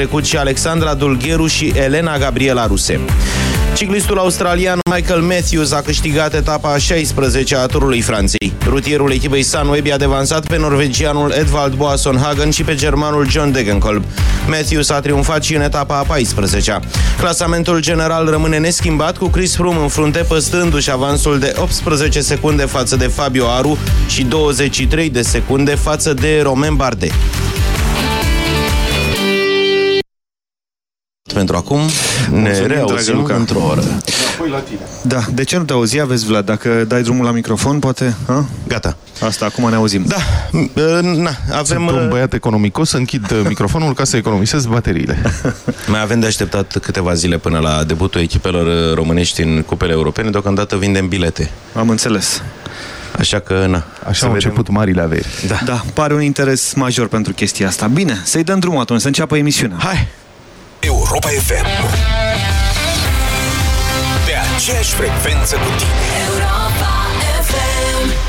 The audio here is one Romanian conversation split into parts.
trecut și Alexandra Dulgheru și Elena Gabriela Ruse. Ciclistul australian Michael Matthews a câștigat etapa a 16 a turului Franței. Rutierul echipei Sunweb a devansat pe norvegianul Edvald Boasson Hagen și pe germanul John Degenkolb. Matthews a triumfat și în etapa a 14-a. Clasamentul general rămâne neschimbat cu Chris Froome în frunte păstrându-și avansul de 18 secunde față de Fabio Aru și 23 de secunde față de Romain Bardet. Pentru acum. Ne reauzim într-o oră. Da, de ce nu te auzi? Aveți, Vlad, dacă dai drumul la microfon, poate? Ha? Gata. Asta, acum ne auzim. Da, na, avem... Sunt un băiat economicos, închid microfonul ca să economisesc bateriile. Mai avem de așteptat câteva zile până la debutul echipelor românești în cupele europene. Deocamdată vindem bilete. Am înțeles. Așa că, na. Așa au vedem. început marile averi. Da. da, pare un interes major pentru chestia asta. Bine, să-i dăm drumul atunci, să înceapă emisiunea. Hai! Europa FM Pe aceeași frecvență cu tine. Europa FM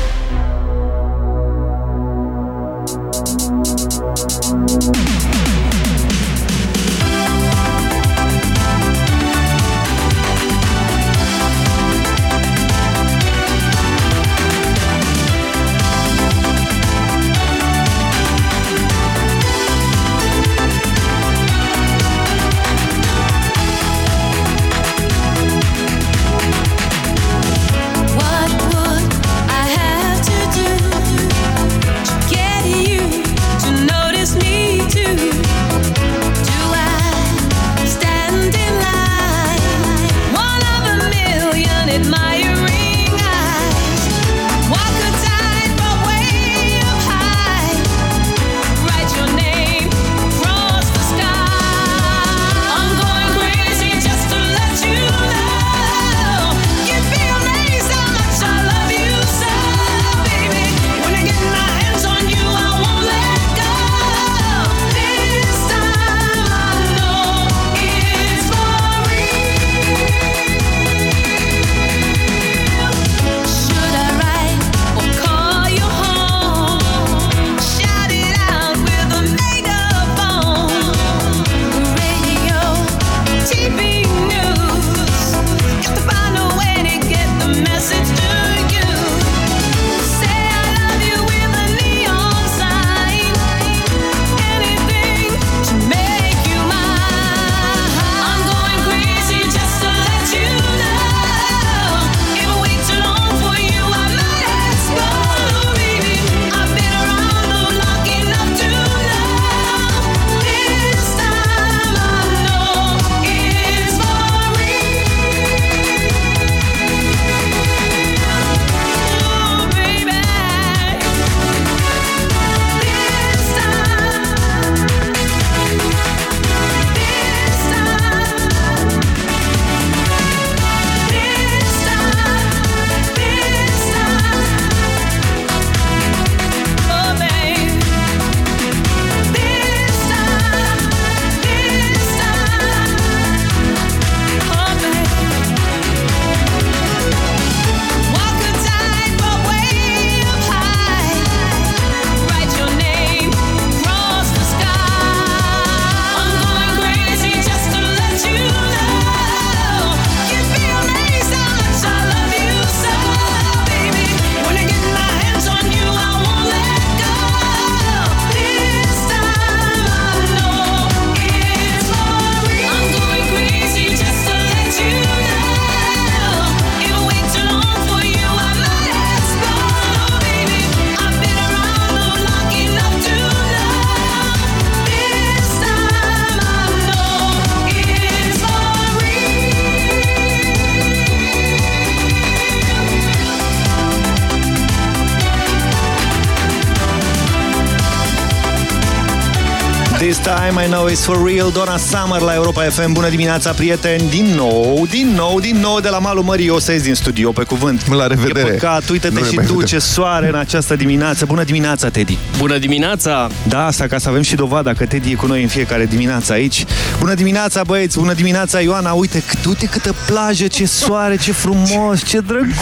Time I Know It's For Real, Donna Summer la Europa FM. Bună dimineața, prieteni! Din nou, din nou, din nou de la malul mării o să ies din studio, pe cuvânt. La revedere! E păcat, uite-te și tu ce soare în această dimineață. Bună dimineața, Teddy! Bună dimineața! Da, asta ca să avem și dovada că Teddy e cu noi în fiecare dimineață aici. Bună dimineața, băieți! Bună dimineața, Ioana! Uite, uite câtă plajă, ce soare, ce frumos, ce drăguț!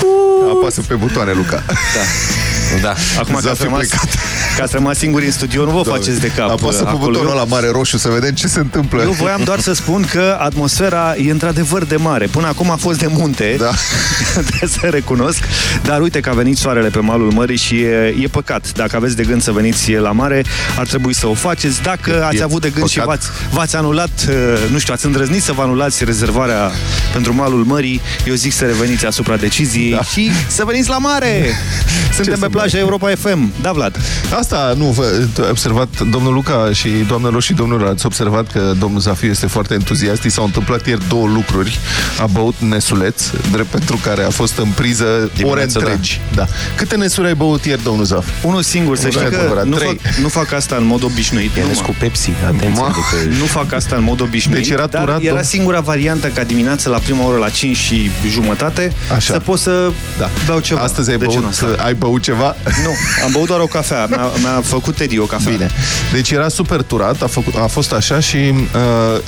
Apasă pe butoane, Luca. Da. Da. Acum că a, rămas, Ca să rămas singuri în studio, nu vă faceți de cap. Apasă pe acolo. butonul ăla mare roșu să vedem ce se întâmplă. Eu voiam doar să spun că atmosfera e într-adevăr de mare. Până acum a fost de munte, Da. trebuie să recunosc. Dar uite că a venit soarele pe malul mării și e, e păcat. Dacă aveți de gând să veniți la mare, ar trebui să o faceți. Dacă E- ați e avut de gând și păcat. v-ați, v-ați anulat, uh, nu știu, ați îndrăznit să vă anulați rezervarea pentru malul mării, eu zic să reveniți asupra deciziei Da. și să veniți la mare! Suntem să pe plaja mai- Europa FM. Da, Vlad. Asta, nu, vă, ați observat, domnul Luca și doamnelor și domnilor, ați observat că domnul Zafiu este foarte entuziast. I s-au întâmplat ieri două lucruri. A băut nesuleț, drept pentru care a fost în priză ore Dimineața, întregi. Da. Câte nesuri ai băut ieri, domnul Zaf? Unul singur, să Nu știi e că adevărat, nu trei. fac, nu fac asta în mod obișnuit. E Nu, ales cu Pepsi, atenție. Ma. Adică... Nu fac asta în mod obișnuit, Deci era dar turat, era domn- singura variantă ca dimineața la prima oră la 5 și jumătate Așa. să pot să Da. beau ceva. Astăzi ai De ce băut, nu asta? ai băut ceva? Nu, am băut doar o cafea. Mi-a, mi-a făcut Teddy o cafea. Bine. Deci era super turat, a, făcut, a fost așa și uh,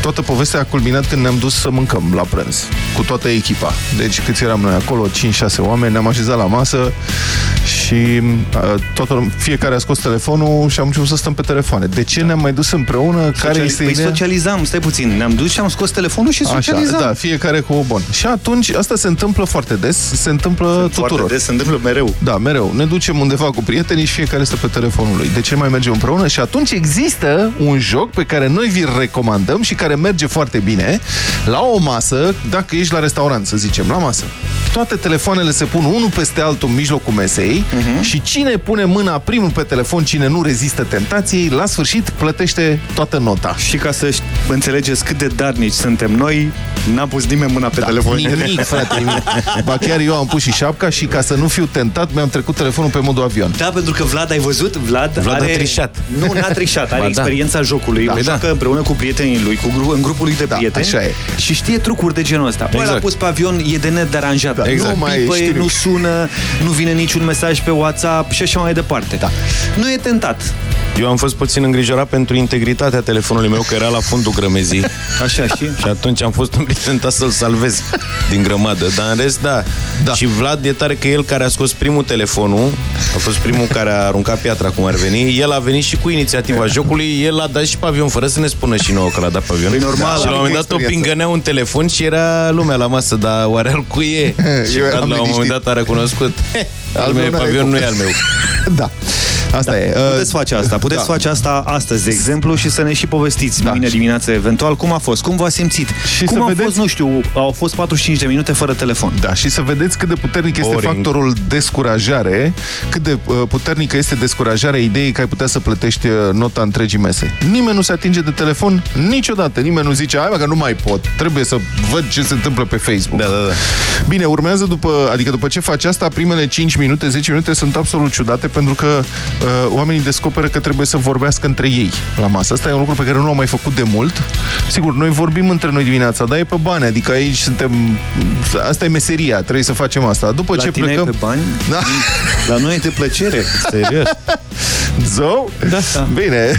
toată povestea a culminat când ne-am dus să mâncăm la prânz, cu toată echipa. Deci câți eram noi acolo, 5-6 oameni, ne-am așezat la masă și uh, toată, lum- fiecare a scos telefonul și am început să stăm pe telefoane. De ce ne-am mai dus împreună? Care Social... este păi ideea? socializam, stai puțin. Ne-am dus și am scos telefonul și Așa, socializam. da, fiecare cu o bun. Și atunci, asta se întâmplă foarte des, se întâmplă Foarte tuturor. des se întâmplă mereu. Da, mereu. Ne ducem undeva cu prietenii și fiecare stă pe telefonul lui. De ce mai mergem împreună? Și atunci există un joc pe care noi vi-l recomandăm și care merge foarte bine la o masă, dacă ești la restaurant, să zicem, la masă. Toate telefoanele se pun unul peste altul în mijlocul mesei Mhm. și cine pune mâna primul pe telefon, cine nu rezistă tentației, la sfârșit plătește toată nota. Și ca să ști- înțelegeți cât de darnici suntem noi, n-a pus nimeni mâna pe telefon. Nimic, frate, nimic. Ba chiar eu am pus și șapca și ca să nu fiu tentat, mi-am trecut telefonul pe modul avion. Da, pentru că Vlad, ai văzut? Vlad, Vlad a are... trișat. Nu, n-a trișat, are Ba da. experiența jocului. Da. Da, Păi joacă împreună cu prietenii lui, cu gru- în grupul lui de Da, prieteni. așa e. Și știe trucuri de genul ăsta. Băi, Exact. l-a pus pe avion, e de nederanjat. Da, exact. Nu Nu mai pipăie, știu. nu sună, nu vine niciun mesaj pe WhatsApp și așa mai departe. Da. Nu e tentat. Eu am fost puțin îngrijorat pentru integritatea telefonului meu, că era la fundul grămezii. Așa, știi? Și atunci am fost un pic tentat să-l salvez din grămadă. Dar în rest, da. Da. Și Vlad e tare că el care a scos primul telefonul, a fost primul care a aruncat piatra, cum ar veni, el a venit și cu inițiativa jocului, el a dat și pe avion, fără să ne spună și nouă că l-a dat pe avion. Păi normal, și la un moment dat o experiență. pingănea un telefon și era lumea la masă, dar oare al cui e? și Eu Vlad eram la un moment liniștit. dat a recunoscut, "He, al meu e meu pe n-are avion, cum." nu e al meu. Da. Asta e. Uh, Puteți face asta. Puteți da. face asta astăzi, de exemplu, și să ne și povestiți Da. mâine dimineață, eventual, cum a fost, cum v-ați simțit. Și cum să a vedeți- fost, nu știu, au fost 45 de minute fără telefon. Da, și să vedeți cât de puternic este Ori. factorul descurajare, cât de uh, puternică este descurajarea ideii că ai putea să plătești uh, nota întregii mese. Nimeni nu se atinge de telefon niciodată. Nimeni nu zice, hai mă, că nu mai pot. Trebuie să văd ce se întâmplă pe Facebook. Da, da, da. Bine, urmează după, adică după ce faci asta, primele 5 minute, 10 minute sunt absolut ciudate pentru că uh, oamenii descoperă că trebuie să vorbească între ei la masă. Asta e un lucru pe care nu l-am mai făcut de mult. Sigur, noi vorbim între noi dimineața, dar e pe bani, adică aici suntem... Asta e meseria, trebuie să facem asta. După La ce tine plecăm... e pe bani? Da. La noi e de plăcere. Serios. Zău? Da, da. Bine.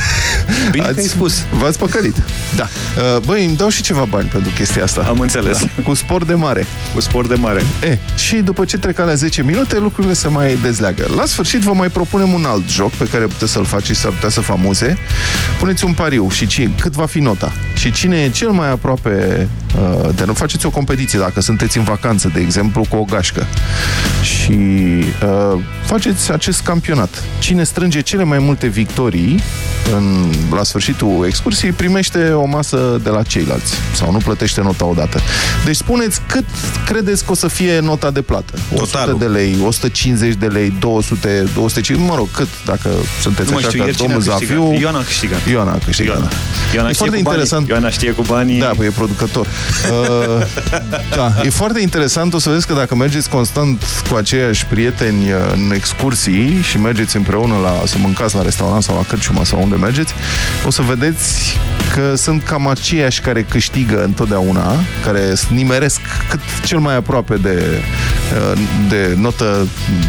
Bine că ai spus. V-ați păcălit. Da. Uh, Băi, îmi dau și ceva bani pentru chestia asta. Am înțeles. Da. Cu spor de mare. Cu spor de mare. E, și după ce trec alea 10 minute, lucrurile se mai dezleagă. La sfârșit vă mai propunem un alt joc pe care puteți să-l faceți și s-ar putea să vă amuze. Puneți un pariu și ci, cât va fi nota. Și cine e cel mai aproape uh, de nu faceți o competiție, dacă sunteți în vacanță, de exemplu, cu o gașcă. Și uh, faceți acest campionat. Cine strânge cele mai multe victorii în, la sfârșitul excursiei primește o masă de la ceilalți sau nu plătește nota odată. Deci spuneți cât credeți că o să fie nota de plată. 100 Totalul. de lei, 150 de lei, 200, 250, mă rog, cât dacă sunteți Nu mai așa știu, ca ieri cine domnul a câștigat? Zafiu. Ioana a câștigat. Ioana a câștigat. Ioana. da. Ioana e știe foarte cu banii. interesant. Ioana știe cu banii. Da, păi e producător. Uh, da, e foarte interesant. O să vedeți că dacă mergeți constant cu aceiași prieteni uh, în excursii și mergeți împreună la, să mâncați la restaurant sau la cărciuma sau unde mergeți, o să vedeți că sunt cam aceiași care câștigă întotdeauna, care nimeresc cât cel mai aproape de uh, de, notă,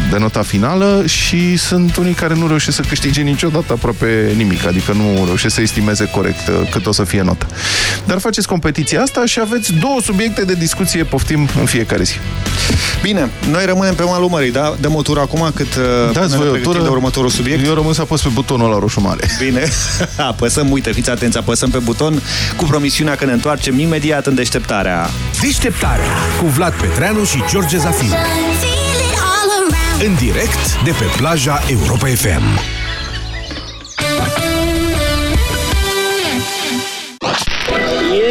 de nota finală și sunt unii care nu reușesc să câștige niciodată aproape nimic, adică nu reușesc să estimeze corect uh, cât o să fie nota. Dar faceți competiția asta și aveți două subiecte de discuție, poftim, în fiecare zi. Bine, noi rămânem pe malul mării, da? Dăm o tură acum cât Dați voi o tură de următorul subiect. Eu rămân să apăs pe butonul la roșu mare. Bine, apăsăm, uite, fiți atenți, apăsăm pe buton cu promisiunea că ne întoarcem imediat în deșteptarea. Deșteptarea cu Vlad Petreanu și George Zafiu. În direct de pe plaja Europa FM.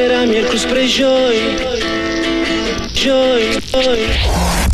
Era miercuri spre joi Joi, joi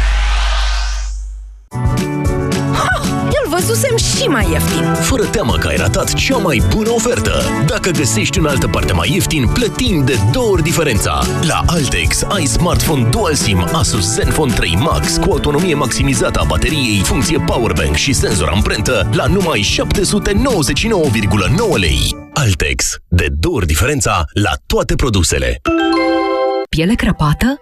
Îl văzusem și mai ieftin. Fără teamă că ai ratat cea mai bună ofertă. Dacă găsești în altă parte mai ieftin, plătim de două ori diferența. La Altex ai smartphone Dual SIM Asus Zenfone 3 Max cu autonomie maximizată a bateriei, funcție powerbank și senzor amprentă la numai 799,9 lei. Altex. De două ori diferența la toate produsele. Piele crăpată?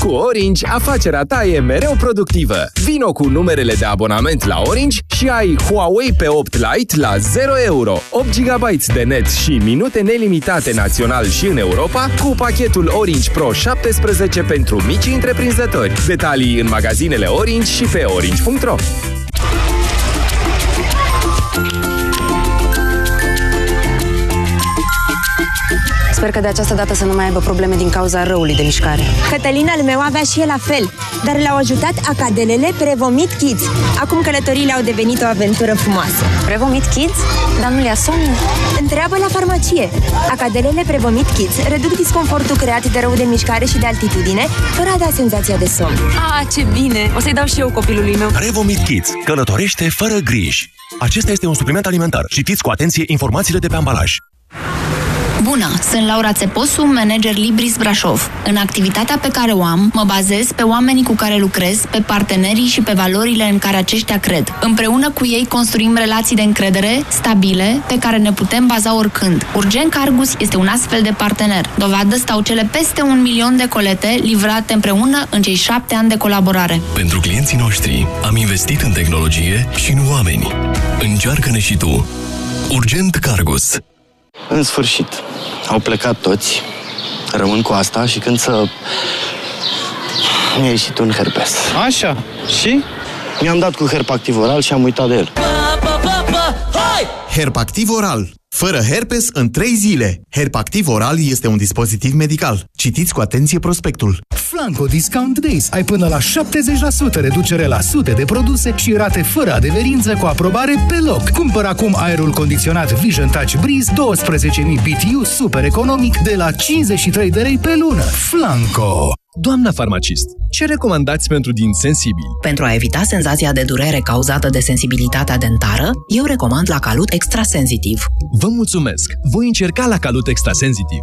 Cu Orange, afacerea ta e mereu productivă. Vino cu numerele de abonament la Orange și ai Huawei P8 Lite la 0 euro, 8 GB de net și minute nelimitate național și în Europa cu pachetul Orange Pro 17 pentru mici întreprinzători. Detalii în magazinele Orange și pe orange.ro Sper că de această dată să nu mai aibă probleme din cauza răului de mișcare. Cătălin al meu avea și el la fel, dar l-au ajutat acadelele Prevomit Kids. Acum călătoriile au devenit o aventură frumoasă. Prevomit Kids? Dar nu le-a somn? Întreabă la farmacie. Acadelele Prevomit Kids reduc disconfortul creat de rău de mișcare și de altitudine, fără a da senzația de somn. Ah, ce bine! O să-i dau și eu copilului meu. Revomit Kids. Călătorește fără griji. Acesta este un supliment alimentar. Citiți cu atenție informațiile de pe ambalaj. Bună! Sunt Laura Țeposu, manager Libris Brașov. În activitatea pe care o am, mă bazez pe oamenii cu care lucrez, pe partenerii și pe valorile în care aceștia cred. Împreună cu ei construim relații de încredere, stabile, pe care ne putem baza oricând. Urgent Cargus este un astfel de partener. Dovadă stau cele peste un milion de colete livrate împreună în cei șapte ani de colaborare. Pentru clienții noștri am investit în tehnologie și în oameni. Încearcă-ne și tu. Urgent Cargus. În sfârșit, au plecat toți, rămân cu asta și când să... Mi-a ieșit un herpes. Așa, și? Mi-am dat cu herpactiv oral și am uitat de el. Herpactiv oral. Fără herpes în 3 zile. Herpactiv oral este un dispozitiv medical. Citiți cu atenție prospectul. Flanco Discount Days. Ai până la 70% reducere la sute de produse și rate fără adeverință cu aprobare pe loc. Cumpăr acum aerul condiționat Vision Touch Breeze 12.000 BTU super economic de la 53 de lei pe lună. Flanco! Doamna farmacist, ce recomandați pentru din sensibili? Pentru a evita senzația de durere cauzată de sensibilitatea dentară, eu recomand la Calut Extrasensitiv. Vă mulțumesc! Voi încerca la Calut Extrasensitiv.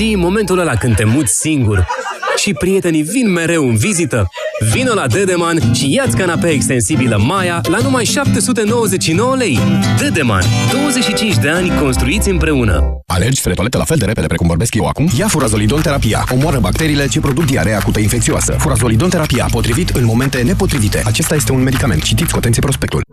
Știi momentul ăla când te muți singur și prietenii vin mereu în vizită? Vino la Dedeman și ia-ți canapea extensibilă Maya la numai 799 lei. Dedeman. 25 de ani construiți împreună. Alergi spre toaletă la fel de repede precum vorbesc eu acum? Ia furazolidon terapia. Omoară bacteriile ce produc diarea acută infecțioasă. Furazolidon terapia, potrivit în momente nepotrivite. Acesta este un medicament. Citiți cu atenție prospectul.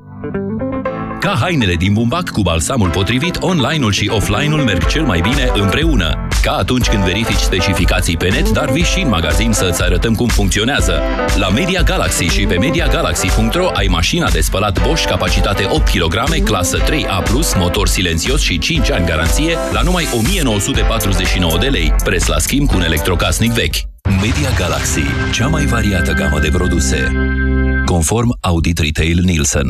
Ca hainele din bumbac cu balsamul potrivit, online-ul și offline-ul merg cel mai bine împreună. Ca atunci când verifici specificații pe net, dar vii și în magazin să-ți arătăm cum funcționează. La Media Galaxy și pe MediaGalaxy.ro ai mașina de spălat Bosch, capacitate 8 kg, clasă 3A+, motor silențios și 5 ani garanție, la numai 1949 de lei, preț la schimb cu un electrocasnic vechi. Media Galaxy, cea mai variată gamă de produse. Conform Audit Retail Nielsen.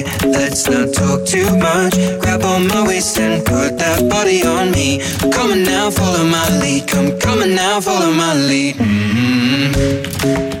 let's not talk too much. Grab on my waist and put that body on me. Come on now, follow my lead. Come, come on now, follow my lead. Mm-hmm.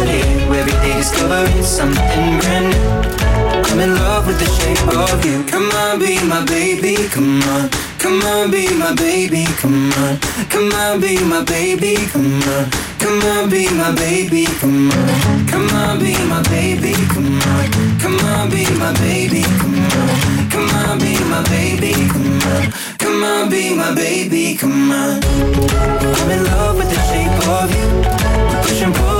Body. Every day discovering something brand new. I'm in love with the shape of you. Come on, be my baby, come on. Come on, be my baby, come on. Come on, be my baby, come on. Come on, be my baby, come on. Come on, be my baby, come on. Come on, be my baby, come on. Come on, be my baby, come on. Come on, be my baby, come on. I'm in love with the shape of you. Push and pull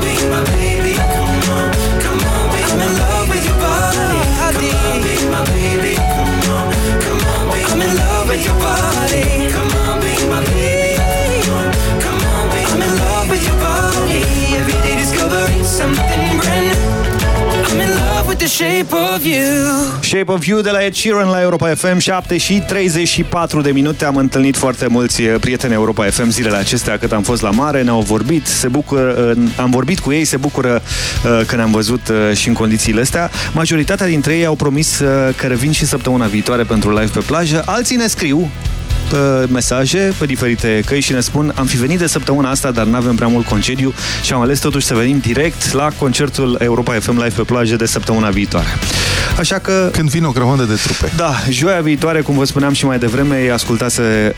Shape of you. Shape of You de la Ed Sheeran la Europa FM 7 și 34 de minute. Am întâlnit foarte mulți eh, prieteni Europa FM zilele acestea cât am fost la mare Ne-au vorbit, se bucură, eh, am vorbit cu ei Se bucură eh, că ne-am văzut și în condițiile astea. Majoritatea dintre ei au promis că revin și săptămâna viitoare pentru live pe plajă. Alții ne scriu mesaje pe diferite căi și ne spun am fi venit de săptămâna asta, dar nu avem prea mult concediu și am ales totuși să venim direct la concertul Europa FM Live pe plajă de săptămâna viitoare. Așa că... Când vin o grămadă de trupe. Da, joia viitoare, cum vă spuneam și mai devreme,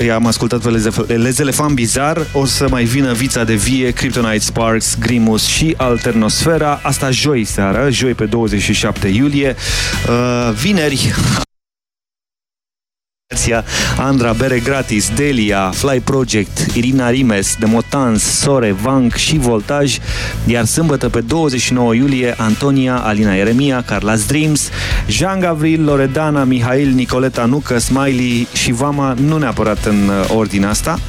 i-am ascultat pe Les Elefant Bizar, o să mai vină Vița de Vie, Kryptonite Sparks, Grimus și Alternosfera. Asta joi seara, joi pe 27 iulie. Uh, vineri Andra, Bere Gratis, Delia, Fly Project, Irina Rimes, The Motans, Sore, Vank și Voltaj, iar sâmbătă pe 29 iulie Antonia, Alina Eremia, Carla's Dreams, Jean Gavril, Loredana, Mihail, Nicoleta Nucă, Smiley și Vama, nu neapărat în uh, ordine asta,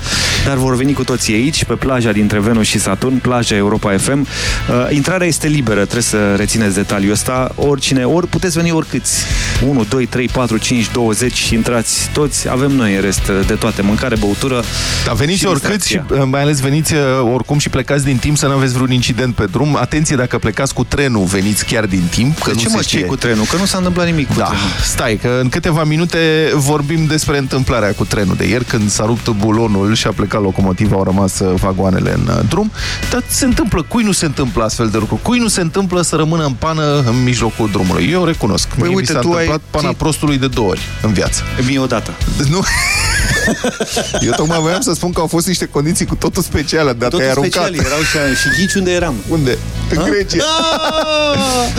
dar vor veni cu toții aici, pe plaja dintre Venus și Saturn, plaja Europa FM. Uh, intrarea este liberă, trebuie să rețineți detaliul ăsta. Oricine, ori puteți veni oricâți. 1, 2, 3, 4, 5, 20 și intrați toți. Avem noi în rest de toate, mâncare, băutură Da, veniți și oricât și uh, mai ales veniți uh, oricum și plecați din timp să nu aveți vreun incident pe drum. Atenție dacă plecați cu trenul, veniți chiar din timp. Că de nu ce mă știe... cu trenul? Că nu s-a întâmplat nimic cu da, trenul. Stai, că în câteva minute vorbim despre întâmplarea cu trenul de ieri, când s-a rupt bulonul și a plecat locomotiva, au rămas uh, vagoanele în drum. Dar se întâmplă, cui nu se întâmplă astfel de lucruri? Cui nu se întâmplă să rămână în pană în mijlocul drumului? Eu recunosc. Păi, Mie uite, mi s-a tu întâmplat ai... pana prostului de două ori în viață. Mie odată. Nu? Eu tocmai voiam să spun că au fost niște condiții cu totul speciale, dar totul te-ai aruncat. special, erau și, și ghici unde eram. Unde? În Ha? Grecia.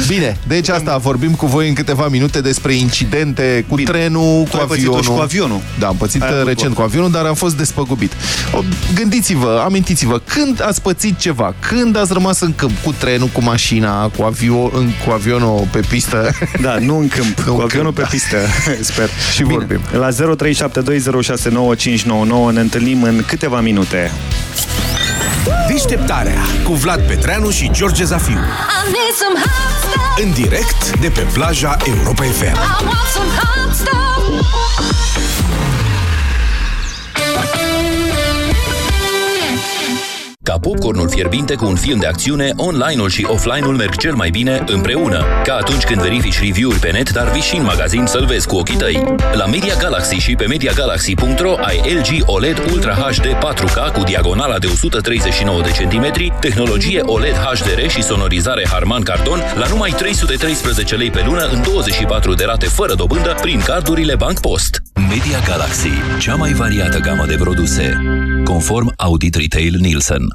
Bine, deci asta, vorbim cu voi în câteva minute despre incidente cu Bine. trenul, cu ai pățit-o avionul. și cu avionul. Da, am pățit Ai avut recent loc. cu avionul, dar am fost despăgubit. O, Gândiți-vă, amintiți-vă, când ați pățit ceva, când ați rămas în câmp, cu trenul, cu mașina, cu, avio, în, cu avionul pe pistă. Da, nu în câmp, cu avionul pe pistă, sper. Și Bine, vorbim. La 0372069599 ne întâlnim în câteva minute. Deșteptarea cu Vlad Petreanu și George Zafiu. În direct de pe plaja Europa FM. Ca popcornul fierbinte cu un film de acțiune, online-ul și offline-ul merg cel mai bine împreună. Ca atunci când verifici review-uri pe net, dar vii și în magazin să-l vezi cu ochii tăi. La Media Galaxy și pe MediaGalaxy.ro ai LG OLED Ultra HD 4K cu diagonala de 139 de centimetri, tehnologie OLED HDR și sonorizare Harman Kardon la numai 313 lei pe lună în 24 de rate fără dobândă prin cardurile Bank Post. Media Galaxy, cea mai variată gamă de produse, conform Audit Retail Nielsen.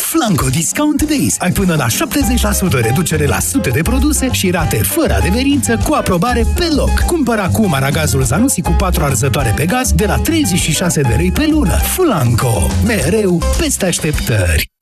Flanco Discount Days. Ai până la 70% reducere la sute de produse și rate fără adeverință cu aprobare pe loc. Cumpăr acum aragazul Zanussi cu 4 arzătoare pe gaz de la 36 de lei pe lună. Flanco. Mereu peste așteptări.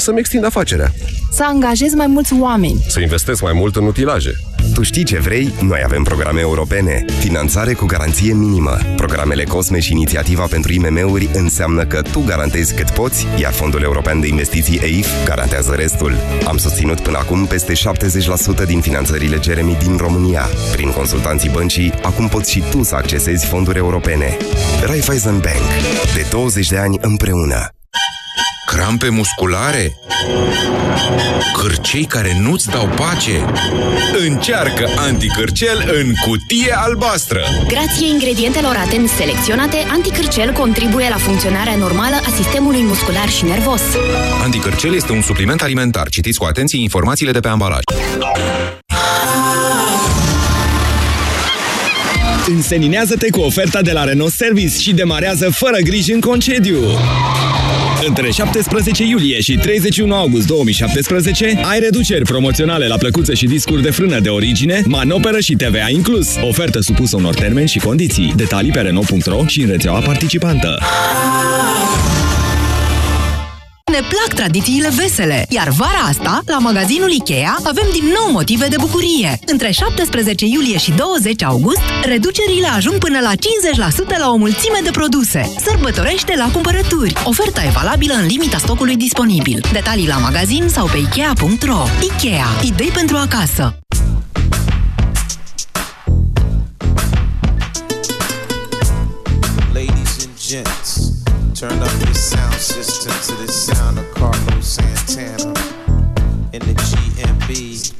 Să-mi extind afacerea. Să angajez mai mulți oameni. Să investesc mai mult în utilaje. tu știi ce vrei, noi avem programe europene. Finanțare cu garanție minimă. Programele COSME și inițiativa pentru IMM-uri înseamnă că tu garantezi cât poți, iar Fondul European de Investiții EIF garantează restul. Am susținut până acum peste 70% din finanțările Jeremy din România. Prin consultanții băncii, acum poți și tu să accesezi fonduri europene. Raiffeisen Bank. De 20 de ani împreună. Crampe musculare? Cârcei care nu-ți dau pace? Încearcă anticârcel în cutie albastră! Grație ingredientelor atent selecționate, anticârcel contribuie la funcționarea normală a sistemului muscular și nervos. Anticârcel este un supliment alimentar. Citiți cu atenție informațiile de pe ambalaj. Înseninează-te cu oferta de la Renault Service și demarează fără griji în concediu. Între 17 iulie și 31 august 2017 ai reduceri promoționale la plăcuțe și discuri de frână de origine, manoperă și TVA inclus. Ofertă supusă unor termeni și condiții. Detalii pe Renault.ro și în rețeaua participantă. Ne plac tradițiile vesele, iar vara asta, la magazinul Ikea, avem din nou motive de bucurie. Între 17 iulie și 20 august, reducerile ajung până la 50% la o mulțime de produse. Sărbătorește la cumpărături. Oferta e valabilă în limita stocului disponibil. Detalii la magazin sau pe Ikea.ro. Ikea. Idei pentru acasă. Ladies and gents, turn up your sound system to the sound of Carlos Santana in the GMB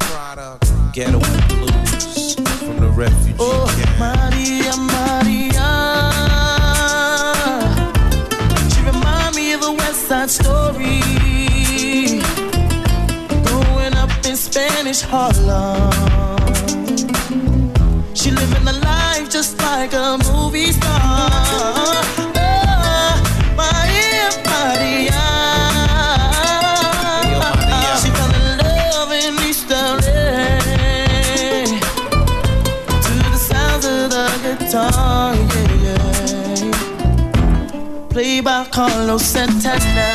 Ghetto Blues from the refugee Oh, camp. Maria, Maria. She remind me of a West Side story. Growing up in Spanish Harlem. She living a life just like a movie star. Carlos Santana.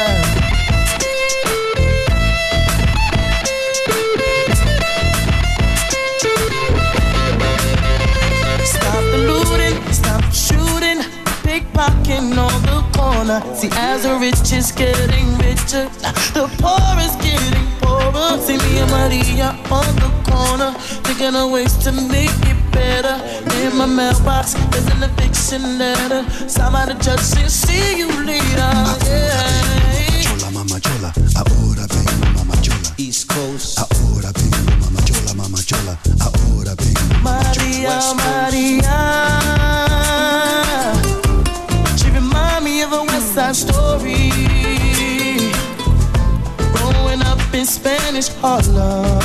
Stop the looting, stop the shooting, pickpocketing on the corner. See, as the rich is getting richer, the poor is getting poorer. See me and Maria on the corner, thinking of ways to make it better. In my mailbox, there's an eviction letter. Somebody judge says, see you later. Yeah. Chola, mama chola, ahora vengo, mama chola. East Coast. Ahora vengo, mama chola, mama chola. Ahora vengo, mama Maria, Maria. She remind me of a West Side story. Growing up in Spanish Harlem.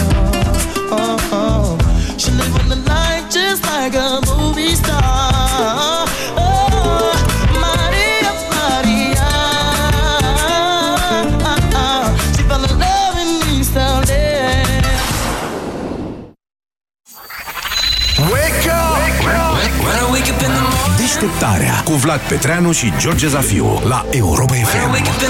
Uh-uh. She like a movie star. Oh, Maria, Maria. She fell in love in East LA. Wake up! Deșteptarea cu Vlad Petreanu și George Zafiu la Europa FM.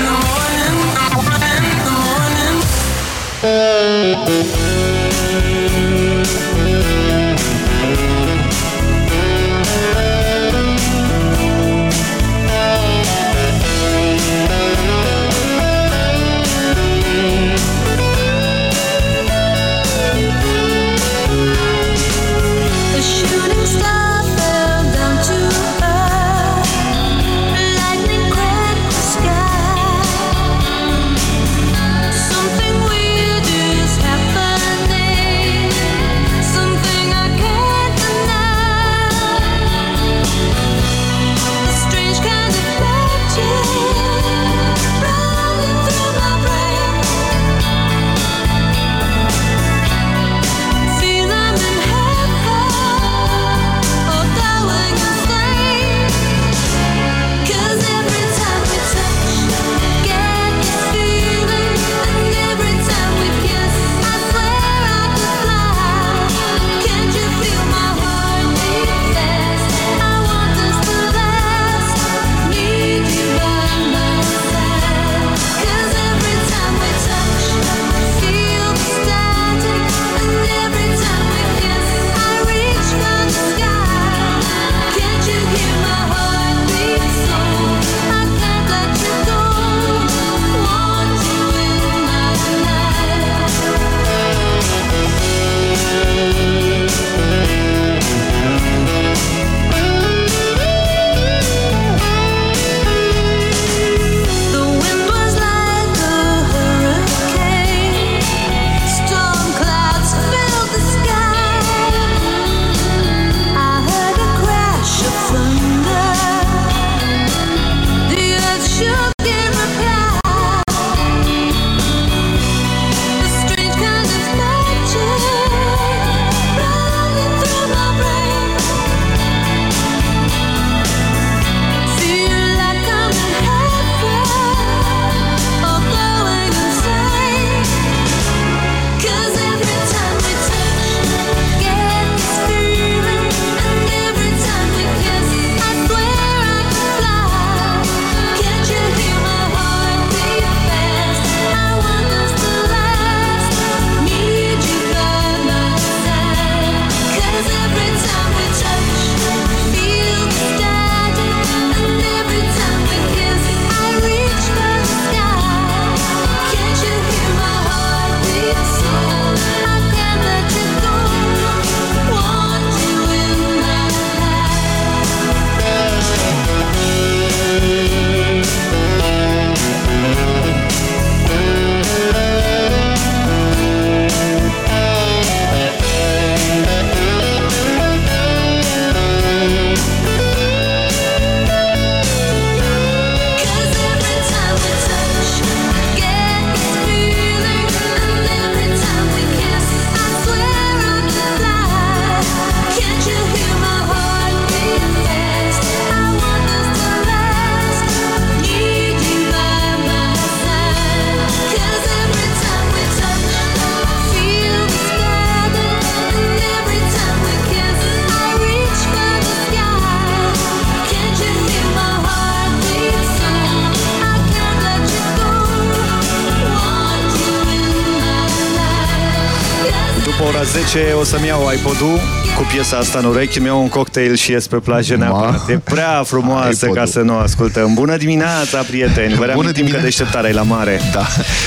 O să-mi iau iPod-ul cu piesa asta în urechi, îmi iau un cocktail și ies pe plajă neapărat. E prea frumoasă ca să nu o ascultăm. Bună dimineața, prieteni! Vă reamintim că deșteptarea e la mare. Da.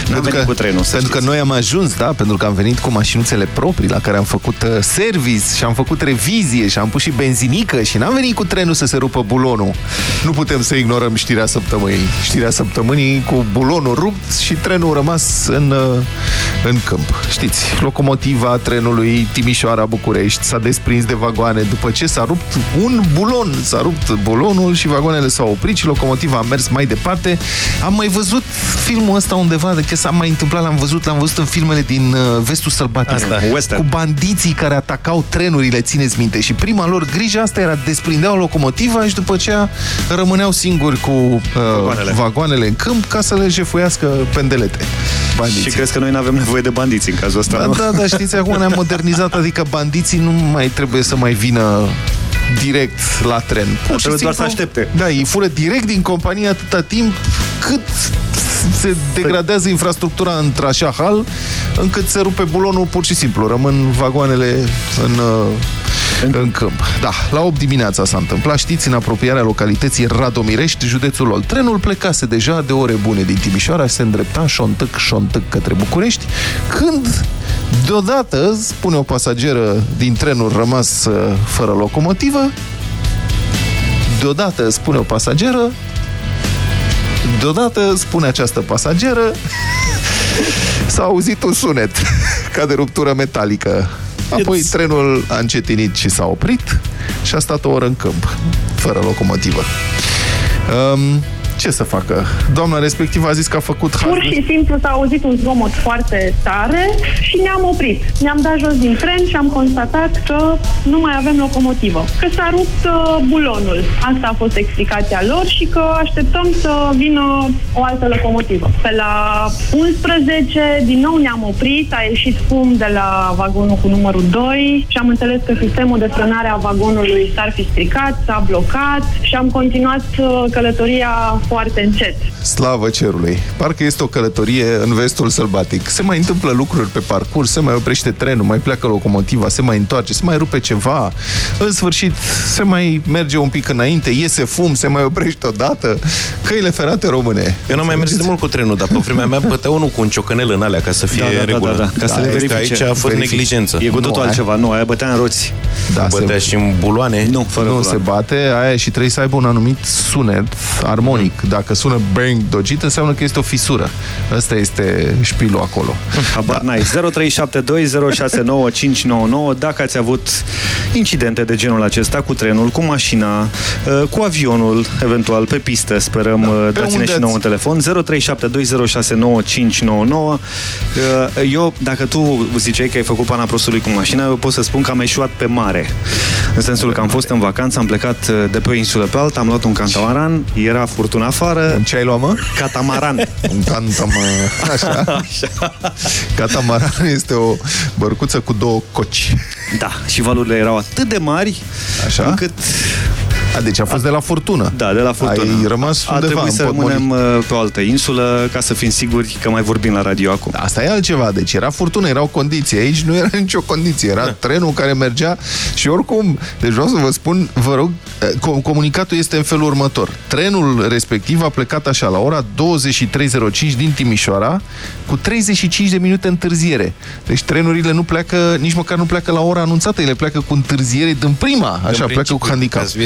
N-am venit că, cu trenul, să Pentru că noi am ajuns, da, pentru că am venit cu mașinuțele proprii la care am făcut uh, service și am făcut revizie și am pus și benzinică și n-am venit cu trenul să se rupă bulonul. Nu putem să ignorăm știrea săptămânii. Știrea săptămânii cu bulonul rupt și trenul rămas în, uh, în câmp. Știți, locomotiva trenului Timișoara-București s-a desprins de vagoane după ce s-a rupt un bulon. S-a rupt bulonul și vagoanele s-au oprit și locomotiva a mers mai departe. Am mai văzut filmul ăsta undeva, de că s-a mai întâmplat, l-am văzut, l-am văzut în filmele din uh, vestul sălbatic. Asta, western. Cu bandiții care atacau trenurile, țineți minte. Și prima lor grijă asta era desprindeau locomotiva și după aceea rămâneau singuri cu uh, vagoanele. vagoanele în câmp ca să le jefuiască pendelete. Bandiții. Și crezi că noi nu avem nevoie de bandiți în cazul ăsta, Da, nu? da, da, știți, acum ne-am modernizat, adică bandiții nu mai trebuie să mai vină direct la tren. Pur și Trebuie doar simplu- să aștepte. Da, ei fură direct din companie atâta timp cât se degradează infrastructura într-așa hal încât se rupe bulonul pur și simplu. Rămân vagoanele în, uh, în câmp. Da, la 8 dimineața s-a întâmplat. Știți, în apropierea localității Radomirești, județul Ol. Trenul plecase deja de ore bune din Timișoara și se îndrepta șontâc, șontâc către București, când deodată, spune o pasageră din trenul rămas uh, fără locomotivă, deodată, spune o pasageră, deodată, spune această pasageră, s-a auzit un sunet ca de ruptură metalică. Apoi trenul a încetinit și s-a oprit și a stat o oră în câmp, fără locomotivă. Um, ce să facă? Doamna respectivă a zis că a făcut Pur și simplu s-a auzit un zgomot foarte tare și ne-am oprit. Ne-am dat jos din tren și am constatat că nu mai avem locomotivă. Că s-a rupt uh, bulonul. Asta a fost explicația lor și că așteptăm să vină o altă locomotivă. Pe la 11 din nou ne-am oprit, a ieșit fum de la vagonul cu numărul 2 și am înțeles că sistemul de frânare a vagonului s-ar fi stricat, s-a blocat și am continuat uh, călătoria foarte încet. Slavă cerului! Parcă este o călătorie în vestul sălbatic. Se mai întâmplă lucruri pe parcurs, se mai oprește trenul, mai pleacă locomotiva, se mai întoarce, se mai rupe ceva. În sfârșit, se mai merge un pic înainte, iese fum, se mai oprește odată. Căile ferate române. Eu n-am mai mers de mult cu trenul, dar pe vremea mea bătea unul cu un ciocanel în alea ca să fie Da, da, în da, regulă. da, da, ca să le este verifice. Aici a fost Verifici. neglijență. E cu totul Nu, altceva. Nu, aia bătea în roți. Da, bătea se- și în buloane. Nu, fără nu buloane. se bate, aia și trebuie să aibă un anumit sunet armonic. Dacă sună bang dogit, înseamnă că este o fisură. Ăsta este șpilul acolo. Habar n-ai. 0372069599 dacă ați avut incidente de genul acesta cu trenul, cu mașina, uh, cu avionul, eventual pe pistă, sperăm, da. dați-ne unde și ați- nouă un telefon 0372069599 Uh, Eu, dacă tu ziceai că ai făcut pana prostului cu mașina, eu pot să spun că am eșuat pe mare. În sensul că am fost în vacanță, am plecat uh, de pe o insulă pe alta, am luat un catamaran, era furtună afară. Ce ai luat, mă? Catamaran. Un catamaran. Așa. Așa. Catamaran este o bărcuță cu două coci. Da, și valurile erau atât de mari Așa? încât... A, deci a fost de la furtună. Da, de la furtună. Ai rămas A undeva trebuit în să Podmoliv. rămânem uh, pe o altă insulă ca să fim siguri că mai vorbim la radio acum. Asta e altceva, deci era furtună, erau condiții. Aici nu era nicio condiție, era trenul care mergea și oricum, deci vreau să vă spun, vă rog, eh, com- comunicatul este în felul următor. Trenul respectiv a plecat așa la ora 23.05 din Timișoara cu 35 de minute întârziere. Deci trenurile nu pleacă, nici măcar nu pleacă la ora anunțată, ele pleacă cu întârziere din prima, așa, pleacă cu handicap. Ca să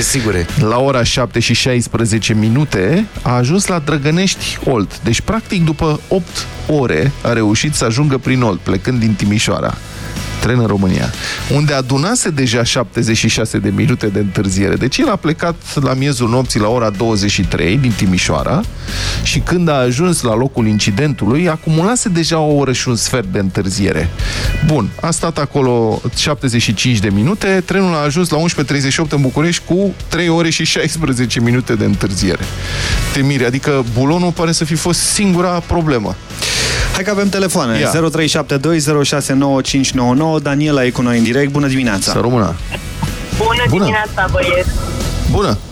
fie sigure. La ora 7 și 16 minute a ajuns la Drăgănești Olt. Deci, practic, după 8 ore a reușit să ajungă prin Olt, plecând din Timișoara. Tren în România, unde adunase deja 76 de minute de întârziere. Deci el a plecat la miezul nopții la ora 23 din Timișoara și când a ajuns la locul incidentului, acumulase deja o oră și un sfert de întârziere. Bun, a stat acolo 75 de minute, trenul a ajuns la 11.38 în București cu 3 ore și 16 minute de întârziere. Temire, adică bulonul pare să fi fost singura problemă. Hai că avem telefoane. Ia. 0372069599. Daniela e cu noi în direct. Bună dimineața! Să rămână! Bună, Bună. dimineața, băieți! Bună! Uh,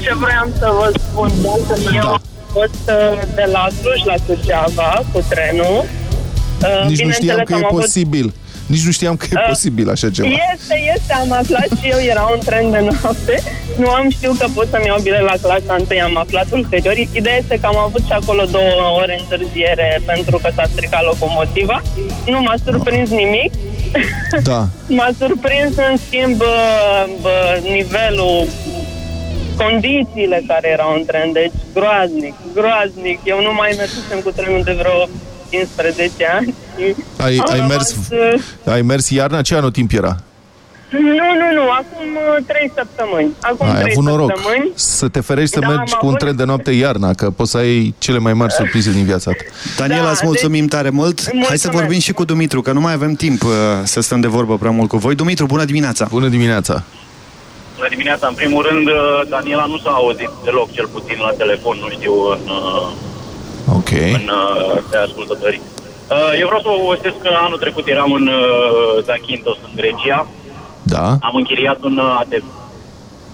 ce vreau să vă spun, eu Da. am fost uh, de la Cluj la Suceava cu trenul. Uh, Nici nu bineînțeles, știam că am e avut- posibil. Nici nu știam că e posibil așa ceva. Este, este, am aflat și eu, era un tren de noapte. Nu am știut că pot să-mi iau bilet la clasa 1, am aflat ulterior. Ideea este că am avut și acolo două ore întârziere pentru că s-a stricat locomotiva. Nu m-a surprins nimic. Da. M-a surprins, în schimb, bă, bă, nivelul, condițiile care erau în tren. Deci, groaznic, groaznic. Eu nu mai mergusem cu trenul de vreo 15 ani. Ai, Am ai, rămas, mers, uh, ai mers iarna? Ce anotimp era? Nu, nu, nu, acum uh, trei săptămâni. Acum Ai trei avut noroc săptămâni. să te ferești să Da, mergi am cu un avut- tren de noapte iarna, că poți să ai cele mai mari surprize din viața ta. Daniela, Da, îți mulțumim deci- tare mult. Hai să Mulțumesc. vorbim și cu Dumitru, că nu mai avem timp uh, să stăm de vorbă prea mult cu voi. Dumitru, bună dimineața! Bună dimineața! Bună dimineața. În primul rând, uh, Daniela nu s-a auzit deloc, cel puțin la telefon, nu știu, în, uh, Ok. în uh, de ascultătorii. Uh, Eu vreau să vă povestesc că anul trecut eram în uh, Zakynthos, în Grecia. Da. Am închiriat un uh, ATV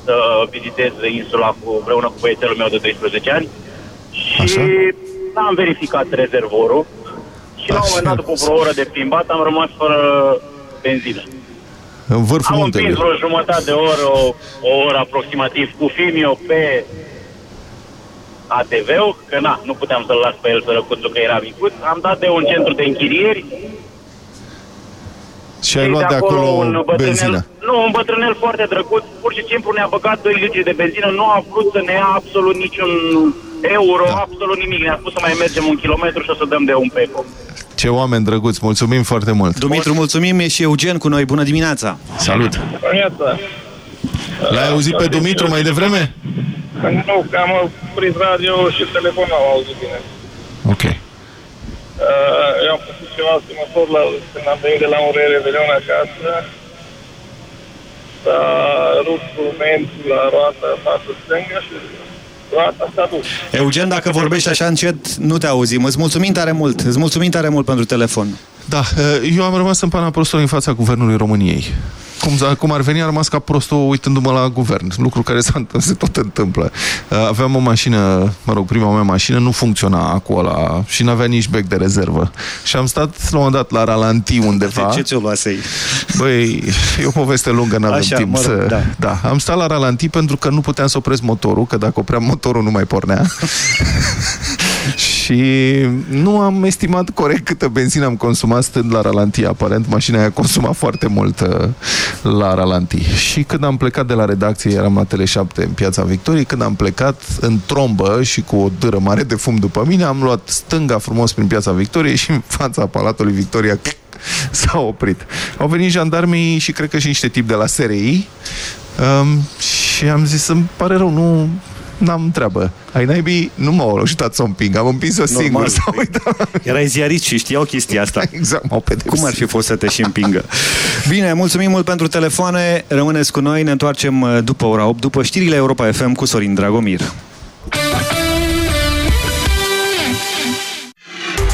să vizitez insula cu, împreună cu băiețelul meu de 12 ani și Așa. am verificat rezervorul și la un moment dat, după vreo oră de plimbat, am rămas fără benzină. În vârful Am muntelui. împins vreo jumătate de oră, o, o oră aproximativ cu Fimio pe ATV-ul, că na, nu puteam să-l las pe el sărăcuțul că era micuț. Am dat de un centru de închirieri Și ai luat de acolo un bătrânel, benzină. nu, un bătrânel foarte drăguț, pur și simplu ne-a băgat 2 litri de benzină, nu a vrut să ne ia absolut niciun euro, da. absolut nimic. Ne-a spus să mai mergem un kilometru și o să dăm de un peco. Ce oameni drăguți, mulțumim foarte mult. Dumitru, mulțumim, e și Eugen cu noi. Bună dimineața! Salut! L-ai auzit pe Dumitru mai devreme? Nu, că am prins radio și telefonul am auzit bine. Ok. Uh, eu am făcut ceva asemănător la, când am venit de la un revelion acasă. S-a rupt momentul la roata față stângă și roata s-a dus. Eugen, dacă vorbești așa încet, nu te auzim. Îți mulțumim tare mult. Îți mulțumim tare mult pentru telefon. Da, eu am rămas în pana prostului în fața Guvernului României. Cum, cum ar veni, am rămas ca prostul uitându-mă la guvern. Lucru care s-a întâmplat, se tot întâmplă. Aveam o mașină, mă rog, prima mea mașină nu funcționa acolo și n-avea nici bec de rezervă. Și am stat la un moment dat la ralanti undeva. De ce ți-o luasei? Băi, e o poveste lungă, n-avem Așa, timp mă rog, să... da. da. Am stat la ralanti pentru că nu puteam să opresc motorul, că dacă opream motorul nu mai pornea. și nu am estimat corect câtă benzină am consumat stând la ralanti. Aparent, mașina aia consuma foarte mult uh, la ralanti. Și când am plecat de la redacție, eram la Tele7 în Piața Victoriei, când am plecat în trombă și cu o dâră mare de fum după mine, am luat stânga frumos prin Piața Victoriei și în fața Palatului Victoria s-a oprit. Au venit jandarmii și cred că și niște tip de la SRI um, și am zis, îmi pare rău, nu n-am treabă. Ai naibii, nu m-au ajutat să o împing, am împins-o singur. S-a uitat. Erai ziarist și știau chestia asta. Exact, m-au pedepsit. Cum ar fi fost să te și împingă? Bine, mulțumim mult pentru telefoane. Rămâneți cu noi, ne întoarcem uh, după ora 8, după știrile Europa FM cu Sorin Dragomir.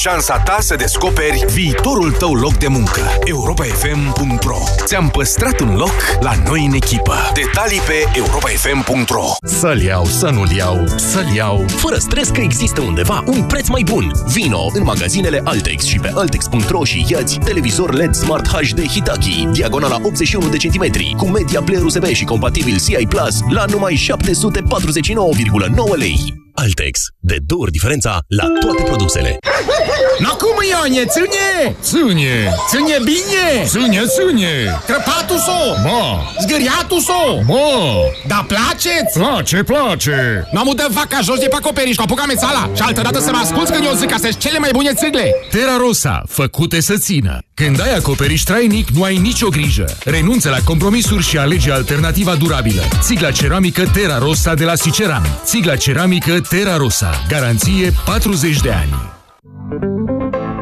șansa ta să descoperi viitorul tău loc de muncă. europafm.ro Ți-am păstrat un loc la noi în echipă. Detalii pe europafm.ro Să-l iau, să nu-l iau, să-l iau. Fără stres că există undeva un preț mai bun. Vino în magazinele Altex și pe Altex.ro și iați televizor LED Smart HD Hitachi Diagonala 81 de centimetri Cu media player USB și compatibil CI Plus La numai 749,9 lei Altex. De două ori diferența la toate produsele. No cum, Ione, ține! Ține! Ține bine! Ține, ține! Crăpatul so! Ma! Zgâriatul so! Ma! Da place-ți? Place, place! Nu am dă vaca jos de pe acoperiș cu apucame sala și altă dată să mă asculți când eu zic că sunt cele mai bune țigle! Terra Rosa, făcute să țină. Când ai acoperiș trainic, nu ai nicio grijă. Renunță la compromisuri și alege alternativa durabilă. Țigla ceramică Terra Rosa de la Siceran. Țigla ceramică Terra Rosa. Garanție 40 de ani.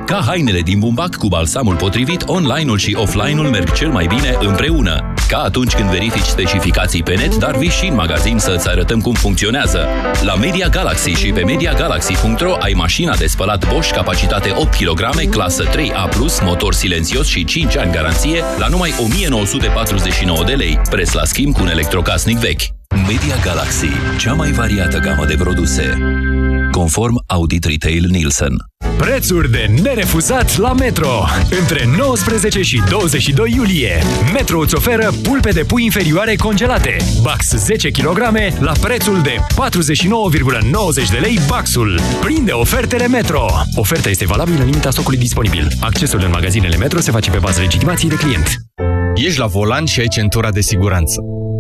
Ca hainele din bumbac cu balsamul potrivit, online-ul și offline-ul merg cel mai bine împreună. Ca atunci când verifici specificații pe net, dar vii și în magazin să-ți arătăm cum funcționează. La Media Galaxy și pe MediaGalaxy.ro ai mașina de spălat Bosch, capacitate 8 kg, clasă 3A+, motor silențios și 5 ani garanție, la numai 1949 de lei, preț la schimb cu un electrocasnic vechi. Media Galaxy, cea mai variată gamă de produse. Conform Audit Retail Nielsen. Prețuri de nerefuzat la Metro. Între 19 și 22 iulie, Metro îți oferă pulpe de pui inferioare congelate. Bax 10 kg la prețul de 49,90 de lei baxul. Prinde ofertele Metro. Oferta este valabilă în limita stocului disponibil. Accesul în magazinele Metro se face pe bază legitimației de client. Ești la volan și ai centura de siguranță.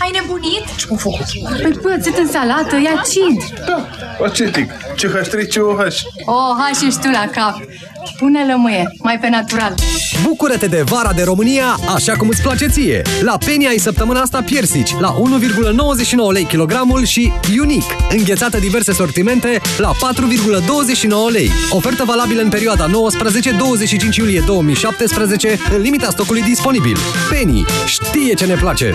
Ai nebunit? Ce-am făcut? Păi pățit în salată, e acid. Da, acetic. CH3, COH. Oh, ești tu la cap. Pune lămâie, mai pe natural. Bucură-te de vara de România așa cum îți place ție! La Penny ai săptămâna asta piersici la 1,99 lei kilogramul și Unique, înghețată diverse sortimente la 4,29 lei. Ofertă valabilă în perioada 19-25 iulie 2017 în limita stocului disponibil. Penny știe ce ne place!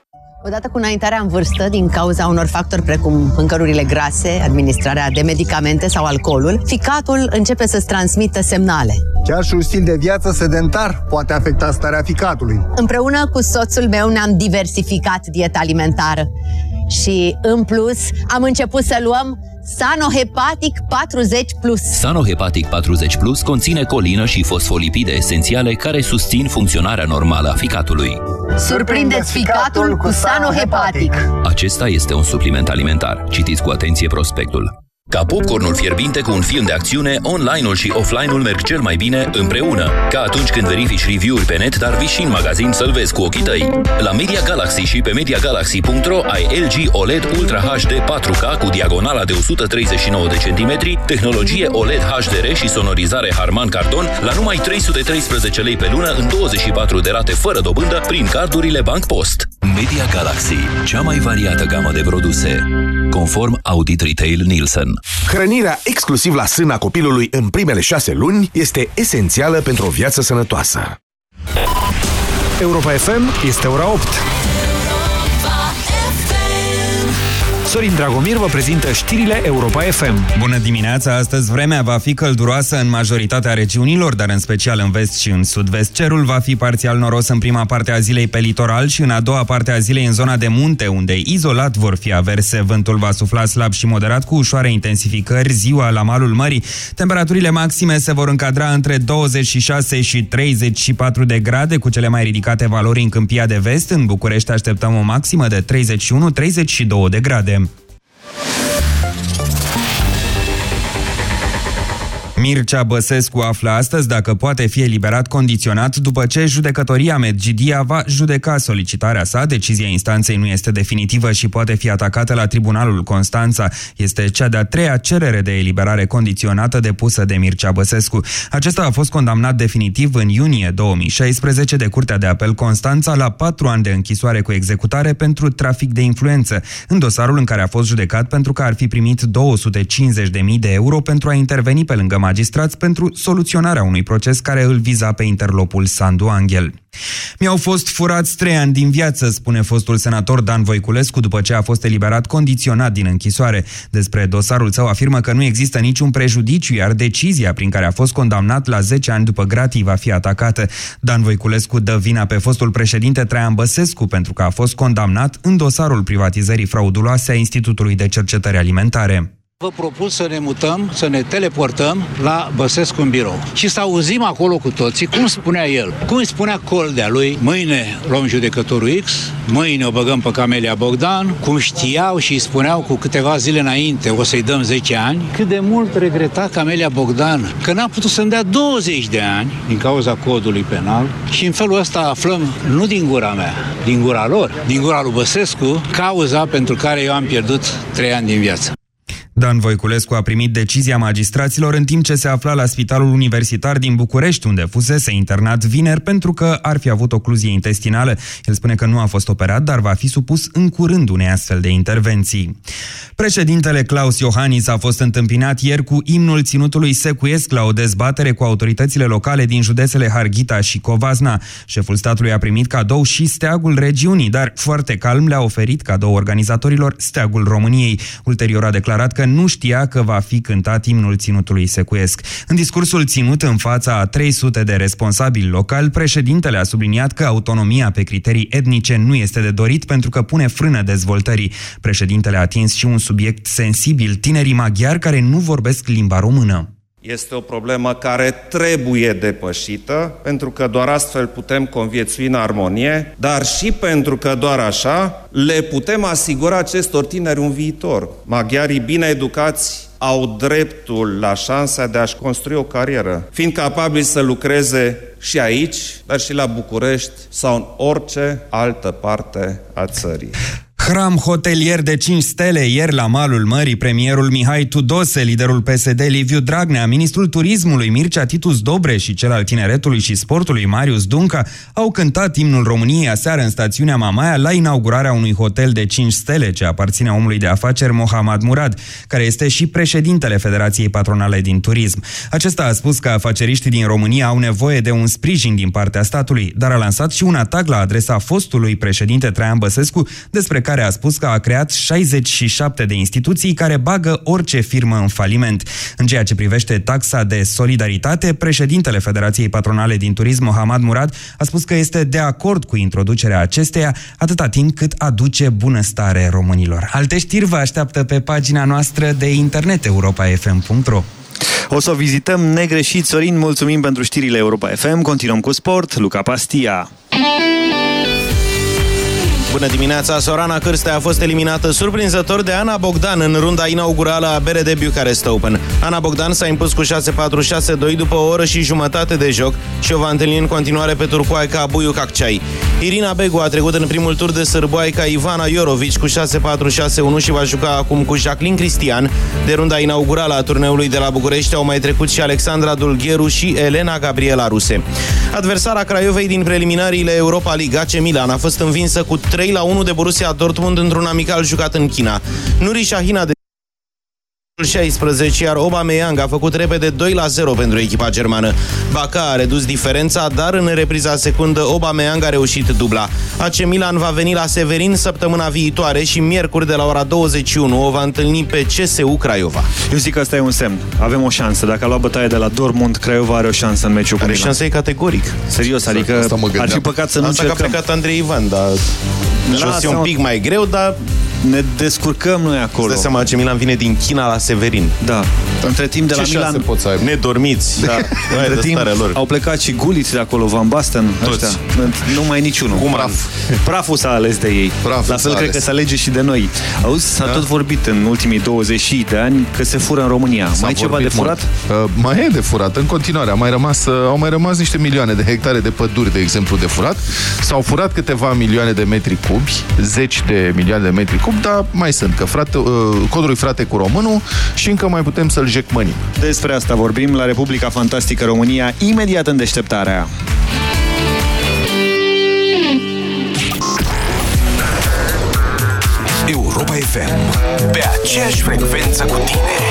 Odată cu înaintarea în vârstă, din cauza unor factori precum mâncărurile grase, administrarea de medicamente sau alcoolul, ficatul începe să-ți transmită semnale. Chiar și un stil de viață sedentar poate afecta starea ficatului. Împreună cu soțul meu ne-am diversificat dieta alimentară și, în plus, am început să luăm Sanohepatic 40 Plus. Sanohepatic 40 Plus conține colină și fosfolipide esențiale care susțin funcționarea normală a ficatului. Surprindeți ficatul cu Sanohepatic. Acesta este un supliment alimentar. Citiți cu atenție prospectul. Ca popcornul fierbinte cu un film de acțiune, online-ul și offline-ul merg cel mai bine împreună. Ca atunci când verifici review-uri pe net, dar vii și în magazin să-l vezi cu ochii tăi. La Media Galaxy și pe MediaGalaxy.ro ai LG OLED Ultra HD 4K cu diagonala de 139 de centimetri, tehnologie OLED HDR și sonorizare Harman Kardon la numai 313 lei pe lună în 24 de rate fără dobândă prin cardurile Bank Post. Media Galaxy, cea mai variată gamă de produse. Conform Audit Retail Nielsen. Hrănirea exclusiv la sâna copilului în primele șase luni este esențială pentru o viață sănătoasă. Europa FM este ora 8. Sorin Dragomir vă prezintă știrile Europa FM. Bună dimineața! Astăzi vremea va fi călduroasă în majoritatea regiunilor, dar în special în vest și în sud-vest. Cerul va fi parțial noros în prima parte a zilei pe litoral și în a doua parte a zilei în zona de munte, unde izolat vor fi averse. Vântul va sufla slab și moderat cu ușoare intensificări ziua la malul mării. Temperaturile maxime se vor încadra între 26 și 34 de grade, cu cele mai ridicate valori în Câmpia de Vest. În București așteptăm o maximă de 31-32 de grade. you Mircea Băsescu află astăzi dacă poate fi eliberat condiționat după ce judecătoria Medgidia va judeca solicitarea sa. Decizia instanței nu este definitivă și poate fi atacată la Tribunalul Constanța. Este cea de-a treia cerere de eliberare condiționată depusă de Mircea Băsescu. Acesta a fost condamnat definitiv în iunie 2016 de Curtea de Apel Constanța la patru ani de închisoare cu executare pentru trafic de influență, în dosarul în care a fost judecat pentru că ar fi primit 250.000 de euro pentru a interveni pe lângă magistrați pentru soluționarea unui proces care îl viza pe interlopul Sandu Angel. Mi-au fost furați trei ani din viață, spune fostul senator Dan Voiculescu după ce a fost eliberat condiționat din închisoare. Despre dosarul său afirmă că nu există niciun prejudiciu, iar decizia prin care a fost condamnat la 10 ani după gratii va fi atacată. Dan Voiculescu dă vina pe fostul președinte Traian Băsescu pentru că a fost condamnat în dosarul privatizării frauduloase a Institutului de Cercetări Alimentare. Vă propun să ne mutăm, să ne teleportăm la Băsescu în birou. Și să auzim acolo cu toții cum spunea el, cum îi spunea Coldea lui, mâine luăm judecătorul X, mâine o băgăm pe Camelia Bogdan, cum știau și îi spuneau cu câteva zile înainte, o să-i dăm 10 ani, cât de mult regreta Camelia Bogdan că n-a putut să-mi dea 20 de ani din cauza codului penal. Și în felul ăsta aflăm, nu din gura mea, din gura lor, din gura lui Băsescu, cauza pentru care eu am pierdut 3 ani din viață. Dan Voiculescu a primit decizia magistraților în timp ce se afla la Spitalul Universitar din București, unde fusese internat vineri pentru că ar fi avut ocluzie intestinală. El spune că nu a fost operat, dar va fi supus în curând unei astfel de intervenții. Președintele Claus Iohannis a fost întâmpinat ieri cu imnul ținutului Secuiesc la o dezbatere cu autoritățile locale din județele Harghita și Covazna. Șeful statului a primit cadou și steagul regiunii, dar foarte calm le-a oferit cadou organizatorilor steagul României. Ulterior a declarat că nu știa că va fi cântat imnul ținutului secuiesc. În discursul ținut în fața a 300 de responsabili locali, președintele a subliniat că autonomia pe criterii etnice nu este de dorit pentru că pune frână dezvoltării. Președintele a atins și un subiect sensibil, tinerii maghiari care nu vorbesc limba română. Este o problemă care trebuie depășită, pentru că doar astfel putem conviețui în armonie, dar și pentru că doar așa le putem asigura acestor tineri un viitor. Maghiarii bine educați au dreptul la șansa de a-și construi o carieră, fiind capabili să lucreze și aici, dar și la București sau în orice altă parte a țării. Hram hotelier de 5 stele ieri la malul mării, premierul Mihai Tudose, liderul PSD Liviu Dragnea, ministrul turismului Mircea Titus Dobre și cel al tineretului și sportului Marius Dunca au cântat imnul României aseară în stațiunea Mamaia la inaugurarea unui hotel de 5 stele ce aparține omului de afaceri Mohamed Murad, care este și președintele Federației Patronale din Turism. Acesta a spus că afaceriștii din România au nevoie de un sprijin din partea statului, dar a lansat și un atac la adresa fostului președinte Traian Băsescu, despre care a spus că a creat 67 de instituții care bagă orice firmă în faliment. În ceea ce privește taxa de solidaritate, președintele Federației Patronale din Turism, Mohamed Murad, a spus că este de acord cu introducerea acesteia atâta timp cât aduce bunăstare românilor. Alte știri vă așteaptă pe pagina noastră de internet europa.fm.ro O să o vizităm negreșit. Sorin, mulțumim pentru știrile Europa FM. Continuăm cu sport. Luca Pastia. Bună dimineața! Sorana Cârstea a fost eliminată surprinzător de Ana Bogdan în runda inaugurală a BRD Bucharest Open. Ana Bogdan s-a impus cu 6-4-6-2 după o oră și jumătate de joc și o va întâlni în continuare pe turcoaica Buiu Caccai. Irina Begu a trecut în primul tur de sârboaica Ivana Iorovici cu 6-4-6-1 și va juca acum cu Jacqueline Cristian. De runda inaugurală a turneului de la București au mai trecut și Alexandra Dulgheru și Elena Gabriela Ruse. Adversara Craiovei din preliminariile Europa League, AC Milan, a fost învinsă cu 3 3 la 1 de Borussia Dortmund într-un amical jucat în China. Nuri Shahina de 16, iar Aubameyang a făcut repede 2 la 0 pentru echipa germană. Baca a redus diferența, dar în repriza secundă Aubameyang a reușit dubla. AC Milan va veni la Severin săptămâna viitoare și miercuri de la ora 21 o va întâlni pe CSU Craiova. Eu zic că asta e un semn. Avem o șansă. Dacă a luat bătaie de la Dortmund, Craiova are o șansă în meciul cu Are Milan. șansa e categoric. Serios, adică ar fi păcat să nu Asta că a încercăm. plecat Andrei Ivan, dar jos e un pic mai greu, dar ne descurcăm noi acolo. Îți dai seama ce Milan vine din China la Severin. Da. Între timp de la Ce Milan... șanse poți să ai? Nedormiți. Da. Aia Între de timp starea lor. au plecat și guliți de acolo, Van Basten, Toți. ăștia. Nu mai niciunul. Cum Praf. Praful s-a ales de ei. Praful la fel s-a cred ales. că se alege și de noi. Auzi, s-a Da. tot vorbit în ultimii 20 de ani că se fură în România. S-a Mai e ceva de vorbit furat? mult. Uh, mai e de furat, în continuare. A mai rămas, uh, au mai rămas niște milioane de hectare de păduri, de exemplu, de furat. S-au furat câteva milioane de metri cubi, zeci de milioane de metri cubi, dar mai sunt, că frate, uh, codului frate cu românul și încă mai putem să-l jecmănim. Despre asta vorbim la Republica Fantastică România, imediat în deșteptarea. Europa FM. Pe aceeași frecvență cu tine.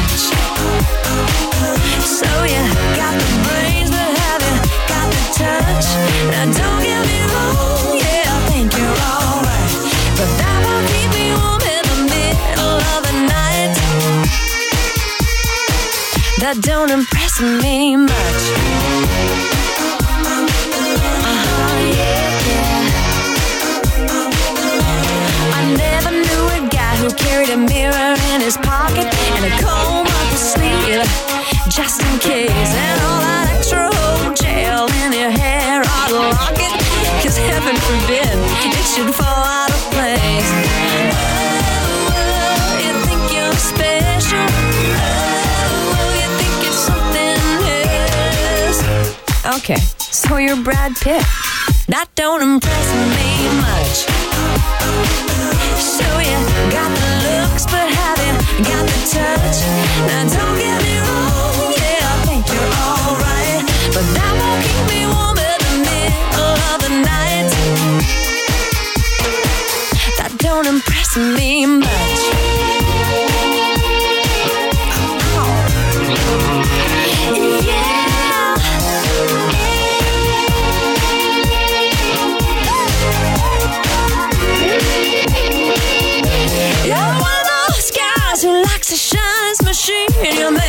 Carried a mirror in his pocket and a comb just in case. And all that extra in your hair it, cause heaven forbid fall out of place. Oh? Oh? Okay, so you're Brad Pitt. That don't impress me much. So you got the looks, but have got the touch? Now don't get me wrong, yeah, I think you're alright, but that won't keep me warm in the middle of the night. That don't impress me much.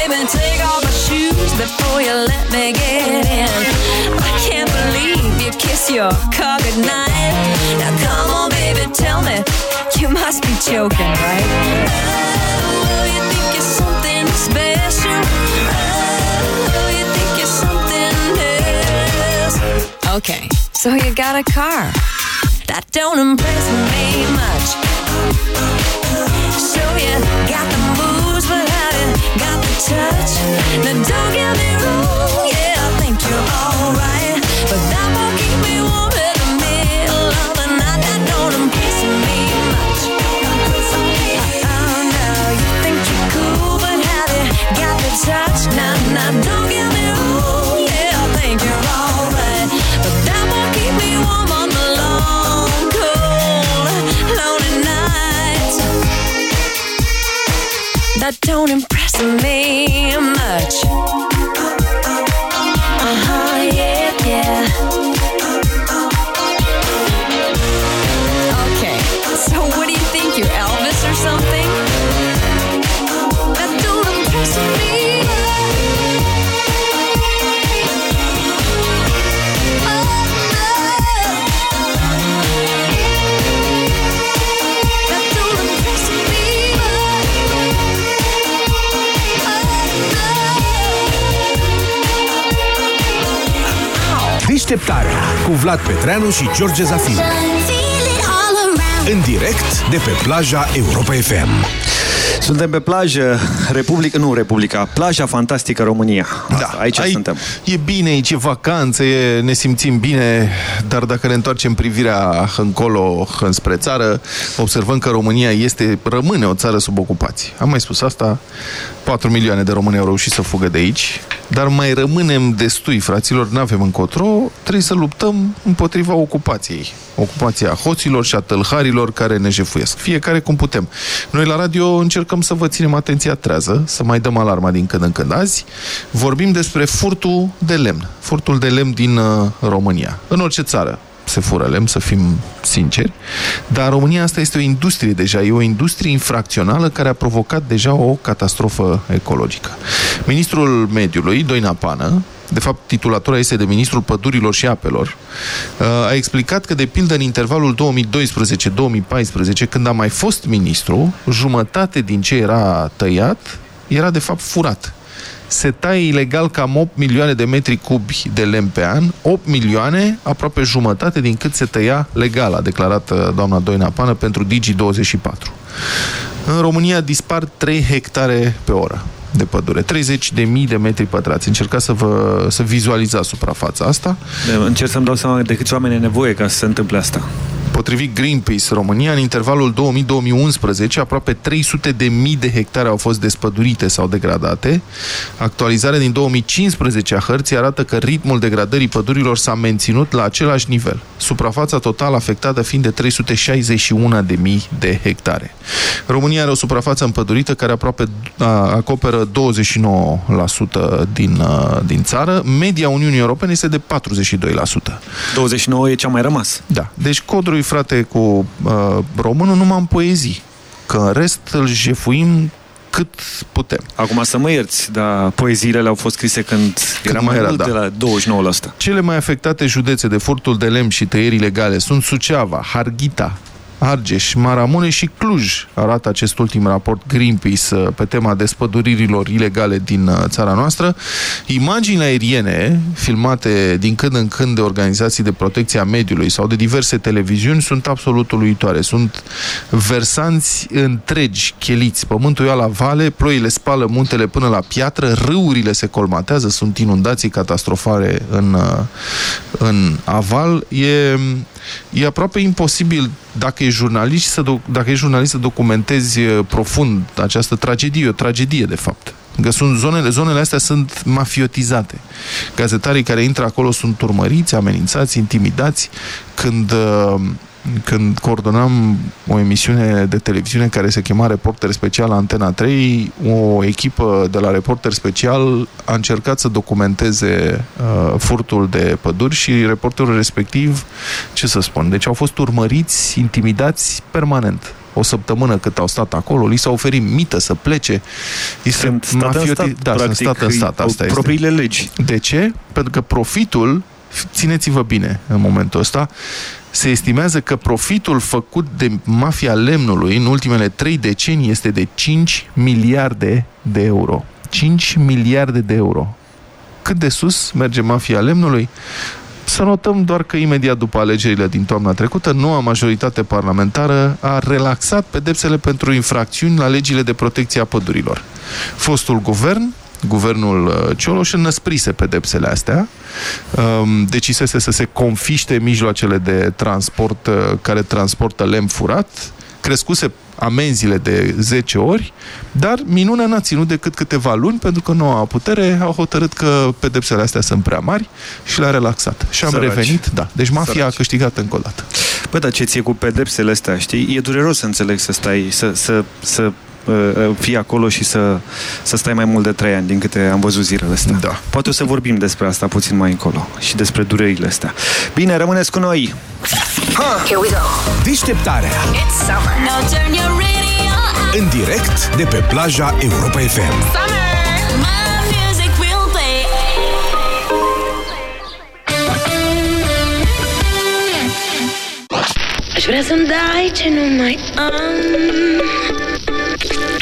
Me take off my shoes before you let me get in. I can't believe you kiss your car goodnight. Now come on, baby, tell me you must be joking, right? Oh, you think you're something special? Oh, you think you're something else? Okay, so you got a car. That don't impress me much. So you got the moves, touch? Now don't get me wrong, yeah, I think you're alright, but that won't keep me warm in the middle of the night. That don't impress me much. Oh no, you think you're cool, but have you got the touch? Now, now don't get me wrong, yeah, I think you're alright, but that won't keep me warm on the long, cold, lonely nights. That don't impress me much. Deșteptarea cu Vlad Petreanu și George Zafiu. În direct de pe plaja Europa FM. Suntem pe plajă, Republica, nu Republica, plaja fantastică România. Da, aici Ai- suntem. E bine, aici e vacanță, e, ne simțim bine, dar dacă ne întoarcem privirea încolo, înspre țară, observăm că România este, rămâne o țară sub ocupație. Am mai spus asta, 4 milioane de români au reușit să fugă de aici, dar mai rămânem destui, fraților, nu avem încotro, trebuie să luptăm împotriva ocupației. Ocupația hoților și a tălharilor care ne jefuiesc. Fiecare cum putem. Noi la radio încercăm să vă ținem atenția trează, să mai dăm alarma din când în când. Azi vorbim despre furtul de lemn. Furtul de lemn din uh, România. În orice țară se fură lemn, să fim sinceri, dar în România asta este o industrie deja, e o industrie infracțională care a provocat deja o catastrofă ecologică. Ministrul Mediului, Doina Pană, de fapt titulatura este de Ministrul Pădurilor și Apelor, uh, a explicat că, de pildă, în intervalul 2012-2014, când a mai fost ministru, jumătate din ce era tăiat era, de fapt, furat se taie ilegal cam 8 milioane de metri cubi de lemn pe an, 8 milioane, aproape jumătate din cât se tăia legal, a declarat uh, doamna Doina Pană pentru Digi24. În România dispar 3 hectare pe oră. de pădure. 30 de mii de metri pătrați. Încercați să, vă, să vizualizați suprafața asta. Încerc să-mi dau seama de câți oameni e nevoie ca să se întâmple asta. Potrivit Greenpeace România, în intervalul 2000-2011, aproape 300 de mii de hectare au fost despădurite sau degradate. Actualizarea din 2015 a hărții arată că ritmul degradării pădurilor s-a menținut la același nivel, suprafața totală afectată fiind de 361 de mii de hectare. România are o suprafață împădurită care aproape acoperă 29% din, din țară. Media Uniunii Europene este de 42%. 29 e cea mai rămas. Da. Deci codrul frate, cu uh, românul numai în poezii. Că în rest îl jefuim cât putem. Acum să mă ierți, dar poeziile au fost scrise când cât era mai, mai mult da. de la 29%. Cele mai afectate județe de furtul de lemn și tăieri ilegale sunt Suceava, Harghita, Argeș, Maramune și Cluj, arată acest ultim raport Greenpeace uh, pe tema despăduririlor ilegale din uh, țara noastră. Imaginile aeriene filmate din când în când de organizații de protecție a mediului sau de diverse televiziuni sunt absolut uluitoare. Sunt versanți întregi, cheliți. Pământul ia la vale, ploile spală muntele până la piatră, râurile se colmatează, sunt inundații catastrofale în, uh, în aval. E e aproape imposibil, dacă ești jurnalist, să, dacă ești jurnalist, să documentezi profund această tragedie, o tragedie, de fapt. Că sunt zonele, zonele astea sunt mafiotizate. Gazetarii care intră acolo sunt urmăriți, amenințați, intimidați. Când uh, când coordonam o emisiune de televiziune care se chema Reporter Special Antena 3, o echipă de la Reporter Special a încercat să documenteze uh, furtul de păduri și reporterul respectiv, ce să spun, deci au fost urmăriți, intimidați permanent o săptămână cât au stat acolo, li s-a oferit mită să plece. Sunt stat în stat, da, practic, sunt stat în stat, asta este. propriile legi. De ce? Pentru că profitul, țineți-vă bine în momentul ăsta, se estimează că profitul făcut de mafia lemnului în ultimele trei decenii este de 5 miliarde de euro. 5 miliarde de euro. Cât de sus merge mafia lemnului? Să notăm doar că imediat după alegerile din toamna trecută, noua majoritate parlamentară a relaxat pedepsele pentru infracțiuni la legile de protecție a pădurilor. Fostul guvern guvernul uh, Cioloș înăsprise pedepsele astea, um, decisese să se confiște mijloacele de transport uh, care transportă lemn furat, crescuse amenziile de 10 ori, dar minunea n-a ținut decât câteva luni, pentru că noua putere a hotărât că pedepsele astea sunt prea mari și le-a relaxat. Și am Săraci. revenit, da. Deci mafia Săraci. a câștigat încă o dată. Bă, dar ce ție cu pedepsele astea, știi? E dureros să înțeleg să stai, să, să, să Uh, fii acolo și să, să stai mai mult de trei ani, din câte am văzut zilele astea. Da. Poate o să vorbim despre asta puțin mai încolo și despre durerile astea. Bine, rămâneți cu noi! Ha! Here we go. Deșteptarea It's summer. Now turn your radio on. În direct de pe plaja Europa FM. Summer! Aș vrea să-mi dai ce nu mai am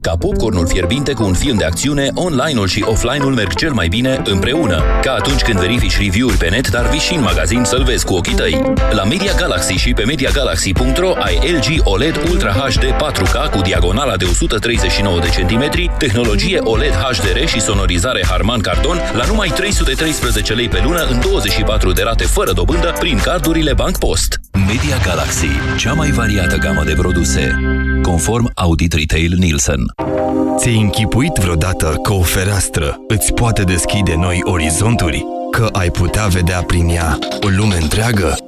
Ca popcornul fierbinte cu un film de acțiune, online-ul și offline-ul merg cel mai bine împreună. Ca atunci când verifici review-uri pe net, dar vii și în magazin să-l vezi cu ochii tăi. La Media Galaxy și pe MediaGalaxy.ro ai LG OLED Ultra HD 4K cu diagonala de 139 de centimetri, tehnologie OLED HDR și sonorizare Harman Kardon la numai 313 lei pe lună în 24 de rate fără dobândă prin cardurile Bank Post. Media Galaxy, cea mai variată gamă de produse, conform Audit Retail Nielsen. Ți-ai închipuit vreodată că o fereastră îți poate deschide noi orizonturi? Că ai putea vedea prin ea o lume întreagă?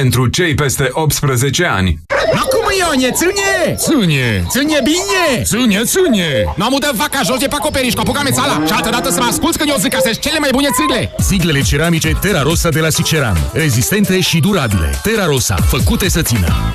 Pentru cei peste 18 ani. Acum Ionie, ține! Ține! Ține bine! Ține, ține! Nu am udat vaca jos de pe acoperiș, cu apucame țala și altă dată să mă asculți când eu zic că sunt cele mai bune țigle! Siglele ceramice Terra Rosa de la Siceran. Rezistente și durabile. Terra Rosa. Făcute să țină.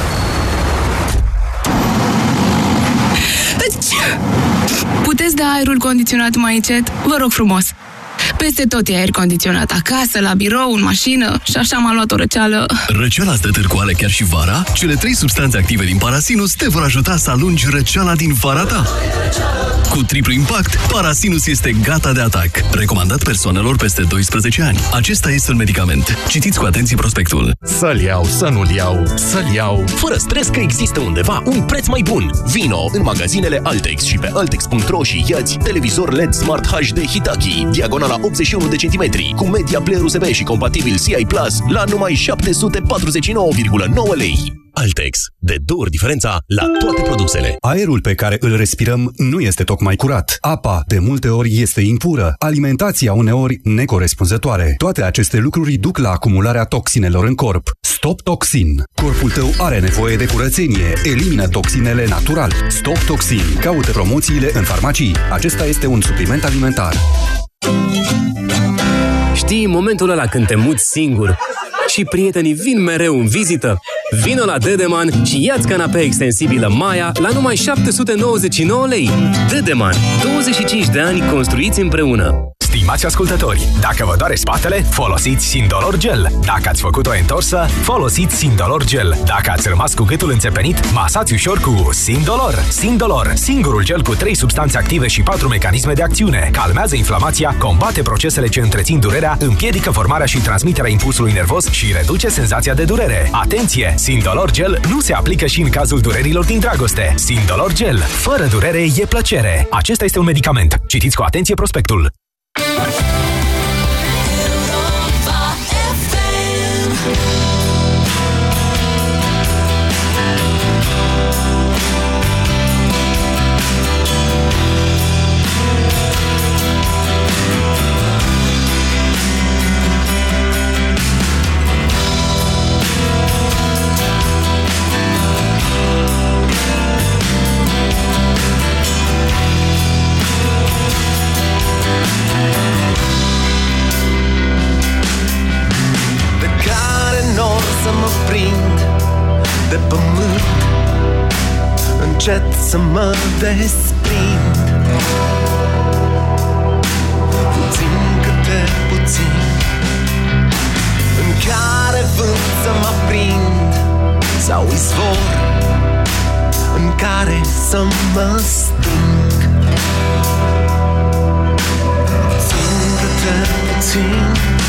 Puteți da aerul condiționat mai încet? Vă rog frumos! Peste tot e aer condiționat, acasă, la birou, în mașină și așa m-a luat o răceală. Răceala stă târcoale chiar și vara? Cele trei substanțe active din Parasinus te vor ajuta să alungi răceala din vara ta. Cu triplu impact, Parasinus este gata de atac. Recomandat persoanelor peste 12 ani. Acesta este un medicament. Citiți cu atenție prospectul. Să-l iau, să nu-l iau, să-l iau. Fără stres că există undeva un preț mai bun. Vino în magazinele Altex și pe Altex.ro și iați televizor LED Smart HD Hitachi, diagonala 81 de centimetri, cu media player USB și compatibil CI Plus la numai 749,9 lei. Altex. De două ori diferența la toate produsele. Aerul pe care îl respirăm nu este tocmai curat. Apa, de multe ori, este impură. Alimentația, uneori, necorespunzătoare. Toate aceste lucruri duc la acumularea toxinelor în corp. Stop Toxin. Corpul tău are nevoie de curățenie. Elimină toxinele natural. Stop Toxin. Caută promoțiile în farmacii. Acesta este un supliment alimentar. Știi momentul ăla când te muți singur și prietenii vin mereu în vizită? Vino la Dedeman și ia-ți canapea extensibilă Maya la numai 799 lei. Dedeman. 25 de ani construiți împreună. Stimați ascultători, dacă vă doare spatele, folosiți Sindolor Gel. Dacă ați făcut o întorsă, folosiți Sindolor Gel. Dacă ați rămas cu gâtul înțepenit, masați ușor cu Sindolor. Sindolor, singurul gel cu 3 substanțe active și 4 mecanisme de acțiune. Calmează inflamația, combate procesele ce întrețin durerea, împiedică formarea și transmiterea impulsului nervos și reduce senzația de durere. Atenție! Sindolor Gel nu se aplică și în cazul durerilor din dragoste. Sindolor Gel. Fără durere e plăcere. Acesta este un medicament. Citiți cu atenție prospectul. de să mă desprind. Puțin câte puțin. În care vânt să mă prind Sau izvor În care să mă sting Puțin câte puțin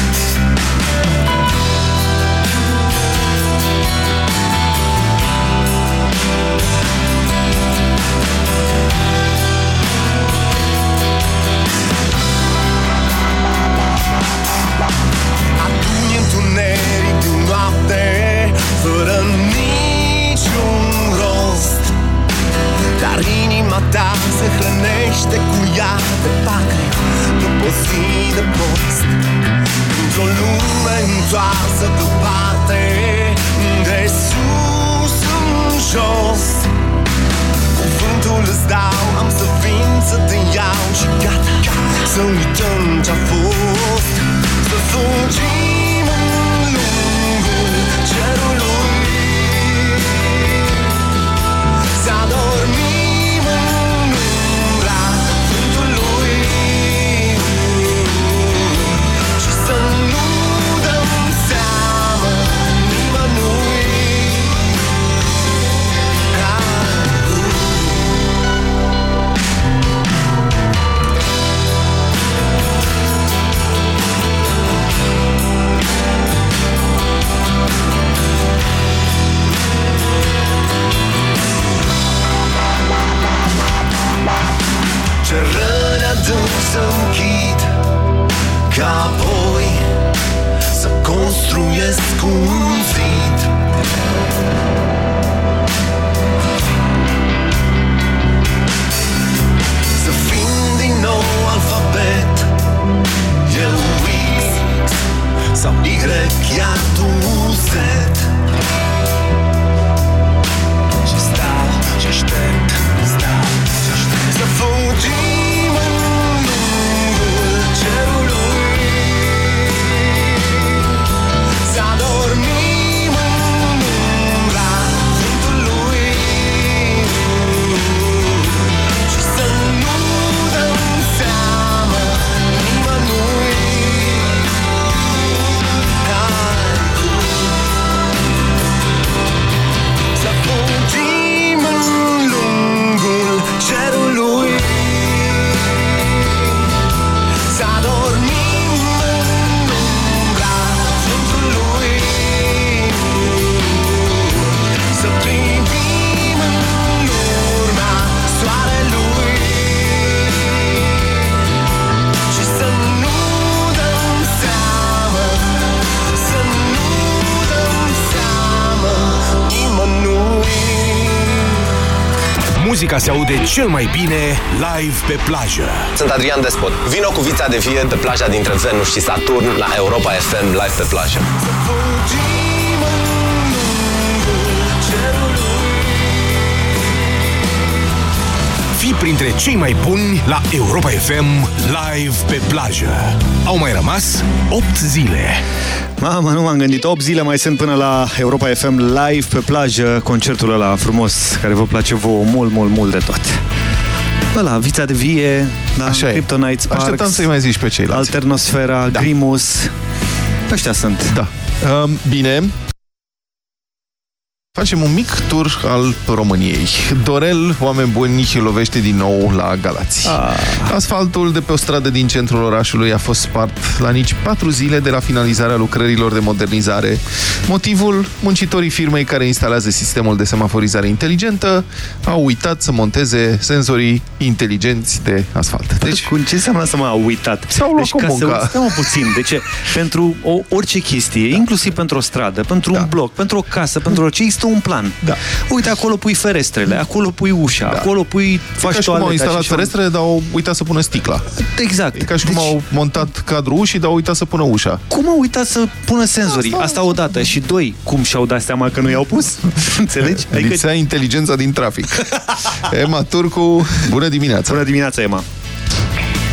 Muzica se aude cel mai bine live pe plajă. Sunt Adrian Despot. Vino cu vița de vie pe plaja dintre Venus și Saturn la Europa FM live pe plajă. Fii printre cei mai buni la Europa FM live pe plajă. Au mai rămas 8 zile. Mamă, nu m-am gândit. 8 zile mai sunt până la Europa FM live pe plajă, concertul ăla frumos, care vă place vouă mult, mult, mult de tot. Ăla, Vița de Vie, da, Așa e. Kryptonite Sparks, Așteptam să-i mai zici pe ceilalți. Alternosfera, da. Grimus. Ăștia sunt. Da. Um, bine. Facem un mic tur al României. Dorel, oameni buni, lovește din nou la Galați. Ah. Asfaltul de pe o stradă din centrul orașului a fost spart la nici patru zile de la finalizarea lucrărilor de modernizare. Motivul? Muncitorii firmei care instalează sistemul de semaforizare inteligentă au uitat să monteze senzorii inteligenți de asfalt. Deci, Cum, ce înseamnă să m-au uitat? S-au luat deci, cu ca să munca. stăm puțin. Deci, pentru o, orice chestie, da. inclusiv pentru o stradă, pentru da. un bloc, pentru o casă, pentru orice, există un plan. Da. Uite, acolo pui ferestrele, acolo pui ușa, da. acolo pui faci Ca și cum au toaleta instalat și așa. ferestrele, dar au uitat să pună sticla. Exact. E ca și cum Deci- au montat cadrul ușii, dar au uitat să pună ușa. Cum au uitat să pună senzorii? Asta, Asta odată. Și doi, cum și-au dat seama că nu i-au pus? Înțelegi? Adică... Lipsea inteligența din trafic. Ema Turcu, bună dimineața! Bună dimineața, Ema!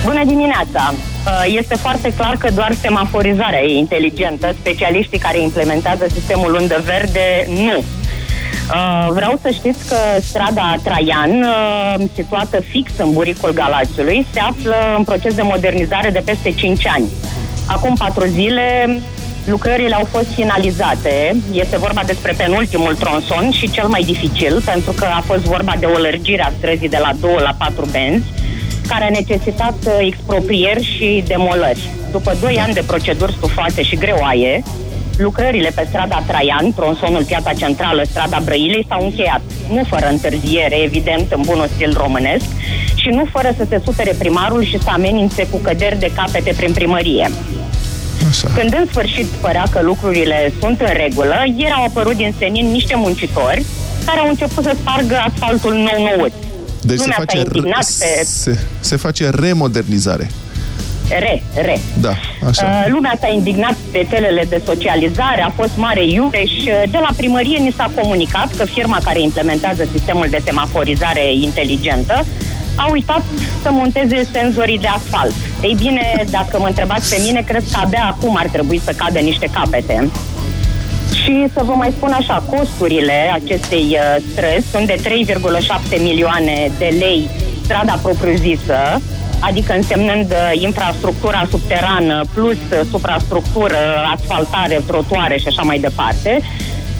Bună dimineața! Uh, Este foarte clar că doar semaforizarea e inteligentă. Specialiștii care implementează sistemul undă verde, nu. Uh, Vreau să știți că strada Traian, uh, situată fix în buricul Galațiului, se află în proces de modernizare de peste 5 ani. Acum patru zile lucrările au fost finalizate. Este vorba despre penultimul tronson și cel mai dificil, pentru că a fost vorba de o lărgire a străzii de la 2 la 4 benzi, care a necesitat uh, exproprieri și demolări. După 2 ani de proceduri stufate și greoaie, lucrările pe strada Traian, tronsonul Piața Centrală, strada Brăilei, s-au încheiat. Nu fără întârziere, evident, în bunul stil românesc, și nu fără să se supere primarul și să amenințe cu căderi de capete prin primărie. Așa. Când în sfârșit părea că lucrurile sunt în regulă, ieri au apărut din senin niște muncitori care au început să spargă asfaltul nou-nouț. Deci se Lumea s-a face, indignat pe... se, se face remodernizare. re, re. Da, așa. Uh, lumea s-a indignat pe telele de socializare, a fost mare iureș. De la primărie ni s-a comunicat că firma care implementează sistemul de semaforizare inteligentă a uitat să monteze senzorii de asfalt. Ei bine, dacă mă întrebați pe mine, cred că abia acum ar trebui să cadă niște capete. Și să vă mai spun așa, costurile acestei uh, străzi sunt de 3,7 milioane de lei strada propriu-zisă, adică însemnând uh, infrastructura subterană plus uh, suprastructură, asfaltare, trotuare și așa mai departe,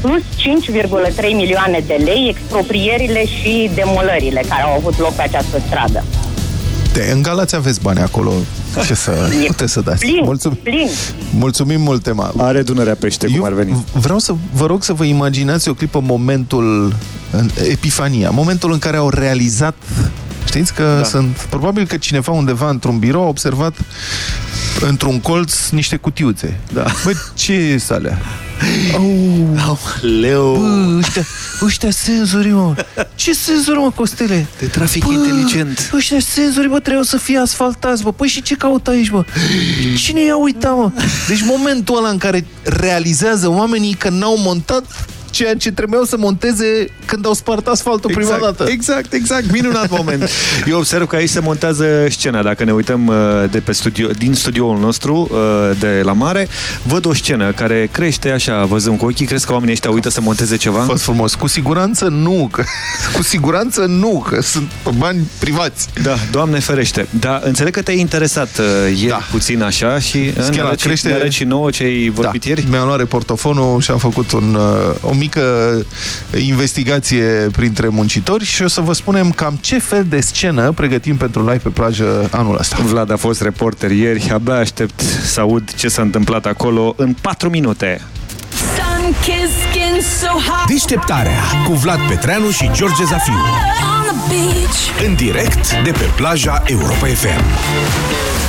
plus 5,3 milioane de lei exproprierile și demolările care au avut loc pe această stradă. De, în Galați aveți bani acolo. Ce să puteți să dați? Plin, Mulțum- plin. Mulțumim mult, Tema. Are Dunărea pește, cum ar veni. Vreau să vă rog să vă imaginați o clipă momentul, în- epifania, momentul în care au realizat Știți că da. sunt... Probabil că cineva undeva într-un birou a observat într-un colț niște cutiuțe. Da. Bă, ce e alea? Au, leu. Bă, ăștia, ăștia senzori, mă. Ce senzori, mă, Costele? De trafic Bă, inteligent. Ăștia senzori, bă, trebuie să fie asfaltați, bă. Păi și ce caută aici, bă? Cine i-a uitat, mă? Deci momentul ăla în care realizează oamenii că n-au montat ceea ce trebuiau să monteze când au spart asfaltul exact, prima dată. Exact, exact, minunat moment. Eu observ că aici se montează scena, dacă ne uităm uh, de pe studio, din studioul nostru uh, de la mare, văd o scenă care crește așa, văzând cu ochii, crezi că oamenii ăștia uită să monteze ceva? Fost frumos. Cu siguranță nu, că, cu siguranță nu, că sunt pe bani privați. Da, Doamne ferește. Da, înțeleg că te-ai interesat uh, ieri da. puțin așa și uh, Schela ne arăți- crește- ne arăți și nouă ce ai vorbit da. ieri? Mi-am luat reportofonul și am făcut un, uh, o mică investigație printre muncitori și o să vă spunem cam ce fel de scenă pregătim pentru live pe plajă anul ăsta. Vlad a fost reporter ieri, abia aștept să aud ce s-a întâmplat acolo în 4 minute. Sun-kissed skin so hot Deșteptarea cu Vlad Petreanu și George Zafiu. on the beach. În direct de pe plaja Europa FM.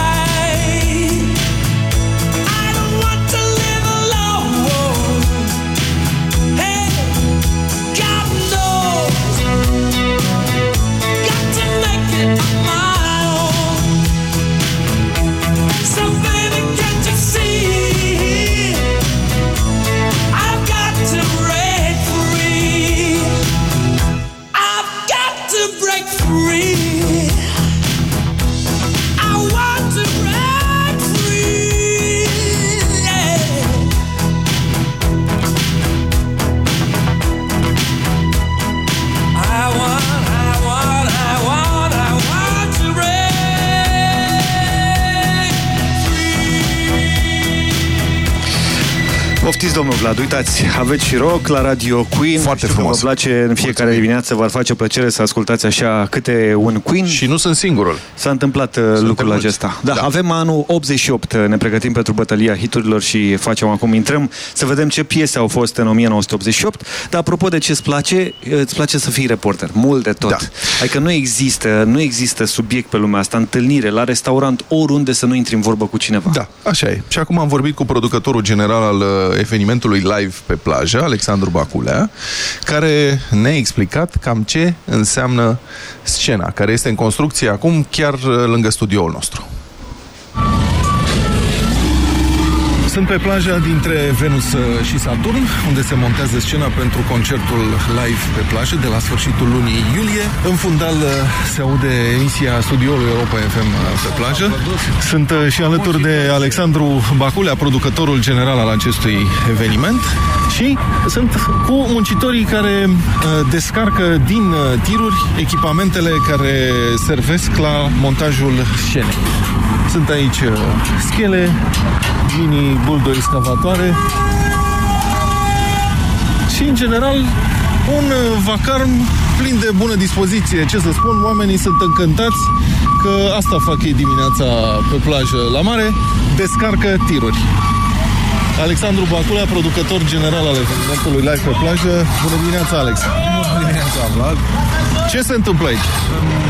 Poftiți, domnul Vlad, uitați, aveți și rock la Radio Queen. Foarte Știu frumos. Că vă place în fiecare Mulțumim. dimineață, v-ar face plăcere să ascultați așa câte un Queen. Și nu sunt singurul. S-a întâmplat uh, lucrul mulți. acesta. Da, Da. avem anul 88, ne pregătim pentru bătălia hiturilor și facem acum, intrăm să vedem ce piese au fost în 1988. Dar apropo de ce îți place, îți place să fii reporter, mult de tot. Da. Adică nu există, nu există subiect pe lumea asta, întâlnire la restaurant, oriunde să nu intri în vorbă cu cineva. Da, așa e. Și acum am vorbit cu producătorul general al uh, evenimentului live pe plajă, Alexandru Baculea, care ne-a explicat cam ce înseamnă scena, care este în construcție acum chiar uh, lângă studioul nostru. Sunt pe plaja dintre Venus uh, și Saturn, unde se montează scena pentru concertul live pe plajă de la sfârșitul lunii iulie. În fundal uh, se aude emisia studioului Europa FM uh, pe plajă. Sunt uh, și alături de Alexandru Baculea, producătorul general al acestui eveniment și sunt cu muncitorii care uh, descarcă din uh, tiruri echipamentele care servesc la montajul scenei. Sunt aici uh, schele, mini buldo excavatoare și, în general, un uh, vacarm plin de bună dispoziție. Ce să spun, oamenii sunt încântați că asta fac ei dimineața pe plajă la mare, descarcă tiruri. Alexandru Baculea, producător general al evenimentului Live pe plajă. Bună dimineața, Alex! Bună dimineața, Vlad! Ce se întâmplă aici?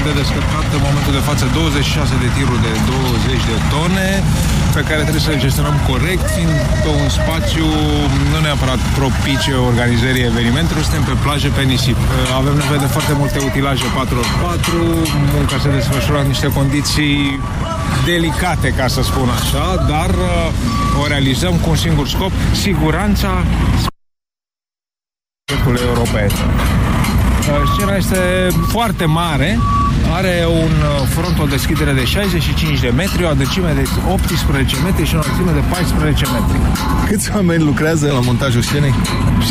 De descărcat în momentul de față 26 de tiruri de 20 de tone pe care trebuie să le gestionăm corect, fiind pe un spațiu nu neapărat propice organizării evenimentelor, suntem pe plajă pe nisip. Avem nevoie de foarte multe utilaje 4x4, munca se desfășoară în niște condiții delicate, ca să spun așa, dar uh, o realizăm cu un singur scop, siguranța proiectului european. Uh, Scena este foarte mare, are un uh, front, o deschidere de 65 de metri, o adâncime de 18 metri și o înălțime de 14 metri. Câți oameni lucrează la montajul scenei?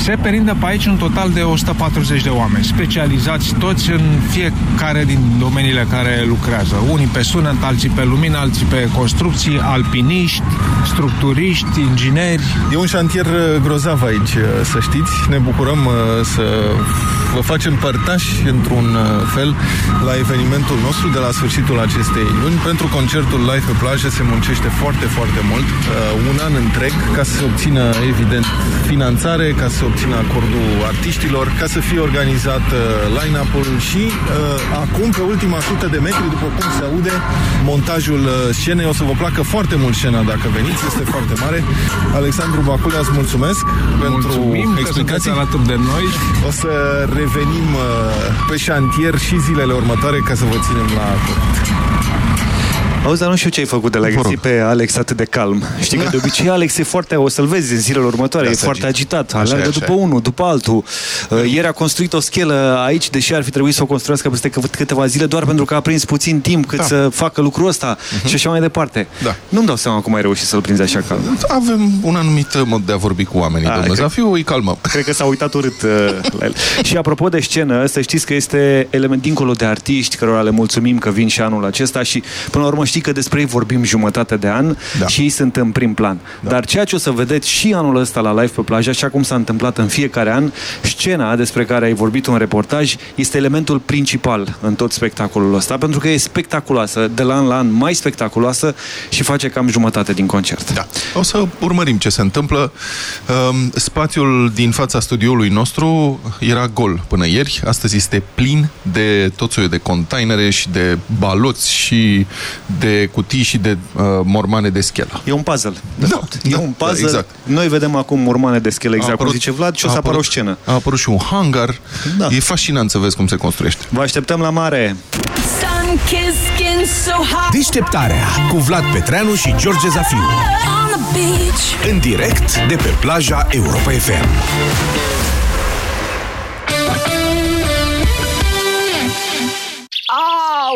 Se perindă pe aici un total de 140 de oameni, specializați toți în fiecare din domeniile care lucrează. Unii pe sunet, alții pe lumină, alții pe construcții, alpiniști, structuriști, ingineri. E un șantier uh, grozav aici, uh, să știți. Ne bucurăm uh, să vă facem părtași într-un uh, fel la evenimentul nostru de la sfârșitul acestei luni. Pentru concertul live pe plajă se muncește foarte, foarte mult, uh, un an întreg, ca să se obțină, evident, finanțare, ca să se obțină acordul artiștilor, ca să fie organizat uh, line-up-ul și uh, acum, pe ultima sută de metri, după cum se aude, montajul uh, scenei. O să vă placă foarte mult scena dacă veniți, este foarte mare. Alexandru Baculea, îți mulțumesc pentru Mulțumim că explicații. sunteți alături de noi. O să revenim uh, pe șantier și zilele următoare ca să vă ținem la curent. Auzi, dar nu știu ce ai făcut de la găsi pe Alex atât de calm. Știi că de obicei Alex e foarte, o să-l vezi în zilele următoare, Da, e se foarte agitat, Așa e, alergă așa după e. unul, după altul. Uh, Ieri a construit o schelă aici, deși ar fi trebuit să o construiască peste câ- câteva zile, doar pentru că a prins puțin timp cât Da. să facă lucrul ăsta și așa mai departe. Da. Nu-mi dau seama cum ai reușit să-l prinzi așa calm. Avem un anumit mod de a vorbi cu oamenii, Ah, domnul cred- Zafiu, îi calmăm. Cred că s-a uitat urât uh, la el. Și apropo de scenă, să știți că este element dincolo de artiști, cărora le mulțumim că vin și anul acesta și până la urmă și știi că despre ei vorbim jumătate de an da. și ei sunt în prim plan. Da. Dar ceea ce o să vedeți și anul ăsta la live pe plajă, așa cum s-a întâmplat în fiecare an, scena despre care ai vorbit în reportaj este elementul principal în tot spectacolul ăsta, pentru că e spectaculoasă, de la an la an mai spectaculoasă și face cam jumătate din concert. Da. O să urmărim ce se întâmplă. Um, spațiul din fața studioului nostru era gol până ieri. Astăzi este plin de tot soiul de containere și de baloți și de cutii și de uh, mormane de schelă. E un puzzle, de da, fapt. E da, un puzzle. Da, exact. Noi vedem acum mormane de schelă, exact apărut, cum zice Vlad, și o să apară o scenă. A apărut și un hangar. Da. E fascinant să vezi cum se construiește. Vă așteptăm la mare! Deșteptarea cu Vlad Petreanu și George Zafiu. În direct de pe plaja Europa FM.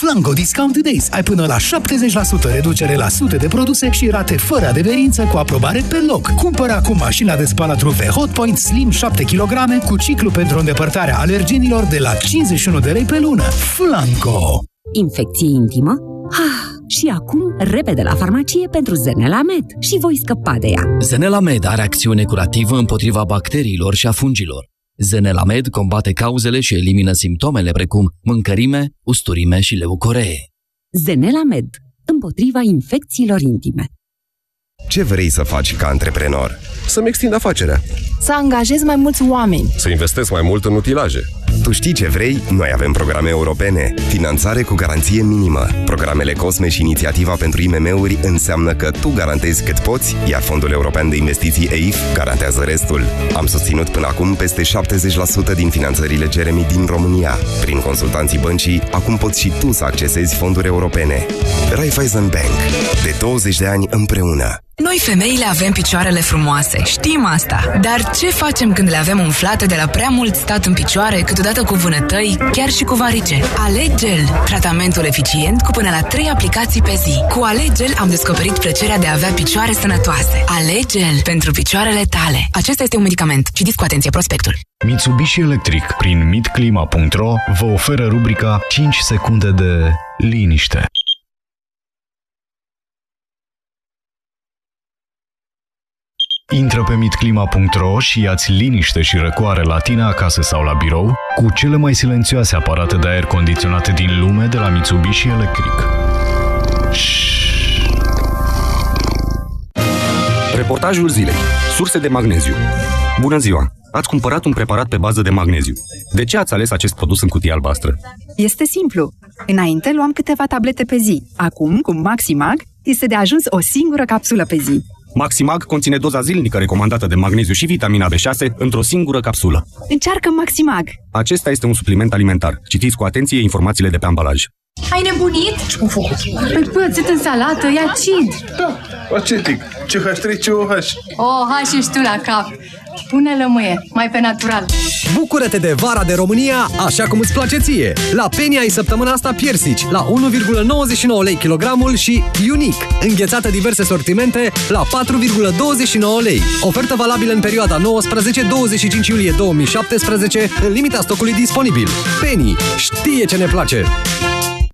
Flanco Discount Days. Ai până la 70% reducere la sute de produse și rate fără adeverință cu aprobare pe loc. Cumpără acum mașina de spălat rufe Hotpoint Slim 7 kg cu ciclu pentru îndepărtarea alergenilor de la 51 de lei pe lună. Flanco! Infecție intimă? Ah, și acum repede la farmacie pentru Zenelamed și voi scăpa de ea. Zenelamed are acțiune curativă împotriva bacteriilor și a fungilor. Zenelamed combate cauzele și elimină simptomele precum mâncărime, usturime și leucoree. Zenelamed. Împotriva infecțiilor intime. Ce vrei să faci ca antreprenor? Să-mi extind afacerea. Să angajez mai mulți oameni. Să investesc mai mult în utilaje. Tu știi ce vrei? Noi avem programe europene. Finanțare cu garanție minimă. Programele COSME și inițiativa pentru IMM-uri înseamnă că tu garantezi cât poți, iar Fondul European de Investiții EIF garantează restul. Am susținut până acum peste 70% din finanțările Jeremy din România. Prin consultanții băncii, acum poți și tu să accesezi fonduri europene. Raiffeisen Bank. De 20 de ani împreună. Noi femeile avem picioarele frumoase, știm asta. Dar ce facem când le avem umflate de la prea mult stat în picioare, câteodată cu vânătăi, chiar și cu varice? Alegel, tratamentul eficient cu până la 3 aplicații pe zi. Cu Alegel am descoperit plăcerea de a avea picioare sănătoase. Alegel pentru picioarele tale. Acesta este un medicament. Citiți cu atenție prospectul. Mitsubishi Electric prin mitclima.ro vă oferă rubrica 5 secunde de liniște. Intră pe mitclima.ro și ia-ți liniște și răcoare la tine acasă sau la birou cu cele mai silențioase aparate de aer condiționate din lume de la Mitsubishi Electric. Reportajul zilei. Surse de magneziu. Bună ziua! Ați cumpărat un preparat pe bază de magneziu. De ce ați ales acest produs în cutie albastră? Este simplu. Înainte luam câteva tablete pe zi. Acum, cu Maximag, este de ajuns o singură capsulă pe zi. Maximag conține doza zilnică recomandată de magneziu și vitamina B6 într-o singură capsulă. Încearcă Maximag! Acesta este un supliment alimentar. Citiți cu atenție informațiile de pe ambalaj. Ai nebunit? Ce-am făcut? Păi pățit în salată, e acid. Da, acetic. CH3, COH. Oh, hai și tu la cap. Pune lămâie, mai pe natural. Bucură-te de vara de România așa cum îți place ție! La Penny ai săptămâna asta piersici la 1,99 lei kilogramul și Unique, înghețată diverse sortimente la 4,29 lei. Ofertă valabilă în perioada 19-25 iulie 2017 în limita stocului disponibil. Penny știe ce ne place!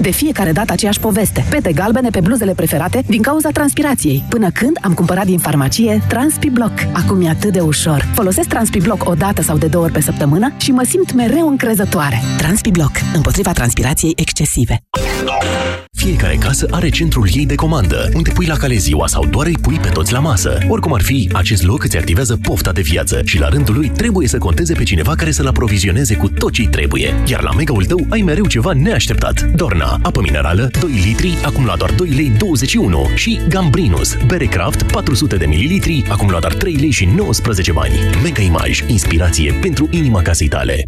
De fiecare dată aceeași poveste. Pete galbene pe bluzele preferate din cauza transpirației. Până când am cumpărat din farmacie TranspiBlock. Acum e atât de ușor. Folosesc TranspiBlock o dată sau de două ori pe săptămână și mă simt mereu încrezătoare. TranspiBlock. Împotriva transpirației excesive. Fiecare casă are centrul ei de comandă, unde pui la cale ziua sau doar îi pui pe toți la masă. Oricum ar fi, acest loc îți activează pofta de viață și la rândul lui trebuie să conteze pe cineva care să-l aprovizioneze cu tot ce trebuie. Iar la mega-ul tău ai mereu ceva neașteptat. Dorna, apă minerală, 2 litri, acum la doar 2 lei 21 și Gambrinus, bere craft 400 de mililitri, acum la doar 3 lei și 19 bani. Mega Image, inspirație pentru inima casei tale.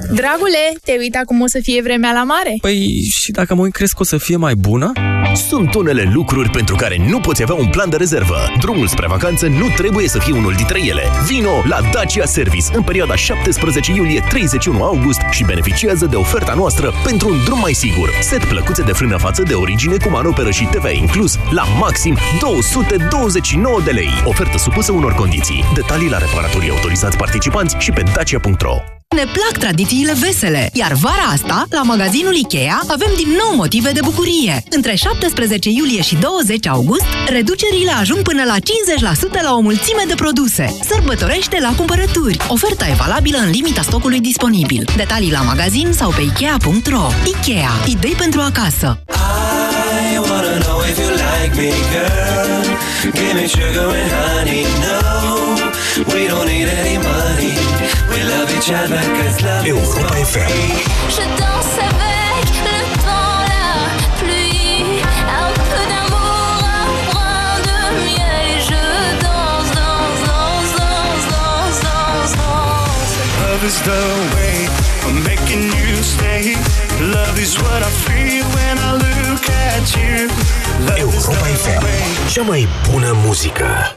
Dragule, te uita cum o să fie vremea la mare? Păi, și dacă mă uit, crezi că o să fie mai bună? Sunt unele lucruri pentru care nu poți avea un plan de rezervă. Drumul spre vacanță nu trebuie să fie unul dintre ele. Vino la Dacia Service în perioada 17 iulie-31 august și beneficiază de oferta noastră pentru un drum mai sigur. Set plăcuțe de frână față de origine cu manoperă și TVA inclus la maxim 229 de lei. Ofertă supusă unor condiții. Detalii la reparatorii autorizați participanți și pe dacia.ro. Ne plac tradițiile vesele, iar vara asta, la magazinul Ikea, avem din nou motive de bucurie. Între 17 iulie și 20 august, reducerile ajung până la 50% la o mulțime de produse. Sărbătorește la cumpărături. Oferta e valabilă în limita stocului disponibil. Detalii la magazin sau pe Ikea.ro. Ikea. Idei pentru acasă. I wanna know if you like me, girl. Give me sugar and honey. No, we don't need any money. We love each other cause love Europa is FM. Je danse avec le temps, la pluie, un peu d'amour, un brin de miel et je danse, danse, danse, danse, danse, danse, danse. Love is the way I'm making you stay. Love is what I feel when I look at you. Love is Europa the FM. way. Cea mai bună muzică.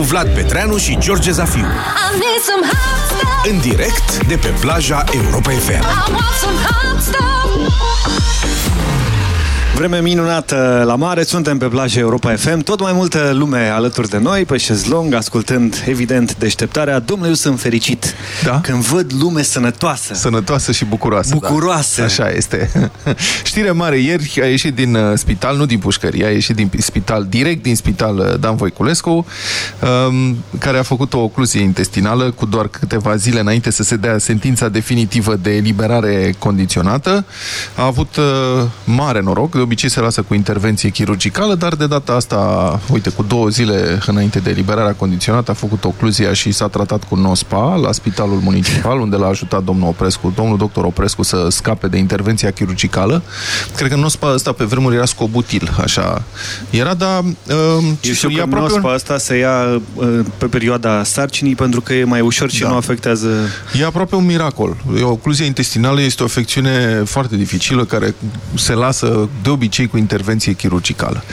Vlad Petreanu și George Zafiu. I need some hot stuff. În direct de pe plaja Europa FM. Vreme minunată la mare, suntem pe plaja Europa FM, tot mai multă lume alături de noi, pe șezlong, ascultând, evident, deșteptarea. Domnule, eu sunt fericit da? când văd lume sănătoasă. Sănătoasă și bucuroasă. Bucuroasă. Da. Așa este. Știre mare, ieri a ieșit din uh, spital, nu din pușcărie, a ieșit din spital, direct din spital uh, Dan Voiculescu, um, care a făcut o ocluzie intestinală cu doar câteva zile înainte să se dea sentința definitivă de eliberare condiționată. A avut uh, mare noroc, de obicei se lasă cu intervenție chirurgicală, dar de data asta, uite, cu două zile înainte de eliberarea condiționată, a făcut ocluzia și s-a tratat cu NOSPA la spitalul municipal, unde l-a ajutat domnul Oprescu, domnul doctor Oprescu să scape de intervenția chirurgicală. Cred că NOSPA ăsta pe vremuri era scobutil, așa. Era, dar... Uh, Eu știu că nospa asta se ia uh, pe perioada sarcinii pentru că e mai ușor și Da. nu afectează... E aproape un miracol. O ocluzie intestinală este o afecțiune foarte dificilă care se lasă de obicei cu intervenție chirurgicală.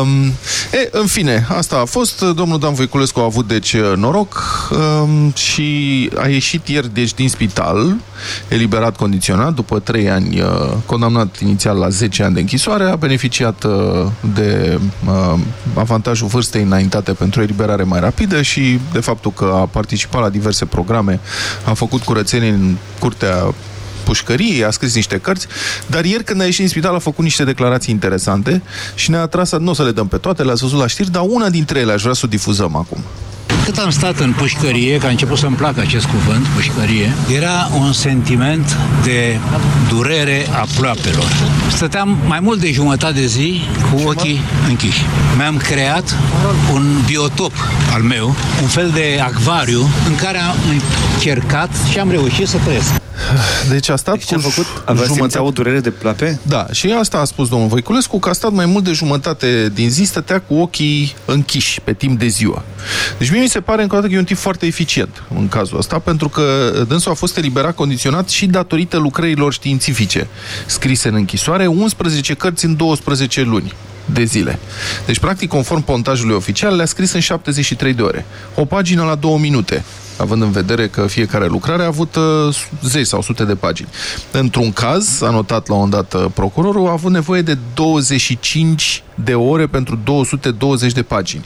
Um, e, în fine, asta a fost. Domnul Dan Voiculescu a avut deci noroc um, și a ieșit ieri deci din spital, eliberat condiționat, după 3 ani uh, condamnat inițial la 10 ani de închisoare, a beneficiat uh, de uh, avantajul vârstei înaintate pentru eliberare mai rapidă și de faptul că a participat la diverse programe, a făcut curățenie în curtea pușcăriei, a scris niște cărți, dar ieri când a ieșit din spital a făcut niște declarații interesante și ne-a atras, nu o să le dăm pe toate, le-ați văzut la știri, dar una dintre ele aș vrea să o difuzăm acum. Cât am stat în pușcărie, că a început să-mi placă acest cuvânt, pușcărie, era un sentiment de durere a ploapelor. Stăteam mai mult de jumătate de zi cu ochii închiși. Mi-am creat un biotop al meu, un fel de acvariu în care am încercat și am reușit să trăiesc. Deci a stat ce a făcut? Avea simțea o durere de ploape? Da, și asta a spus domnul Voiculescu, că a stat mai mult de jumătate din zi, stătea cu ochii închiși pe timp de ziua. Deci mie mi se pare încă o dată că e un tip foarte eficient în cazul ăsta, pentru că dânsul a fost eliberat condiționat și datorită lucrărilor științifice scrise în închisoare, 11 cărți în 12 luni de zile. Deci, practic, conform pontajului oficial, le-a scris în 73 de ore. O pagină la două minute având în vedere că fiecare lucrare a avut uh, zeci sau sute de pagini. Într-un caz, a notat la un dat uh, procurorul, a avut nevoie de 25 de ore pentru 220 de pagini.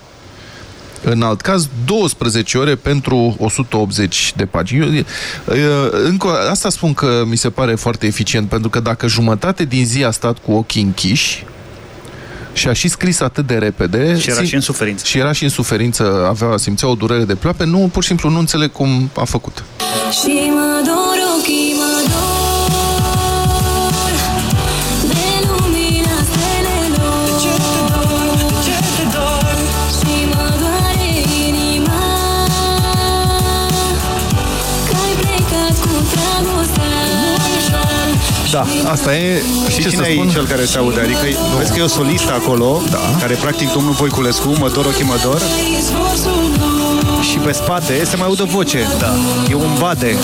În alt caz, 12 ore pentru 180 de pagini. Eu, uh, Încă, asta spun că mi se pare foarte eficient, pentru că dacă jumătate din zi a stat cu ochii închiși, și a și scris atât de repede. Și era sim- și în suferință. Și era și în suferință, avea, simțea o durere de ploape, nu, pur și simplu nu înțeleg cum a făcut. Și mă Da, asta e... Și ce cine să e spun? cel care se aude? Adică vezi că e o solistă acolo, da. care practic domnul Voiculescu, mă dor ochii mă dor, și pe spate se mai audă voce. Da. E un bade.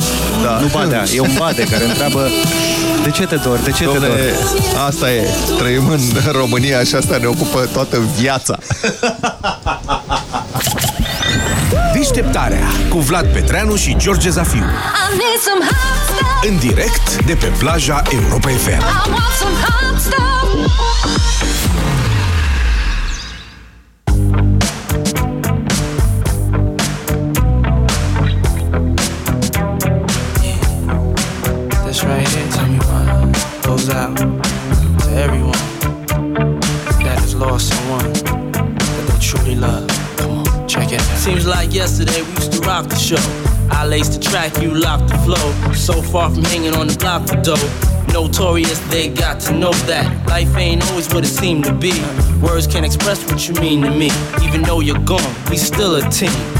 Da. Nu badea, e un bade care întreabă de ce te dor, de ce Dom'le, te dor? asta e. Trăim în România și asta ne ocupă toată viața. Deșteptarea cu Vlad Petreanu și George Zafiu. I need some hot stuff În direct de pe plaja Europa FM. I want some hot stuff This right here, tell me why, goes out to everyone that has lost someone that they truly love. Out. Seems like yesterday we used to rock the show. I laced the track, you locked the flow. So far from hanging on the block for dough. Notorious, they got to know that life ain't always what it seemed to be. Words can't express what you mean to me. Even though you're gone, we still a team.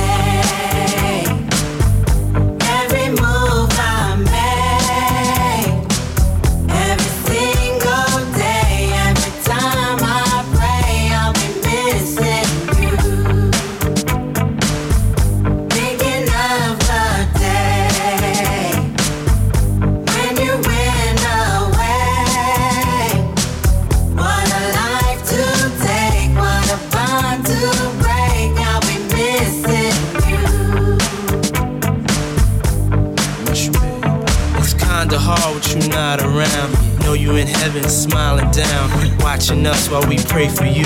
Know you in heaven, smiling down, watching us while we pray for you.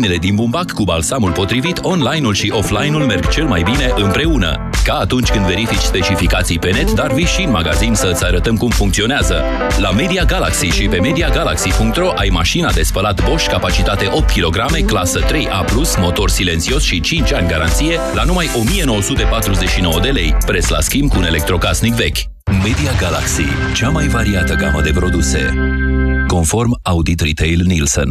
Ca hainele din bumbac cu balsamul potrivit, online-ul și offline-ul merg cel mai bine împreună. Ca atunci când verifici specificații pe net, dar vii și în magazin să îți arătăm cum funcționează. La Media Galaxy și pe MediaGalaxy.ro ai mașina de spălat Bosch, capacitate 8 kg, clasă 3A+, motor silențios și 5 ani garanție, la numai 1949 de lei, preț la schimb cu un electrocasnic vechi. Media Galaxy, cea mai variată gamă de produse. Conform Audit Retail Nielsen.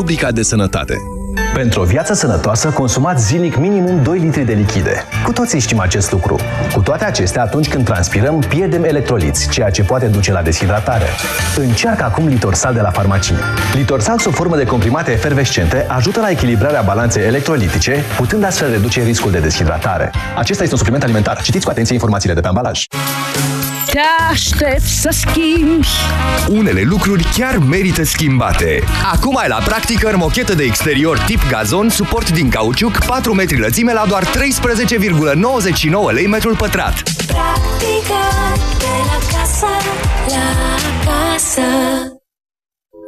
Rubrica de sănătate. Pentru o viață sănătoasă, consumați zilnic minimum 2 litri de lichide. Cu toții știm acest lucru. Cu toate acestea, atunci când transpirăm, pierdem electroliți, ceea ce poate duce la deshidratare. Încearcă acum Litorsal de la farmacie. Litorsal sub formă de comprimate efervescente ajută la echilibrarea balanței electrolitice, putând astfel reduce riscul de deshidratare. Acesta este un supliment alimentar. Citiți cu atenție informațiile de pe ambalaj. Te aștept să schimbi Unele lucruri chiar merită schimbate. Acum ai la practică mochetă de exterior tip gazon, suport din cauciuc, 4 metri lățime la doar 13,99 lei metrul pătrat. Practica de la casă la casă.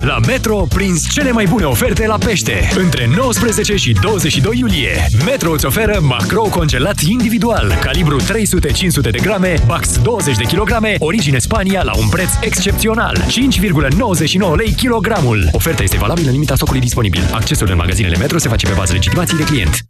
La Metro, prinzi cele mai bune oferte la pește. Între 19 și 22 iulie, Metro îți oferă macro congelat individual, calibru 300-500 de grame, bax 20 de kilograme, origine Spania la un preț excepțional. 5,99 lei kilogramul. Oferta este valabilă în limita stocului disponibil. Accesul în magazinele Metro se face pe bază legitimației de client.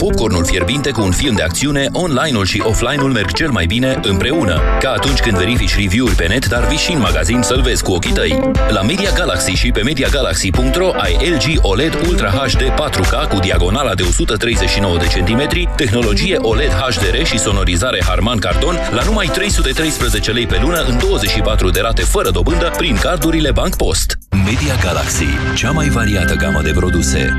Ca popcornul fierbinte cu un film de acțiune, online-ul și offline-ul merg cel mai bine împreună. Ca atunci când verifici review-uri pe net, dar vii și în magazin să-l vezi cu ochii tăi. La Media Galaxy și pe MediaGalaxy.ro ai LG OLED Ultra HD 4K cu diagonala de 139 de centimetri, tehnologie OLED HDR și sonorizare Harman Kardon la numai 313 lei pe lună în 24 de rate fără dobândă prin cardurile Bank Post. Media Galaxy, cea mai variată gamă de produse,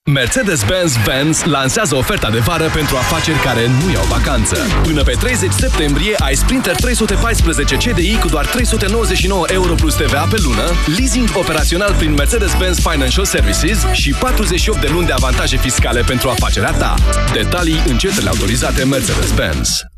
Mercedes-Benz Benz lansează oferta de vară pentru afaceri care nu iau vacanță. Până pe 30 septembrie ai Sprinter 314 CDI cu doar 399 euro plus TVA pe lună, leasing operațional prin Mercedes-Benz Financial Services și 48 de luni de avantaje fiscale pentru afacerea ta. Detalii în centrele autorizate Mercedes-Benz.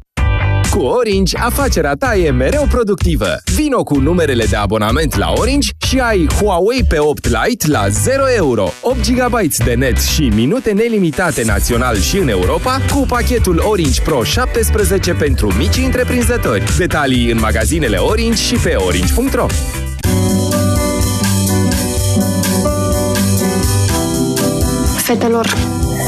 Cu Orange, afacerea ta e mereu productivă. Vino cu numerele de abonament la Orange și ai Huawei P8 Lite la 0 euro, 8 GB de net și minute nelimitate național și în Europa cu pachetul Orange Pro 17 pentru mici întreprinzători. Detalii în magazinele Orange și pe orange.ro Fetelor,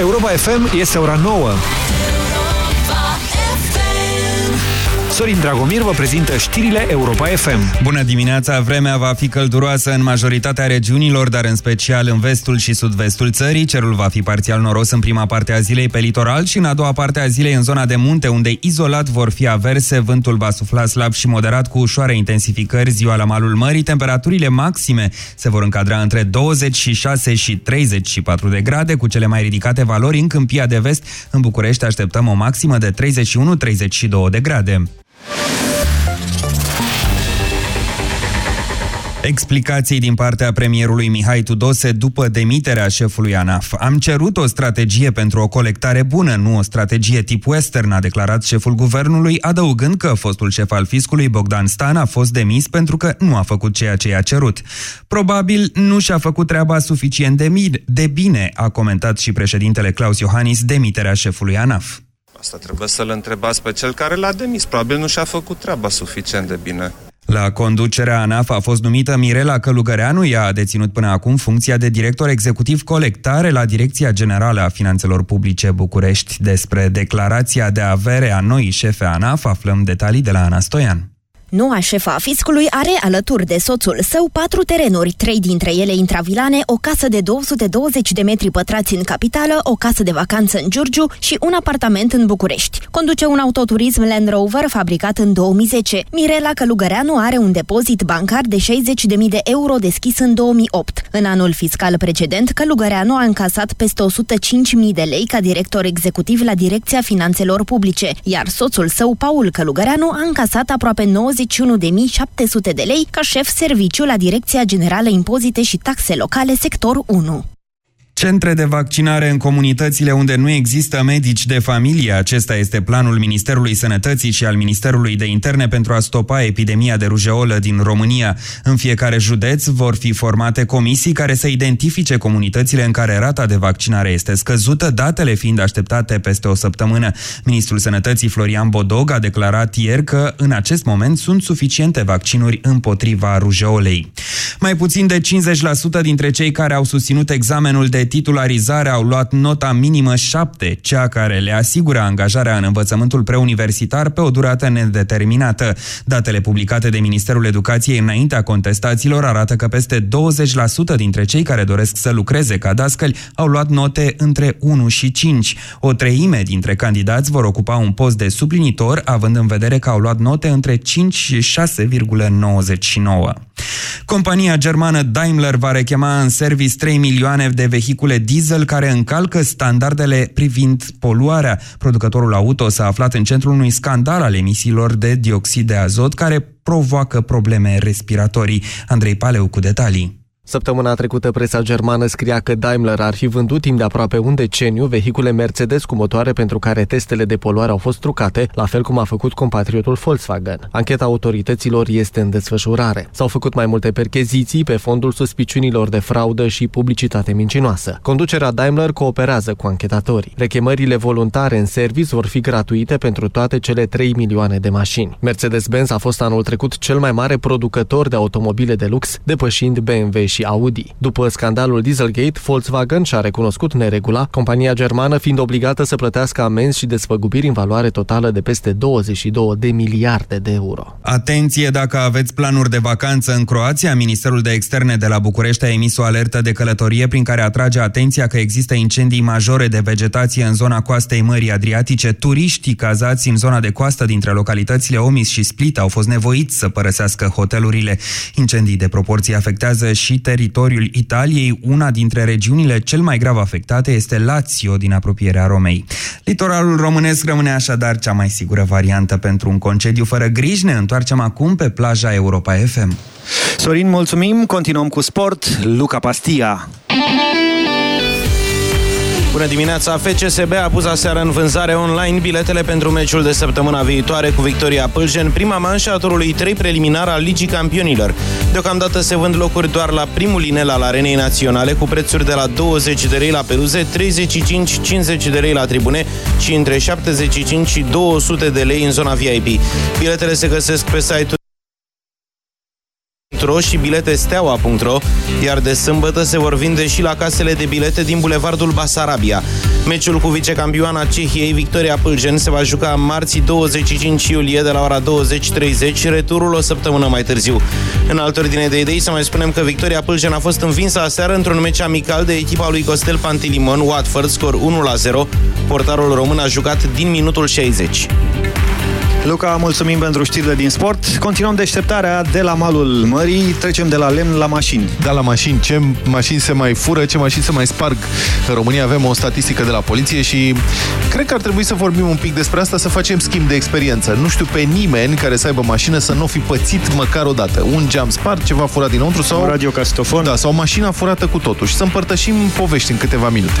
Europa FM este ora 9. Sorin Dragomir vă prezintă știrile Europa FM. Bună dimineața! Vremea va fi călduroasă în majoritatea regiunilor, dar în special în vestul și sud-vestul țării. Cerul va fi parțial noros în prima parte a zilei pe litoral și în a doua parte a zilei în zona de munte, unde izolat vor fi averse, vântul va sufla slab și moderat cu ușoare intensificări ziua la malul mării. Temperaturile maxime se vor încadra între 26 și 34 de grade, cu cele mai ridicate valori în Câmpia de Vest. În București așteptăm o maximă de 31-32 de grade. Explicații din partea premierului Mihai Tudose după demiterea șefului ANAF. Am cerut o strategie pentru o colectare bună, nu o strategie tip western, a declarat șeful guvernului, adăugând că fostul șef al fiscului Bogdan Stan a fost demis pentru că nu a făcut ceea ce i-a cerut. Probabil nu și-a făcut treaba suficient de, mi- de bine, a comentat și președintele Claus Iohannis demiterea șefului ANAF. Asta trebuie să-l întrebați pe cel care l-a demis. Probabil nu și-a făcut treaba suficient de bine. La conducerea ANAF a fost numită Mirela Călugăreanu, ea a deținut până acum funcția de director executiv colectare la Direcția Generală a Finanțelor Publice București. Despre declarația de avere a noii șefe ANAF aflăm detalii de la Ana Stoian. Noua șefa a fiscului are alături de soțul său patru terenuri, trei dintre ele intravilane, o casă de 220 de metri pătrați în capitală, o casă de vacanță în Giurgiu și un apartament în București. Conduce un autoturism Land Rover fabricat în 2010. Mirela Călugăreanu are un depozit bancar de 60.000 de euro deschis în 2008. În anul fiscal precedent, Călugăreanu a încasat peste 105.000 de lei ca director executiv la Direcția Finanțelor Publice, iar soțul său, Paul Călugăreanu, a încasat aproape 90 91.700 de lei ca șef serviciu la Direcția Generală Impozite și Taxe Locale, sector 1. Centre de vaccinare în comunitățile unde nu există medici de familie. Acesta este planul Ministerului Sănătății și al Ministerului de Interne pentru a stopa epidemia de rujeolă din România. În fiecare județ vor fi formate comisii care să identifice comunitățile în care rata de vaccinare este scăzută, datele fiind așteptate peste o săptămână. Ministrul Sănătății Florian Bodog a declarat ieri că în acest moment sunt suficiente vaccinuri împotriva rujeolei. Mai puțin de 50% dintre cei care au susținut examenul de titularizare au luat nota minimă 7, cea care le asigură angajarea în învățământul preuniversitar pe o durată nedeterminată. Datele publicate de Ministerul Educației înaintea contestațiilor arată că peste 20% dintre cei care doresc să lucreze ca dascăli au luat note între 1 și 5. O treime dintre candidați vor ocupa un post de suplinitor, având în vedere că au luat note între 5 și 6,99. Compania germană Daimler va rechema în service 3 milioane de vehicule diesel care încalcă standardele privind poluarea. Producătorul auto s-a aflat în centrul unui scandal al emisiilor de dioxid de azot care provoacă probleme respiratorii. Andrei Paleu cu detalii. Săptămâna trecută, presa germană scria că Daimler ar fi vândut timp de aproape un deceniu vehicule Mercedes cu motoare pentru care testele de poluare au fost trucate, la fel cum a făcut compatriotul Volkswagen. Ancheta autorităților este în desfășurare. S-au făcut mai multe percheziții pe fondul suspiciunilor de fraudă și publicitate mincinoasă. Conducerea Daimler cooperează cu anchetatorii. Rechemările voluntare în service vor fi gratuite pentru toate cele 3 milioane de mașini. Mercedes-Benz a fost anul trecut cel mai mare producător de automobile de lux, depășind BMW și și Audi. După scandalul Dieselgate, Volkswagen și-a recunoscut neregula, compania germană fiind obligată să plătească amenzi și desfăgubiri în valoare totală de peste 22 de miliarde de euro. Atenție dacă aveți planuri de vacanță în Croația, Ministerul de Externe de la București a emis o alertă de călătorie prin care atrage atenția că există incendii majore de vegetație în zona coastei Mării Adriatice. Turiștii cazați în zona de coastă dintre localitățile Omis și Split au fost nevoiți să părăsească hotelurile. Incendii de proporții afectează și teritoriul Italiei, una dintre regiunile cel mai grav afectate este Lazio din apropierea Romei. Litoralul românesc rămâne așadar cea mai sigură variantă pentru un concediu fără griji. Ne întoarcem acum pe plaja Europa FM. Sorin, mulțumim. Continuăm cu sport. Luca Pastia. Bună dimineața! FCSB a pus aseară în vânzare online biletele pentru meciul de săptămâna viitoare cu Victoria Pâljen, prima manșă a turului 3 preliminar al Ligii Campionilor. Deocamdată se vând locuri doar la primul inel al Arenei Naționale, cu prețuri de la 20 de lei la peruze, 35-50 de lei la tribune și între 75 și 200 de lei în zona VIP. Biletele se găsesc pe site-ul steaua.ro și bilete steaua.ro, iar de sâmbătă se vor vinde și la casele de bilete din Bulevardul Basarabia. Meciul cu vicecampioana Cehiei, Victoria Pâljen, se va juca marți 25 iulie de la ora 20.30, returul o săptămână mai târziu. În altă ordine de idei, să mai spunem că Victoria Pâljen a fost învinsă aseară într-un meci amical de echipa lui Costel Pantilimon, Watford, scor 1-0. Portarul român a jucat din minutul 60. Luca, mulțumim pentru știrile din sport. Continuăm deșteptarea de la malul mării, trecem de la lemn la mașini. Da, la mașini. Ce mașini se mai fură, ce mașini se mai sparg. În România avem o statistică de la poliție și cred că ar trebui să vorbim un pic despre asta, să facem schimb de experiență. Nu știu pe nimeni care să aibă mașină să nu fi pățit măcar o dată. Un geam spart, ceva furat dinăuntru sau... Un radiocastofon. Da, sau mașina furată cu totul și să împărtășim povești în câteva minute.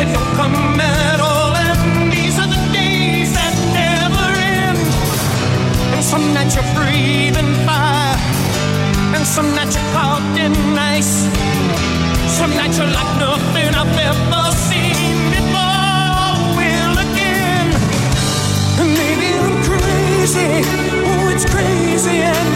said don't come at all. And these are the days that never end. And some nights you're breathing fire, and some nights you're caught in ice. Some nights you're like nothing I've ever seen before. Will again, and maybe I'm crazy. Oh, it's crazy.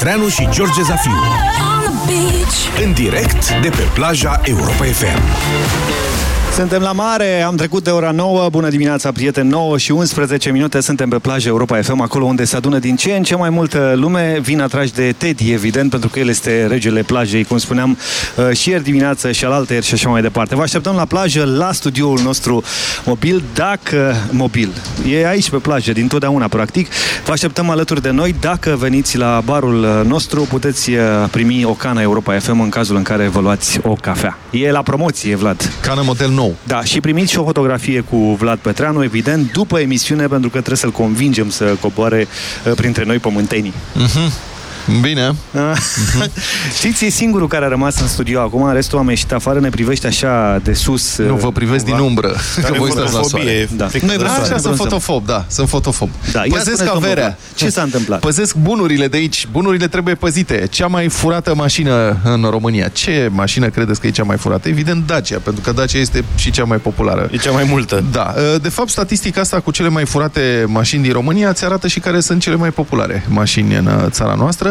Petreanu și George Zafiu. În direct de pe plaja Europa FM. Suntem la mare, am trecut de ora 9, bună dimineața, prieteni, 9 și 11 minute, suntem pe plajă Europa FM, acolo unde se adună din ce în ce mai multă lume, vin atrași de Teddy, evident, pentru că el este regele plajei, cum spuneam, uh, și ieri dimineață, și al altă ieri și așa mai departe. Vă așteptăm la plajă, la studioul nostru mobil, dacă mobil, e aici pe plajă, din totdeauna, practic. Vă așteptăm alături de noi, dacă veniți la barul uh, nostru, puteți uh, primi o cană Europa FM în cazul în care vă luați o cafea. E la promoție, Vlad. Cană Motel nou. Da, și primiți și o fotografie cu Vlad Petreanu, evident, după emisiune, pentru că trebuie să-l convingem să coboare uh, printre noi pământenii. Uh-huh. Bine. Știți, e singurul care a rămas în studio acum, restul am ieșit afară, ne privește așa de sus. Nu, vă privesc din umbră, că voi stați la soare. Da. Nu, da, așa, sunt fotofob, da, sunt fotofob. Da, ia Păzesc spuneți, domnul averea. Vlad, Ce s-a întâmplat? Păzesc bunurile de aici. Bunurile trebuie păzite. Cea mai furată mașină în România. Ce mașină credeți că e cea mai furată? Evident Dacia, pentru că Dacia este și cea mai populară. E cea mai multă. Da. De fapt, statistica asta cu cele mai furate mașini din România ți arată și care sunt cele mai populare mașini în uh, țara noastră.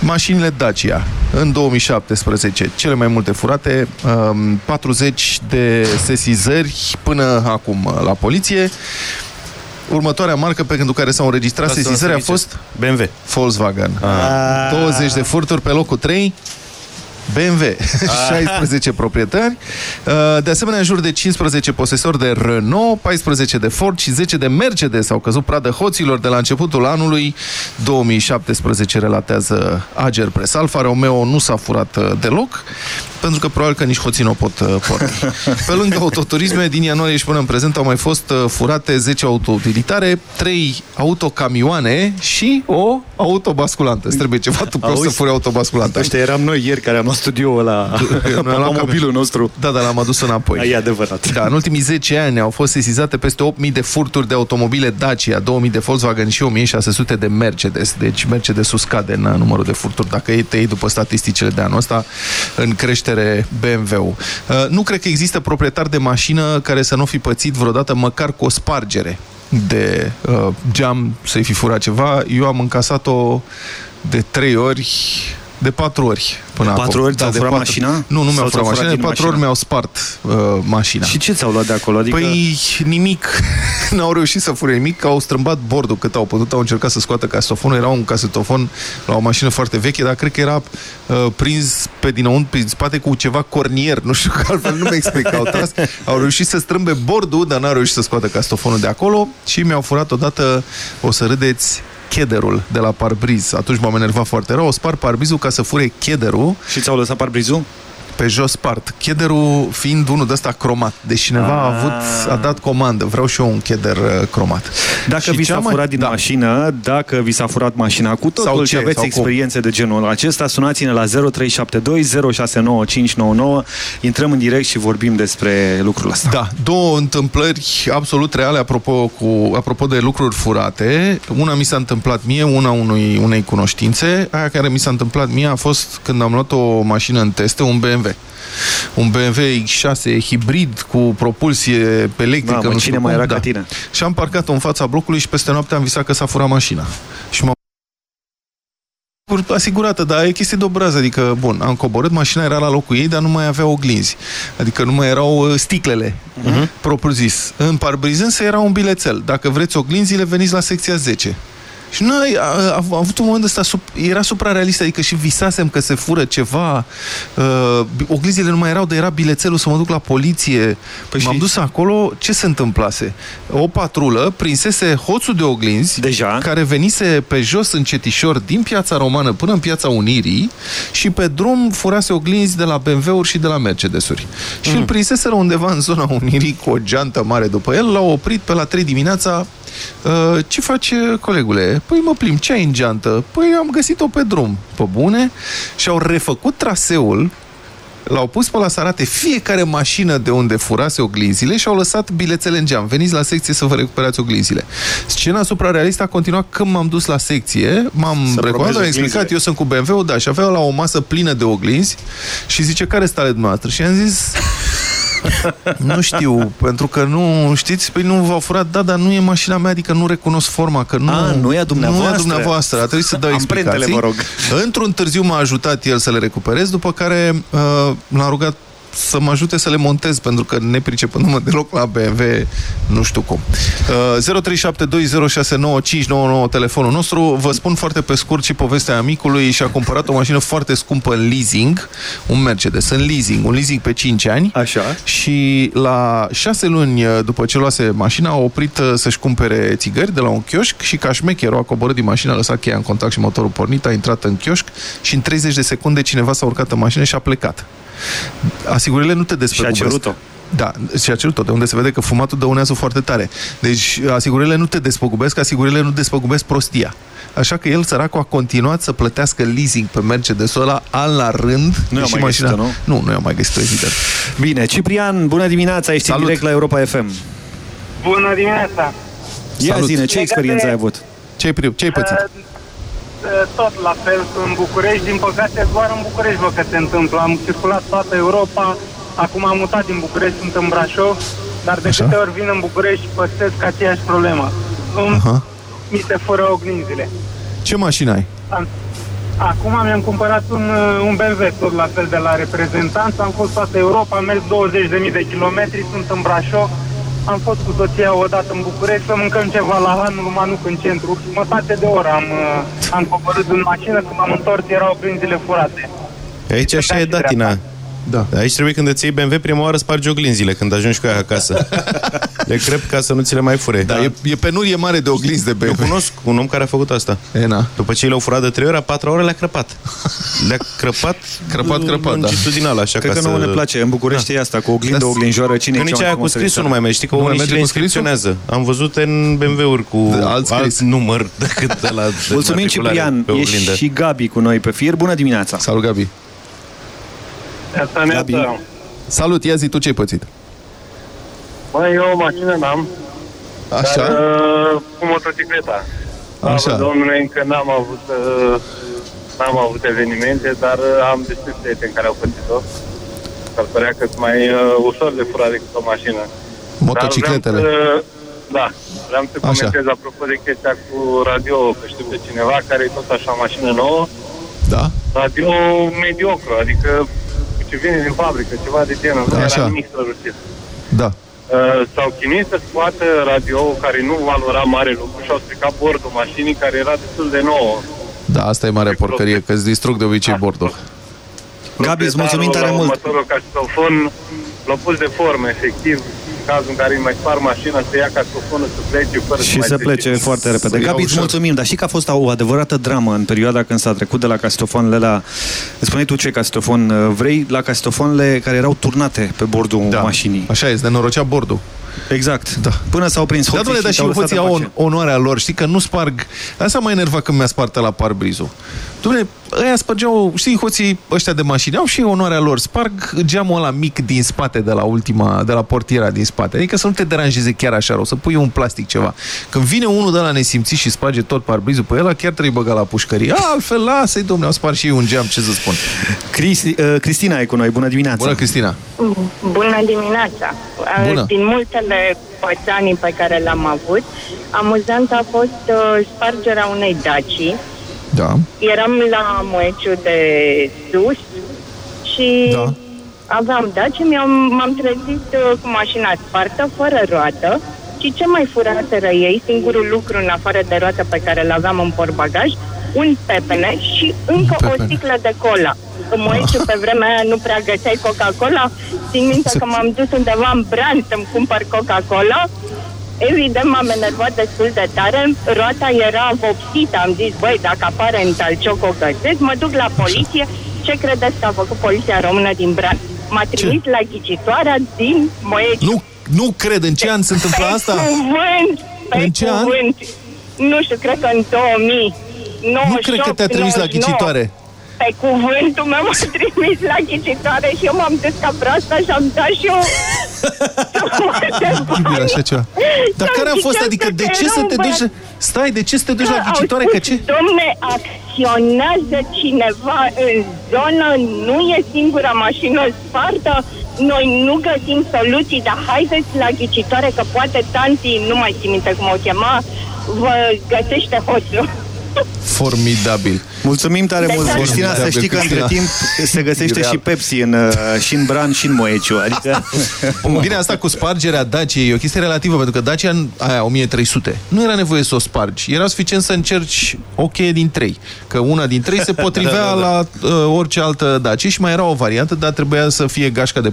Mașinile Dacia. În 2017, cele mai multe furate, um, 40 de sesizări până acum uh, la poliție. Următoarea marcă pentru care s-au înregistrat Asta sesizări a se zice. fost BMW. Volkswagen. Ah. 20 de furturi pe locul 3. BMW, 16 proprietari. Uh, De asemenea, în jur de 15 posesori de Renault, 14 de Ford și 10 de Mercedes au căzut pradă hoților de la începutul anului 2017, relatează Ager Press Alfa Romeo nu s-a furat uh, deloc, pentru că probabil că nici hoții nu o pot uh, porni. Pe lângă autoturisme, din ianuarie și până în prezent au mai fost uh, furate 10 autoutilitare, 3 autocamioane și o autobasculantă. Îți trebuie ceva tu poți să Auzi? furi autobasculantă. Ăștia eram noi ieri care am luat studioul la Noi am luat mobilul nostru. Da, dar l-am adus înapoi. E adevărat. Da, în ultimii 10 ani au fost sesizate peste 8.000 de furturi de automobile Dacia, 2.000 de Volkswagen și 1.600 de Mercedes. Deci Mercedes scade în numărul de furturi. Dacă ei te iei după statisticile de anul ăsta, în creștere BMW-ul. Uh, nu cred că există proprietar de mașină care să nu fi pățit vreodată măcar cu o spargere de uh, geam să-i fi furat ceva. Eu am încasat-o de trei ori de patru ori până De patru acum. ori ți-au de furat patru- mașina? Nu, nu mi-au Sau furat ți-au furat mașina, de din patru mașină? ori mi-au spart uh, mașina. Și ce ți-au luat de acolo? Adică... Păi nimic, n-au reușit să fure nimic, au strâmbat bordul cât au putut, au încercat să scoată casetofonul, era un casetofon la o mașină foarte veche, dar cred că era uh, prins pe dinăuntru, prin spate cu ceva cornier, nu știu, că altfel nu mi explic, au tras, au reușit să strâmbe bordul, dar n-au reușit să scoată casetofonul de acolo și mi-au furat odată, o să râdeți, chederul de la parbriz. Atunci m-am enervat foarte rău, o spar parbrizul ca să fure chederul. Și ți-au lăsat parbrizul? Pe jos spart. Chederul fiind unul de ăsta cromat. Deci cineva a, avut, a dat comandă. Vreau și eu un cheder uh, cromat. Dacă Și vi cea s-a mai- furat din da. mașină, dacă vi s-a furat mașina cu totul Sau și ce? aveți Sau cum? experiențe de genul acesta, sunați-ne la 0372 069599. Intrăm în direct și vorbim despre lucrul ăsta. Da, două întâmplări absolut reale apropo, cu, apropo de lucruri furate. Una mi s-a întâmplat mie, una unui, unei cunoștințe. Aia care mi s-a întâmplat mie a fost când am luat o mașină în teste, un BMW. Un BMW X6 hibrid cu propulsie electrică. Mamă, nu cine știu mai cum, era ca tine? Și am parcat-o în fața blocului și peste noapte am visat că s-a furat mașina. Și m-am asigurată, dar e chestie de obraz, adică, bun, am coborât, mașina era la locul ei, dar nu mai avea oglinzi. Adică nu mai erau uh, sticlele, uh-huh. propriu zis. În parbriz însă era un bilețel. Dacă vreți oglinzile, veniți la secția 10. Și noi a, a, a avut un moment ăsta, sup, era suprarealist, adică și visasem că se fură ceva, uh, oglinzile nu mai erau, dar era bilețelul să mă duc la poliție. Păi M-am dus acolo, ce se întâmplase? O patrulă prinsese hoțul de oglinzi, Deja. care venise pe jos încetișor din piața romană până în piața Unirii și pe drum furase oglinzi de la BMW-uri și de la Mercedes-uri. Și îl prinseseră undeva în zona Unirii cu o geantă mare după el, l-au oprit pe la 3 dimineața Uh, ce face colegule? Păi mă plim, ce ai în geantă? Păi am găsit-o pe drum. Pe bune? Și au refăcut traseul L-au pus pe la să arate fiecare mașină de unde furase oglinzile și au lăsat bilețele în geam. Veniți la secție să vă recuperați oglinzile. Scena suprarealistă a continuat când m-am dus la secție, m-am recomandat, am explicat, oglinzile. eu sunt cu BMW-ul, da, și avea la o masă plină de oglinzi și zice, care sunt ale dumneavoastră? Și am zis, nu știu, pentru că nu știți, păi nu v-au furat, da, dar nu e mașina mea, adică nu recunosc forma, că nu, A, nu e a dumneavoastră? Nu e a dumneavoastră, a trebuit să dau Amprentele, explicații. vă rog. Într-un târziu m-a ajutat el să le recuperez, după care uh, l-am rugat să mă ajute să le montez, pentru că nepricepându-mă deloc la BMW, nu știu cum. Uh, 0372069599 telefonul nostru. Vă spun foarte pe scurt și povestea amicului și a cumpărat o mașină foarte scumpă în leasing, un Mercedes, în leasing, un leasing pe 5 ani. Așa. Și la 6 luni uh, după ce luase mașina, a oprit uh, să-și cumpere țigări de la un chioșc și ca șmecherul a coborât din mașină, a lăsat cheia în contact și motorul pornit, a intrat în chioșc și în 30 de secunde cineva s-a urcat în mașină și a plecat. Asigurările nu te Și a despăgubesc. cerut-o. Da, și acel tot, de unde se vede că fumatul dăunează foarte tare. Deci asigurările nu te despăgubesc, asigurările nu despăgubesc prostia. Așa că el, săracul, a continuat să plătească leasing pe Mercedes-ul ăla an la rând. Nu i-au și mai mașina... găsit-o, nu? Nu, nu i-au mai găsit evident. Bine, Ciprian, bună dimineața, ești Salut. în direct la Europa FM. Bună dimineața! Ia Salut. zine, ce Legate- experiență ai avut? Ce-ai, pri- ce-ai pățit? Uh, uh, Tot la fel în București, din păcate doar în București văd că se întâmplă. Am circulat toată Europa, acum am mutat din București, sunt în Brașov, dar de Așa. câte ori vin în București păstesc aceeași problemă. Îmi, Aha. mi se fură oglinzile. Ce mașină ai? Am- Acum mi-am cumpărat un, uh, un BMW, tot la fel de la reprezentant. Am fost toată Europa, am mers 20.000 de kilometri, sunt în Brașov. Am fost cu soția o dată în București să mâncăm ceva la Hanul Manuc în centru. Jumătate de oră am, uh, am coborât în mașină, când m-am întors erau oglinzile furate. Aici așa e datina. Da. Aici trebuie când îți iei BMW, prima oară spargi oglinzile când ajungi cu ea acasă. le crep ca să nu ți le mai fure. Da, e, e penurie mare de oglinzi de Eu BMW. cunosc un om care a făcut asta. E, na. După ce le-au furat de 3 ore, a 4 ore le-a crăpat. Le-a crăpat, Crăpat, crăpat, da. longitudinal, așa Cred ca că să... nouă ne place. În București e asta, cu oglindă, Da. oglinjoară, cine Că e nici cea aia mai cu frumoasă scrisul nu mai merge. Știi că Nu mai unii și merge le cu scrisul? inspecționează. Am văzut în BMW-uri cu De alt alt, scris. alt număr decât de la de Mulțumim, matriculare Ciprian. pe E oglindă. și Gabi cu noi pe fir. Bună dimineața! Salut, Gabi. Asta Gabi. Salut, ia zi tu ce-ai pățit. Băi, eu o mașină n-am, Așa? dar uh, cu motocicleta. Așa. Domnule, încă n-am avut, uh, n-am avut evenimente, dar uh, am destui prieteni care au pățit-o. S-ar părea că mai uh, ușor de furat decât o mașină. Motocicletele. Dar vreau să, da, vreau să Așa. comentez apropo de chestia cu radio, că știu de cineva care e tot așa mașină nouă, Da? radio mediocru, adică ce vine din fabrică, ceva de genul, Da, nu așa. era nimic strălucit. Da. Uh, s-au chinuit să scoată radio care nu valora mare lucru și au stricat bordul mașinii care era destul de nouă. Da, asta e mare porcărie, că îți distrug de obicei bordul. Gabi, îți mulțumim tare la mult! următorul casetofon l-a pus de formă, efectiv, în cazul în care îi mai spar mașina, să ia castofonul să plece fără Și mai să zice. plece foarte repede. Să ia Gabi, îți ușor. mulțumim, dar și că a fost o adevărată dramă în perioada când s-a trecut de la castofoanele la... Îți spuneai tu ce castofon uh, vrei? La castofoanele care erau turnate pe bordul Da. mașinii. Așa e, îți nenorocea bordul. Exact. Da. Până s-au prins Da, hoții doamne, dar și te-au lăsat hoții în au pace. on, onoarea lor, știi, că nu sparg... Asta m-a enervat când mi-a spart la parbrizul. Doamne, ăia spărgeau, știi, hoții ăștia de mașini, au și onoarea lor. Sparg geamul ăla mic din spate, de la ultima, de la portiera din spate. Adică să nu te deranjeze chiar așa rău, să pui un plastic ceva. Când vine unul de la nesimțit și sparge tot parbrizul pe el, chiar trebuie băga la pușcărie. A, altfel, lasă-i, domnule, au spart și ei un geam, ce să spun. Cristi, uh, Cristina e cu noi, bună dimineața! Bună, Cristina! Bună dimineața! Bună. Din multele pățanii pe care le-am avut, amuzant a fost uh, spargerea unei daci. Da. Eram la Moeciu de sus și Da. aveam daci, mi-am, m-am trezit uh, cu mașina spartă, fără roată și ce mai furaseră ei, singurul lucru în afară de roată pe care îl aveam în portbagaj, un pepene și încă o pepene. sticlă de cola. În Moeciu pe vremea aia nu prea găseai Coca-Cola. Țin minte că m-am dus undeva în brand să-mi cumpăr Coca-Cola. Evident, m-am enervat destul de tare. Roata era vopsită. Am zis, băi, dacă apare în Talcioc o găsesc, mă duc la poliție. Ce credeți că a făcut Poliția Română din Brand? M-a trimis la ghicitoarea din Moeciu. Nu, nu cred, în ce an se întâmplă Pe asta? cuvânt, pe În ce an? cuvânt. Nu știu, cred că în 2000. Nu cred că te-a trimis la 99. ghicitoare. Pe cuvântul meu m-a trimis la ghicitoare și eu m-am dus ca proasta și am dat și eu Incredibil așa ceva. Dar care a fost? Adică de ce să te duci... Stai, de ce să te duci la ghicitoare? Că ce? Domne, acționează cineva în zonă, nu e singura mașină spartă, noi nu găsim soluții, dar haideți la ghicitoare că poate tanti, nu mai țin minte cum o chema, vă găsește hoțul. Formidabil. Mulțumim tare Deci mult, asta- Cristina, să știi că între timp se găsește Ireal. și Pepsi în, uh, și în Bran și în Moeciu. Adică... Bine, asta cu spargerea Daciei e o chestie relativă, pentru că Dacia în aia 1300 nu era nevoie să o spargi. Era suficient să încerci o cheie din trei. Că una din trei se potrivea Da, da, da. la uh, orice altă Dacia și mai era o variantă, dar trebuia să fie gașca de 4-5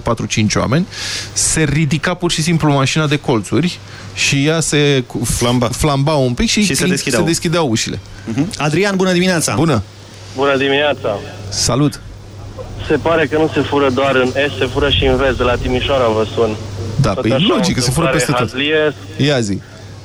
oameni. Se ridica pur și simplu mașina de colțuri și ea se cu- Flamba. flamba un pic și, Și se clin- deschideau. se deschideau ușile. Mhm. Adrian, bună dimineața! Bună! Bună dimineața! Salut! Se pare că nu se fură doar în est, se fură și în vest, de la Timișoara vă sun. Da, Tot păi așa, logic, că o se fură peste tot. întâmplare Ia zi.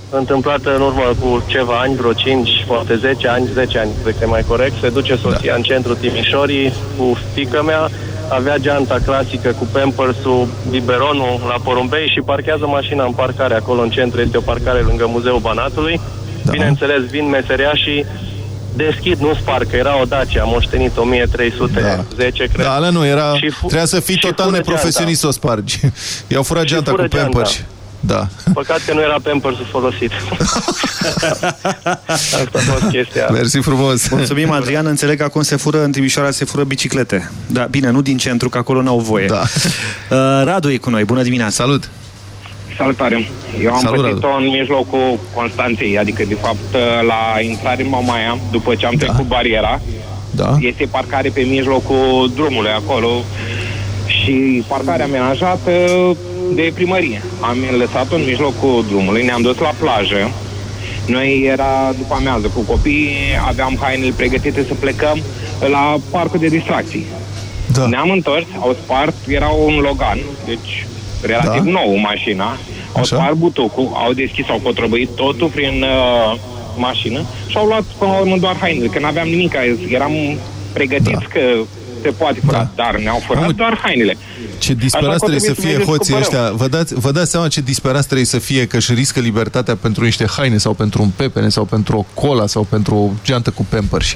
întâmplată în urmă cu ceva ani, vreo 5, poate 10 ani, 10 ani, cred că e mai corect. Se duce soția da. în centrul Timișorii cu fică mea, avea geanta clasică cu pampers-ul, biberonul la porumbei și parchează mașina în parcare acolo în centru, este o parcare lângă Muzeul Banatului. Da. Bineînțeles, vin meseriașii, deschid, nu sparg, că era o Dacia, am moștenit 1310, cred. Da, alea nu, era, Și fu- trebuia să fii și total fură neprofesionist să o spargi. I-au furat geanta cu fură geanta. pampers. Da. Păcat că nu era pampers folosit. Asta a fost chestia. Mersi frumos. Mulțumim, Adrian. Înțeleg că acum se fură, în Timișoara se fură biciclete. Da, bine, nu din centru, că acolo n-au voie. Da. Uh, Radu e cu noi. Bună dimineața. Salut. Salutare! Eu am Salut, pățit-o în mijlocul Constanței, adică de fapt la intrare în Mamaia, după ce am da. trecut bariera, da. este parcare pe mijlocul drumului acolo și parcarea amenajată de primărie. Am lăsat-o în mijlocul drumului, ne-am dus la plajă. Noi era după amiază cu copii, aveam hainele pregătite să plecăm la parcul de distracții. Da. Ne-am întors, au spart, era un Logan, deci relativ Da. da. nou mașina. Au Așa. spart butucul, au deschis, au cotrăbăit totul prin uh, mașină și au luat până la urmă doar hainele, că n-aveam nimic, eram pregătiți da. că se poate fura, da. dar ne-au furat Mamă, doar hainele. Ce Așa disperați că trebuie să trebuie să fie ne hoții descopărăm. ăștia. Vă dați, vă dați seama ce disperați trebuie să fie că își riscă libertatea pentru niște haine sau pentru un pepene sau pentru o cola sau pentru o geantă cu pampers.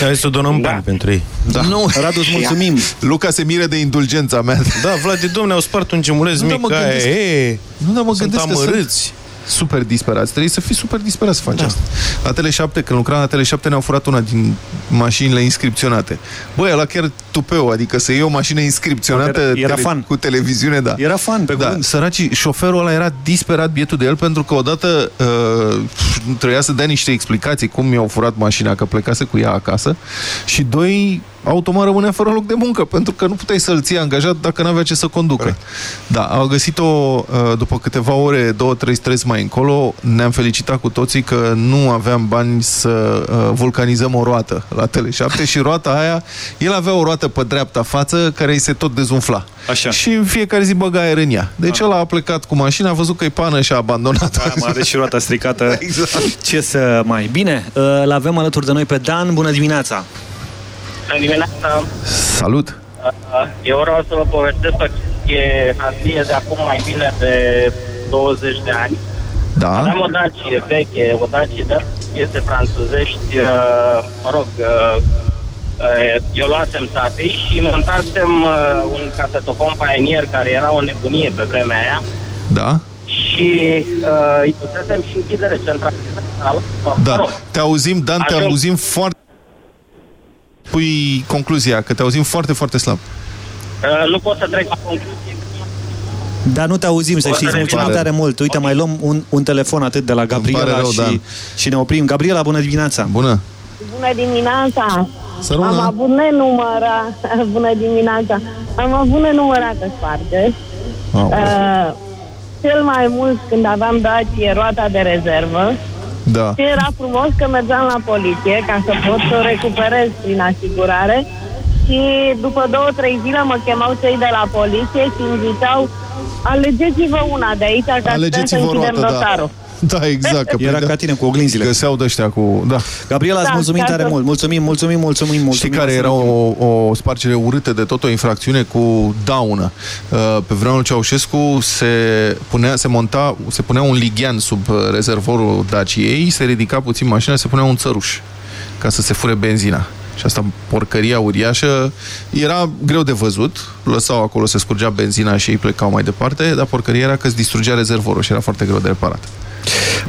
Hai să donăm da. bani pentru ei. Da. Nu, Radu, îți mulțumim. Luca se mire de indulgența mea. Da, Vlad, domne, au spart un gemuleț Nu, dar mic, mă aia gândesc- e, Nu, dar mă sunt gândesc că amărâți. sunt super disperați. Trebuie să fii super disperat să faci da. asta. La Tele7, când lucram la Tele7, ne-au furat una din mașinile inscripționate. Băi, ăla chiar tupeu, adică să iei o mașină inscripționată Era fan. cu televiziune, da. Era fan, pe da, cuvânt. săracii, șoferul ăla era disperat bietul de el pentru că odată uh, trebuia să dea niște explicații cum i-au furat mașina, că plecase cu ea acasă și doi automat rămânea fără loc de muncă, pentru că nu puteai să-l ții angajat dacă n-avea ce să conducă. Corect. Da, au găsit-o uh, după câteva ore, două, trei străzi mai încolo, ne-am felicitat cu toții că nu aveam bani să uh, vulcanizăm o roată la Tele7 și roata aia, el avea o roată pe dreapta față care îi se tot dezumfla. Așa. Și în fiecare zi băga aer în ea. Deci ăla a plecat cu mașina, a văzut că e pană și a abandonat. Da, mai are și roata stricată. Exact. Ce să mai... Bine, uh, l-avem alături de noi pe Dan. Bună dimineața! Bună dimineața! Salut! Uh, Eu vreau să vă povestesc o chestie hazlie de acum mai bine de 20 de ani. Da? Aveam o Dacie veche, o Dacie de este franțuzești, uh, mă rog, uh, uh, eu luasem tati și montasem uh, un casetofon Pioneer care era o nebunie pe vremea aia Da? și uh, îi pusesem și închidere centrală. Mă Da. rog, Te auzim, Dan, te Ajung. auzim foarte... Pui concluzia, că te auzim foarte, foarte slab. uh, nu pot să trec la concluzie. Dar nu te auzim, să O să știți, revin. mulțumim tare mult. Uite, mai luăm un, un telefon atât de la Gabriela pare rău, și, Dan. și ne oprim. Gabriela, bună dimineața! Bună! Bună dimineața! Să rămână. Am avut nenumărat, bună dimineața, am avut nenumărate spargeri. Uh, cel mai mult când aveam Dacie roata de rezervă Da. și era frumos că mergeam la poliție ca să pot să o recuperez prin asigurare și după două, trei zile mă chemau cei de la poliție și îmi ziceau alegeți-vă una de aici ca să putem să Alegeți-vă închidem roată, da. Dosarul. Da, exact. Că Era prindea- ca tine cu oglinzile. Găseau de ăștia cu... Da. Gabriela, îți Da, mulțumim ca tare să- mult. Mulțumim, mulțumim, mulțumim, mulțumim. Știi care era o, o spargere urâtă de tot, o infracțiune cu daună. Uh, Pe vremea lui Ceaușescu se, punea, se monta, se punea un lighean sub uh, rezervorul Daciei, se ridica puțin mașina, se punea un țăruș ca să se fure benzina. Și asta, porcăria uriașă, era greu de văzut. Lăsau acolo, se scurgea benzina și ei plecau mai departe, dar porcăria era că îți distrugea rezervorul și era foarte greu de reparat.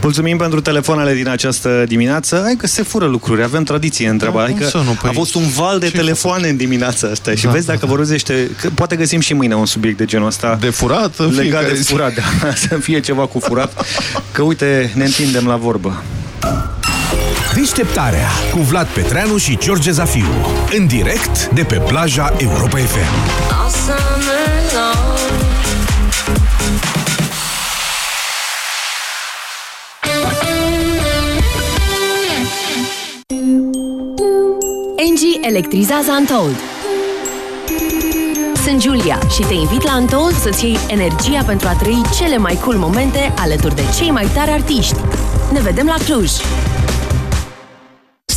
Mulțumim pentru telefoanele din această dimineață. Hai că se fură lucruri, avem tradiție în treaba. Da, adică cum să nu? Păi, a fost un val de telefoane în dimineața asta și Da, vezi dacă vă rozește, că poate găsim și mâine un subiect de genul ăsta. De furat? în Legat fiecare de zi. furat, da, să fie ceva cu furat. Că uite, ne întindem la vorbă. Deșteptarea cu Vlad Petreanu și George Zafiu. În direct de pe plaja Europa FM. All summer long. Engie electrizează Untold. Sunt sunt Julia și te invit la Antol să-ți iei energia pentru a trăi cele mai cool momente alături de cei mai tari artiști. Ne vedem la Cluj!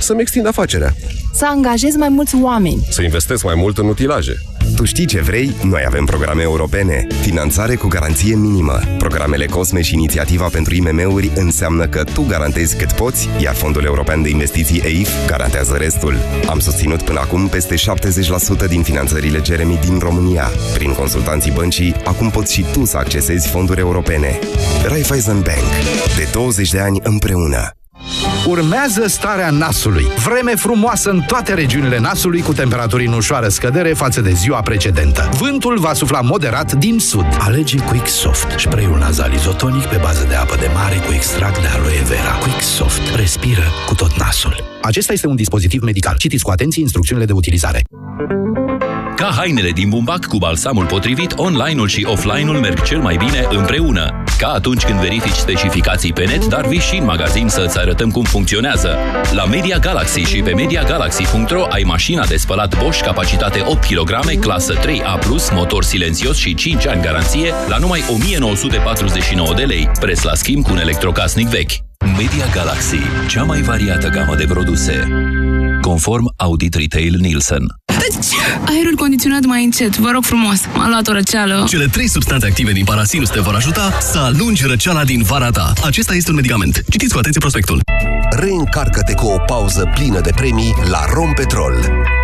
Să-mi extind afacerea. Să angajez mai mulți oameni. Să investesc mai mult în utilaje. Tu știi ce vrei? Noi avem programe europene. Finanțare cu garanție minimă. Programele COSME și inițiativa pentru IMM-uri înseamnă că tu garantezi cât poți, iar Fondul European de Investiții EIF garantează restul. Am susținut până acum peste 70% din finanțările Jeremy din România. Prin consultanții băncii, acum poți și tu să accesezi fonduri europene. Raiffeisen Bank. De 20 de ani împreună. Urmează starea nasului. Vreme frumoasă în toate regiunile nasului cu temperaturi în ușoară scădere față de ziua precedentă. Vântul va sufla moderat din sud. Alege Quick Soft, spray-ul nazal izotonic pe bază de apă de mare cu extract de aloe vera. Quick Soft. Respiră cu tot nasul. Acesta este un dispozitiv medical. Citiți cu atenție instrucțiunile de utilizare. Ca hainele din bumbac cu balsamul potrivit, online-ul și offline-ul merg cel mai bine împreună. Ca atunci când verifici specificații pe net, dar vii și în magazin să-ți arătăm cum funcționează. La Media Galaxy și pe MediaGalaxy.ro ai mașina de spălat Bosch, capacitate 8 kg, clasă 3A+, motor silențios și 5 ani garanție, la numai 1949 de lei, preț la schimb cu un electrocasnic vechi. Media Galaxy, cea mai variată gamă de produse. Conform Audit Retail Nielsen. Aerul condiționat mai încet, vă rog frumos. M-a luat o răceală. Cele trei substanțe active din parasinus te vor ajuta să alungi răceala din vara ta. Acesta este un medicament. Citiți cu atenție prospectul. Reîncarcă-te cu o pauză plină de premii la Rompetrol.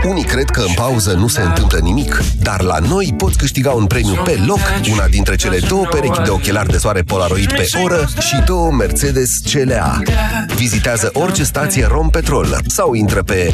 Unii cred că în pauză nu se întâmplă nimic, dar la noi poți câștiga un premiu pe loc, una dintre cele două perechi de ochelari de soare Polaroid pe oră și două Mercedes CLA. Vizitează orice stație Rompetrol sau intră pe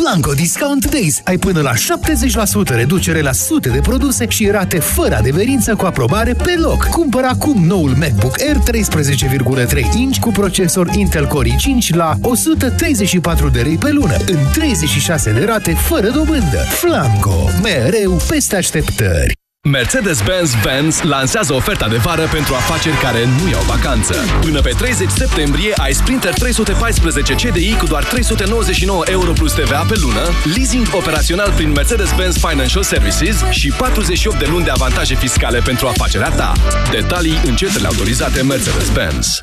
Flanco Discount Days. Ai până la 70% reducere la sute de produse și rate fără adeverință cu aprobare pe loc. Cumpără acum noul MacBook Air 13,3 inch cu procesor Intel Core i5 la 134 de lei pe lună, în 36 de rate fără dobândă. Flanco. Mereu peste așteptări. Mercedes-Benz Benz lansează oferta de vară pentru afaceri care nu iau vacanță. Până pe 30 septembrie ai Sprinter 314 CDI cu doar 399 euro plus TVA pe lună, leasing operațional prin Mercedes-Benz Financial Services și 48 de luni de avantaje fiscale pentru afacerea ta. Detalii în centrele autorizate Mercedes-Benz.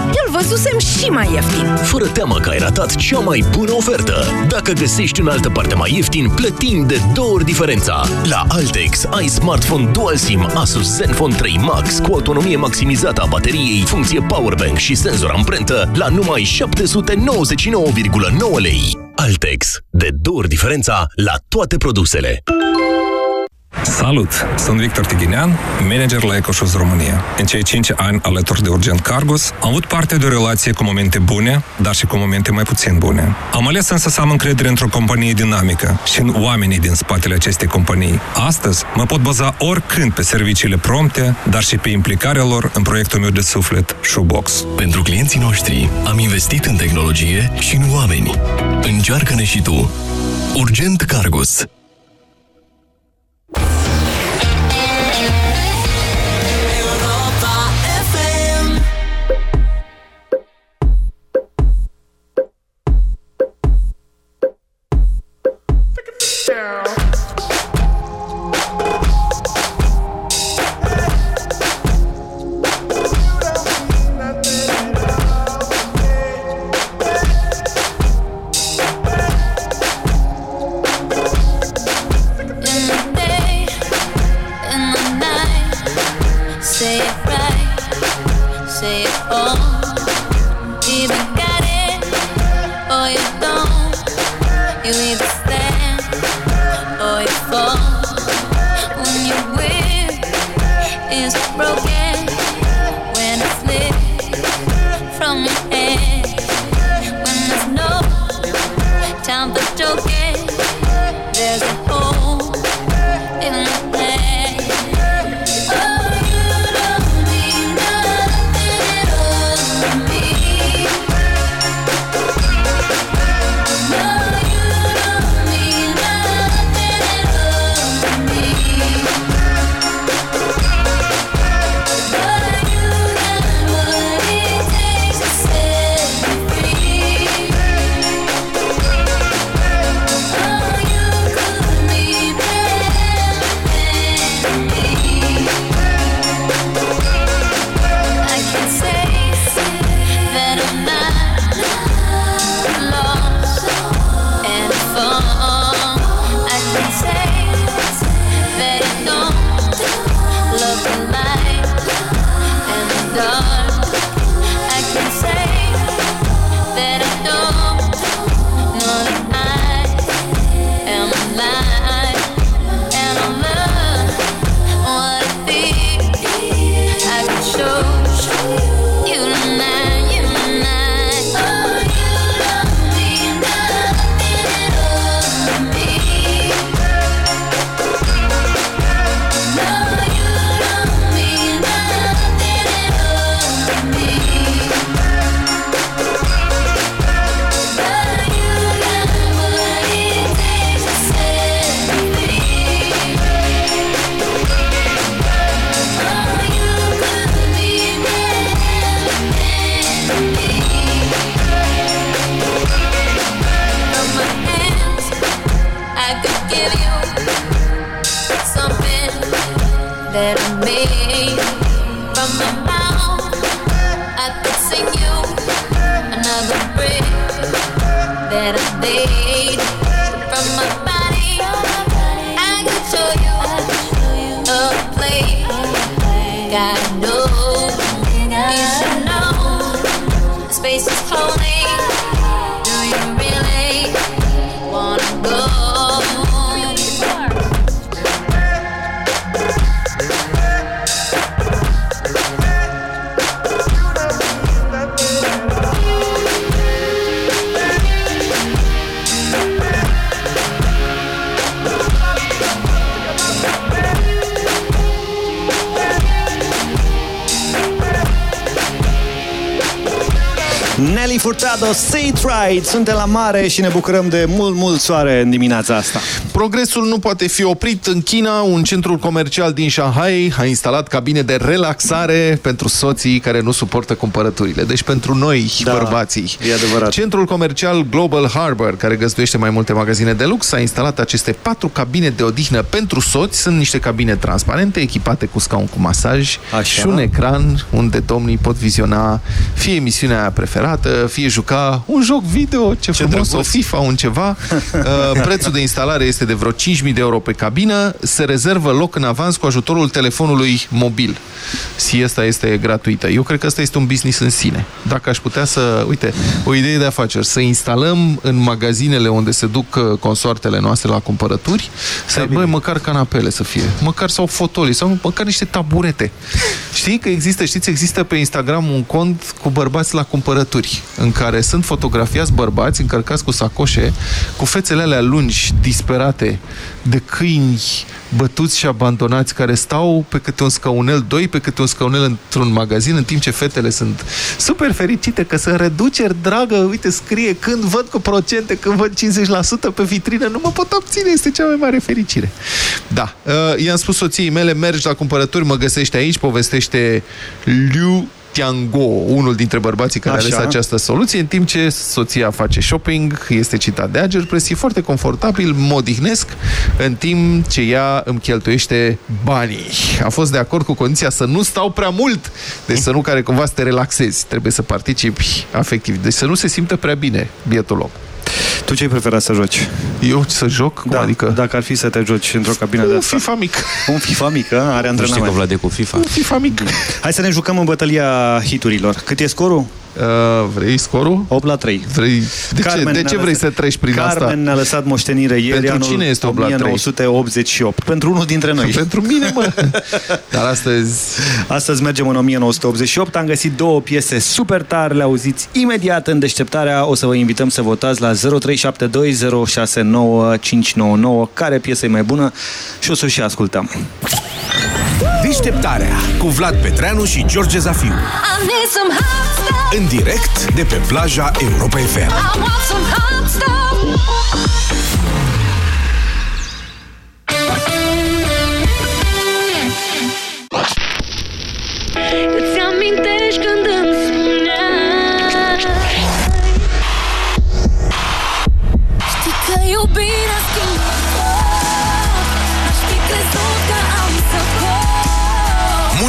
văzusem și mai ieftin. Fără teamă că ai ratat cea mai bună ofertă. Dacă găsești în altă parte mai ieftin, plătim de două ori diferența. La Altex ai smartphone Dual SIM Asus Zenfone 3 Max cu autonomie maximizată a bateriei, funcție powerbank și senzor amprentă la numai 799,9 lei. Altex. De două ori diferența la toate produsele. Salut! Sunt Victor Tighinean, manager la EcoShoes România. În cei 5 ani alături de Urgent Cargos, am avut parte de o relație cu momente bune, dar și cu momente mai puțin bune. Am ales însă să am încredere într-o companie dinamică și în oamenii din spatele acestei companii. Astăzi mă pot baza oricând pe serviciile prompte, dar și pe implicarea lor în proiectul meu de suflet, Shoebox. Pentru clienții noștri am investit în tehnologie și în oameni. Încearcă-ne și tu. Urgent Cargos. Say It Right. Suntem la mare și ne bucurăm de mult, mult soare în dimineața asta. Progresul nu poate fi oprit. În China, un centru comercial din Shanghai a instalat cabine de relaxare pentru soții care nu suportă cumpărăturile. Deci pentru noi, Da, bărbații. e adevărat. Centrul comercial Global Harbor, care găzduiește mai multe magazine de lux, a instalat aceste patru cabine de odihnă pentru soți. Sunt niște cabine transparente, echipate cu scaun cu masaj Așa. și un ecran unde domnii pot viziona fie emisiunea preferată, cumpărată, fie juca un joc video, ce, ce frumos, o FIFA, un ceva. Uh, prețul de instalare este de vreo 5.000 de euro pe cabină, se rezervă loc în avans cu ajutorul telefonului mobil. Siesta este gratuită. Eu cred că ăsta este un business în sine. Dacă aș putea să... Uite, o idee de afaceri, să instalăm în magazinele unde se duc uh, consoartele noastre la cumpărături, să aibă măcar canapele să fie, măcar sau fotolii, sau măcar niște taburete. Știi că există, știți, există pe Instagram un cont cu bărbați la cumpărături, în care sunt fotografiați bărbați încărcați cu sacoșe, cu fețele alea lungi, disperate, de câini bătuți și abandonați, care stau pe câte un scaunel, doi pe câte un scaunel într-un magazin, în timp ce fetele sunt super fericite că sunt reduceri, dragă, uite, scrie când văd cu procente, când văd 50% pe vitrină, nu mă pot obține, este cea mai mare fericire. Da, uh, i-am spus soției mele, mergi la cumpărături, mă găsești aici, povestește Liu Tiango, unul dintre bărbații care a ales această soluție, în timp ce soția face shopping, este citat de Ager Press, e foarte confortabil, mă odihnesc, în timp ce ea îmi cheltuiește banii. A fost de acord cu condiția să nu stau prea mult, deci să nu care cumva să te relaxezi, trebuie să participi afectiv, deci să nu se simtă prea bine bietul om. Tu ce ai preferat să joci? Eu să joc? Cum da, adică? Dacă ar fi să te joci într-o cabină Un de asta. FIFA mic. Un FIFA mic, a? are Nu știi antrenament. că Vlad e cu FIFA. Un FIFA mic. Hai să ne jucăm în bătălia hiturilor. Cât e scorul? Uh, vrei scorul? 8 la 3. Vrei... De Carmen ce, de ne-a ce vrei lăsat- să treci prin Carmen asta? ne-a lăsat moștenire ieri Pentru anul cine este 8 la 3? 1988. Pentru unul dintre noi. Pentru mine, mă. Dar astăzi... Astăzi mergem în 1988. Am găsit două piese super tari. Le auziți imediat în deșteptarea. O să vă invităm să votați la 0372069599 care piesă e mai bună și o să o și ascultăm. Deșteptarea cu Vlad Petreanu și George Zafiu. I need some hot stuff. În direct de pe plaja Europa FM. I want some hot stuff. Îți amintești când îmi spuneai Știi că iubirea schimbă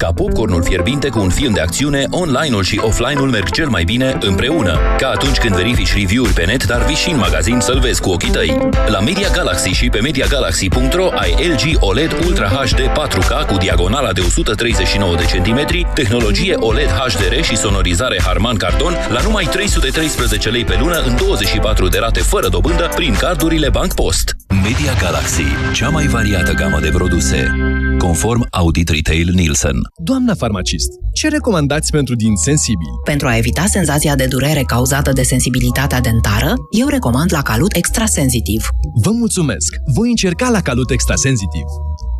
Ca popcornul fierbinte cu un film de acțiune, online-ul și offline-ul merg cel mai bine împreună. Ca atunci când verifici review-uri pe net, dar vii și în magazin să-l vezi cu ochii tăi. La Media Galaxy și pe MediaGalaxy.ro ai LG OLED Ultra HD 4K cu diagonala de 139 de centimetri, tehnologie OLED HDR și sonorizare Harman Kardon la numai 313 lei pe lună în 24 de rate fără dobândă prin cardurile Bank Post. Media Galaxy, cea mai variată gamă de produse, conform Audit Retail Nielsen. Doamna farmacist, ce recomandați pentru din sensibili? Pentru a evita senzația de durere cauzată de sensibilitatea dentară, eu recomand la Calut Extrasensitiv. Vă mulțumesc! Voi încerca la Calut Extrasensitiv.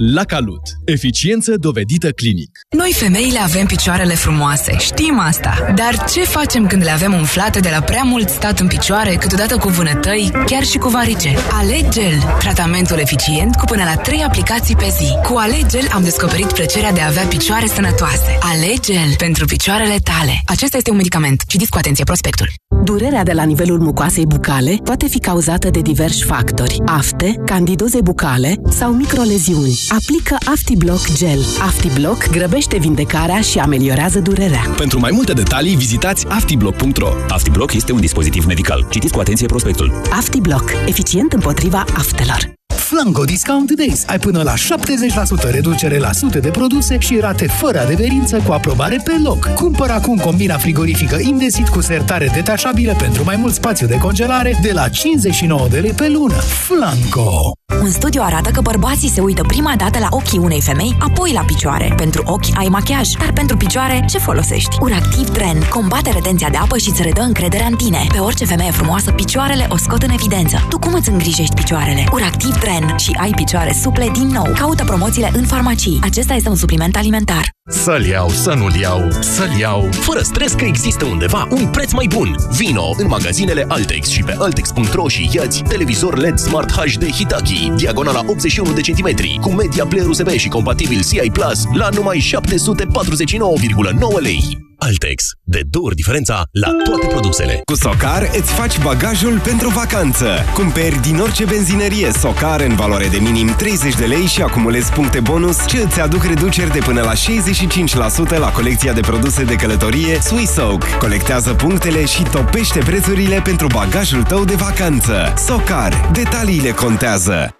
La Calut. Eficiență dovedită clinic. Noi femeile avem picioarele frumoase, știm asta. Dar ce facem când le avem umflate de la prea mult stat în picioare, câteodată cu vânătăi, chiar și cu varice? Alegel, tratamentul eficient cu până la 3 aplicații pe zi. Cu Alegel am descoperit plăcerea de a avea picioare sănătoase. Alegel pentru picioarele tale. Acesta este un medicament. Citiți cu atenție prospectul. Durerea de la nivelul mucoasei bucale poate fi cauzată de diversi factori. Afte, candidoze bucale sau microleziuni. Aplică AftiBlock Gel. AftiBlock grăbește vindecarea și ameliorează durerea. Pentru mai multe detalii, vizitați aftiblock.ro. AftiBlock este un dispozitiv medical. Citiți cu atenție prospectul. AftiBlock. Eficient împotriva aftelor. Flanco Discount Days. Ai până la 70% reducere la sute de produse și rate fără adeverință cu aprobare pe loc. Cumpără acum combina frigorifică Indesit cu sertare detașabilă pentru mai mult spațiu de congelare de la 59 de lei pe lună. Flanco! Un studiu arată că bărbații se uită prima dată la ochii unei femei, apoi la picioare. Pentru ochi ai machiaj, dar pentru picioare ce folosești? Uractiv Dren combate retenția de apă și îți redă încrederea în tine. Pe orice femeie frumoasă, picioarele o scot în evidență. Tu cum îți îngrijești picioarele? Uractiv Dren și ai picioare suple din nou. Caută promoțiile în farmacii. Acesta este un supliment alimentar. Să-l iau, să nu-l iau, să-l iau. Fără stres că există undeva un preț mai bun. Vino în magazinele Altex și pe Altex.ro și iați televizor LED Smart HD Hitachi, diagonala 81 de centimetri, cu media player USB și compatibil CI Plus la numai 749,9 lei. Altex. De două ori diferența la toate produsele. Cu Socar îți faci bagajul pentru vacanță. Cumperi din orice benzinărie Socar în valoare de minim 30 de lei și acumulezi puncte bonus ce îți aduc reduceri de până la 65% la colecția de produse de călătorie Swissoak. Colectează punctele și topește prețurile pentru bagajul tău de vacanță. Socar. Detaliile contează.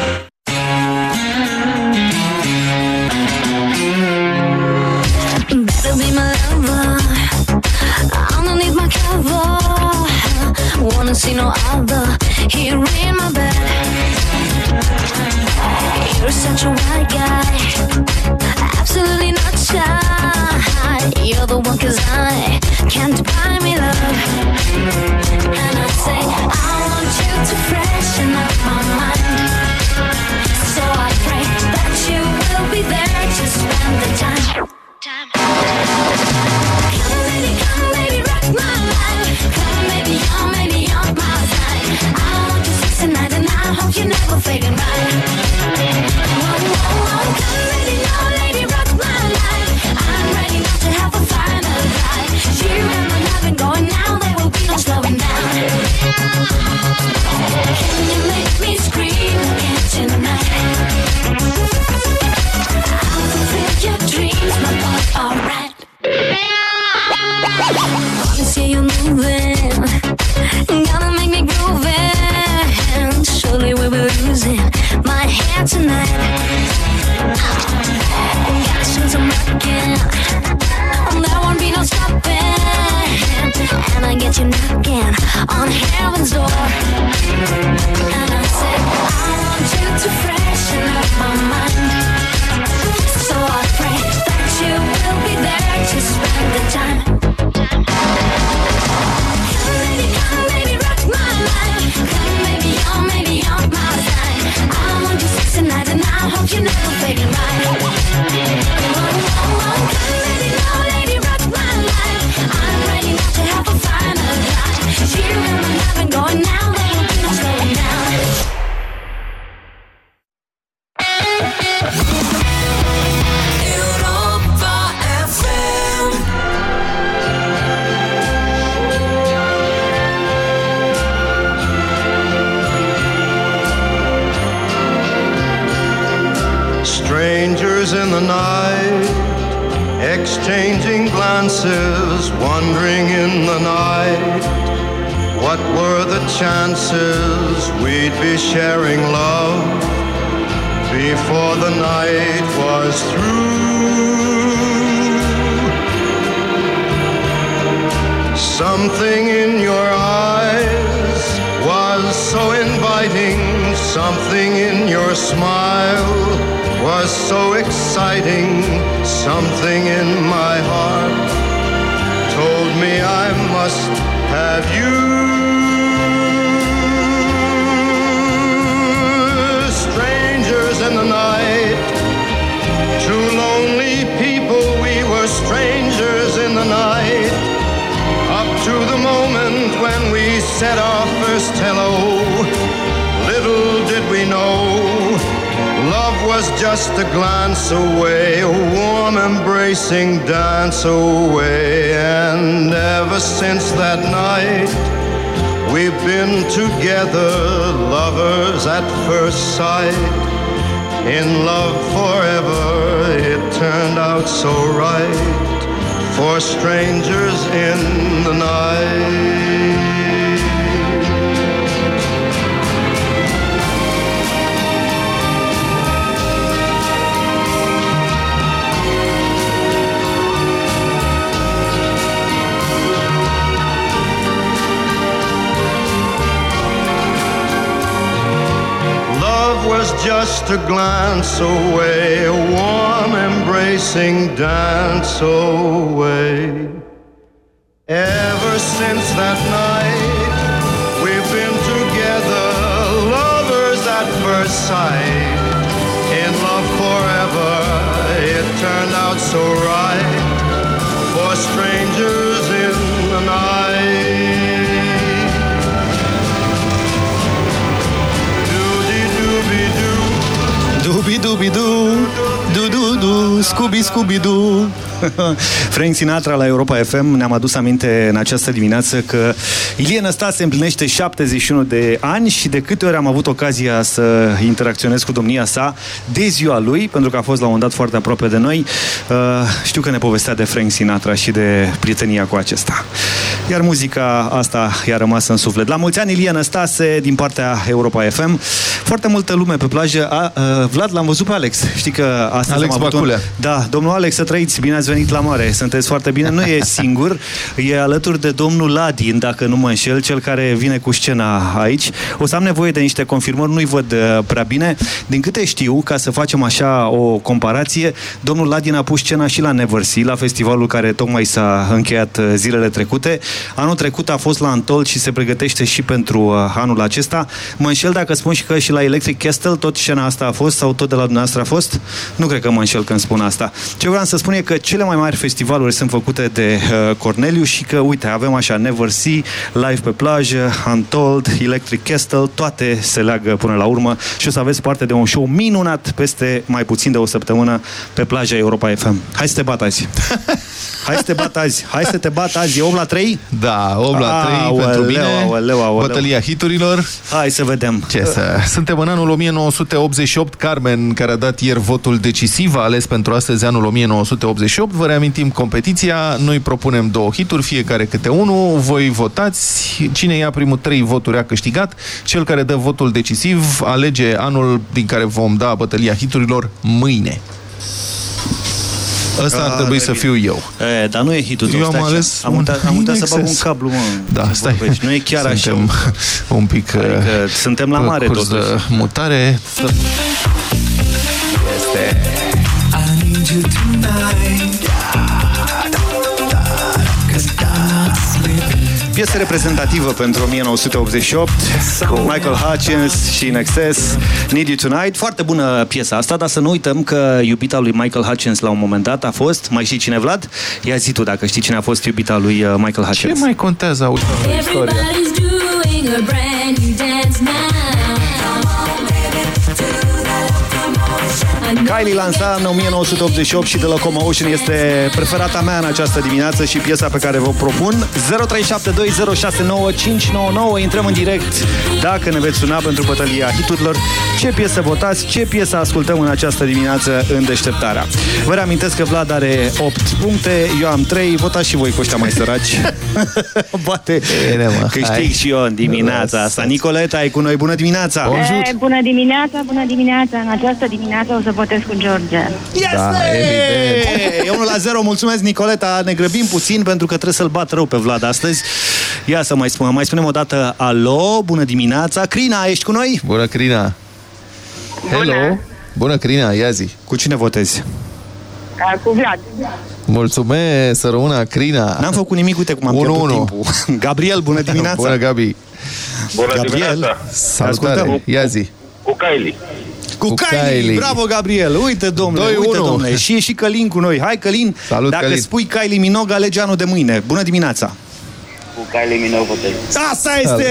See no other here in my bed. You're such a white guy, absolutely not shy. You're the one 'cause I can't buy me love. And I say I want you to freshen up my mind. So I pray that you will be there to spend the time. Come hope you never fading right. Hand tonight. Won't be no stopping. And I get you knocking on heaven's door. A glance away, a warm embracing dance away. Dubi-dubi-du, du-du-du, Scooby-Scooby-du. Frank Sinatra la Europa FM ne-am adus aminte în această dimineață că Ilie Năstase împlinește 71 de ani și de câte ori am avut ocazia să interacționez cu domnia sa de ziua lui, pentru că a fost la un dat foarte aproape de noi, uh, știu că ne povestea de Frank Sinatra și de prietenia cu acesta. Iar muzica asta i-a rămas în suflet. La mulți ani, Ilie Năstase, din partea Europa FM. Foarte multă lume pe plajă. A, uh, Vlad, l-am văzut pe Alex. Știi că astăzi Alex am avut Baculea. Un... Da, domnul Alex, să trăiți, bine ați venit la mare. Sunteți foarte bine. Nu e singur, e alături de domnul Ladin, dacă nu mă înșel, cel care vine cu scena aici. O să am nevoie de niște confirmări, nu-i văd uh, prea bine. Din câte știu, ca să facem așa o comparație, domnul Ladin a pus scena și la Neversea, la festivalul care tocmai s-a încheiat uh, zilele trecute. Anul trecut a fost la Antol și se pregătește și pentru uh, anul acesta. Mă înșel dacă spun și că și la Electric Castle tot scena asta a fost sau tot de la dumneavoastră a fost? Nu cred că mă înșel când spun asta. Ce vreau să spun e că cele mai mari festivaluri sunt făcute de uh, Corneliu și că, uite, avem așa Neversea, Live pe plajă, Untold, Electric Castle, toate se leagă până la urmă și o să aveți parte de un show minunat peste mai puțin de o săptămână pe plaja Europa FM. Hai să te bat azi! Hai să te bat azi! Hai să te bat azi! E 8 la 3? Da, 8 la 3 Aoleu, pentru mine. aoleu, aoleu. Bătălia hiturilor. Hai să vedem. Ce să... Suntem în anul 1988. Carmen, care a dat ieri votul decisiv, a ales pentru astăzi anul 1988. Vă reamintim competiția. Noi propunem două hituri, fiecare câte unul. Voi votați. Cine ia primul trei voturi a câștigat. Cel care dă votul decisiv alege anul din care vom da bătălia hiturilor mâine. Ăsta ar Ah, trebui nu e să bine. fiu eu. E, dar nu e hitul tău, Eu am stai așa. ales Am un uitat, am uitat să bag un Inexes. cablu, mă. Da, Ce stai. vorbești? Nu e chiar suntem așa. un pic... Adică uh, suntem la pe mare, curs totuși. de mutare. Este... Piesă reprezentativă pentru 1988 Michael Hutchins și In Excess. Need You Tonight. Foarte bună piesa asta, dar să nu uităm că iubita lui Michael Hutchins la un moment dat a fost Mai știi cine, Vlad? Ia zi tu dacă știi cine a fost iubita lui uh, Michael Hutchins. Ce mai contează auzi, istoria? Kylie lansa în 1988 și The Locomotion este preferata mea în această dimineață și piesa pe care vă propun. 0372069599 Intrăm în direct dacă ne veți suna pentru bătălia hiturilor. Ce piesă votați, ce piesă ascultăm în această dimineață în deșteptarea? Vă reamintesc că Vlad are 8 puncte, eu am 3 Votați și voi cu ăștia mai săraci. Poate Bine, mă, câștig hai. și eu în dimineața asta. Nicoleta, e cu noi, bună dimineața! E, bună dimineața, bună dimineața. În această dimineață o să votez cu George. Da, evident. E 1 la 0, mulțumesc Nicoleta, ne grăbim puțin pentru că trebuie să-l bat rău pe Vlad astăzi. Ia să mai spunem, mai spunem o dată alo, bună dimineața. Crina, ești cu noi? Bună, Crina! Hello! Bună, Crina, ia zi! Cu cine votezi? Cu Vlad. Mulțumesc, să rămână, Crina! N-am făcut nimic, uite cum am 1-1. pierdut timpul. Gabriel, bună dimineața. Bună, Gabi! Bună Gabriel, dimineața! Salutare! ascultăm. Ia zi! Cu Kylie. Cu, Cu Kylie. Kylie. Bravo, Gabriel. Uite, domnule, 2-1. uite, domnule. Și e și Călin cu noi. Hai, Călin. Salut, Dacă Călin. spui Kylie Minogue, alege anul de mâine. Bună dimineața. Cu Kylie Minogue votez. Asta este!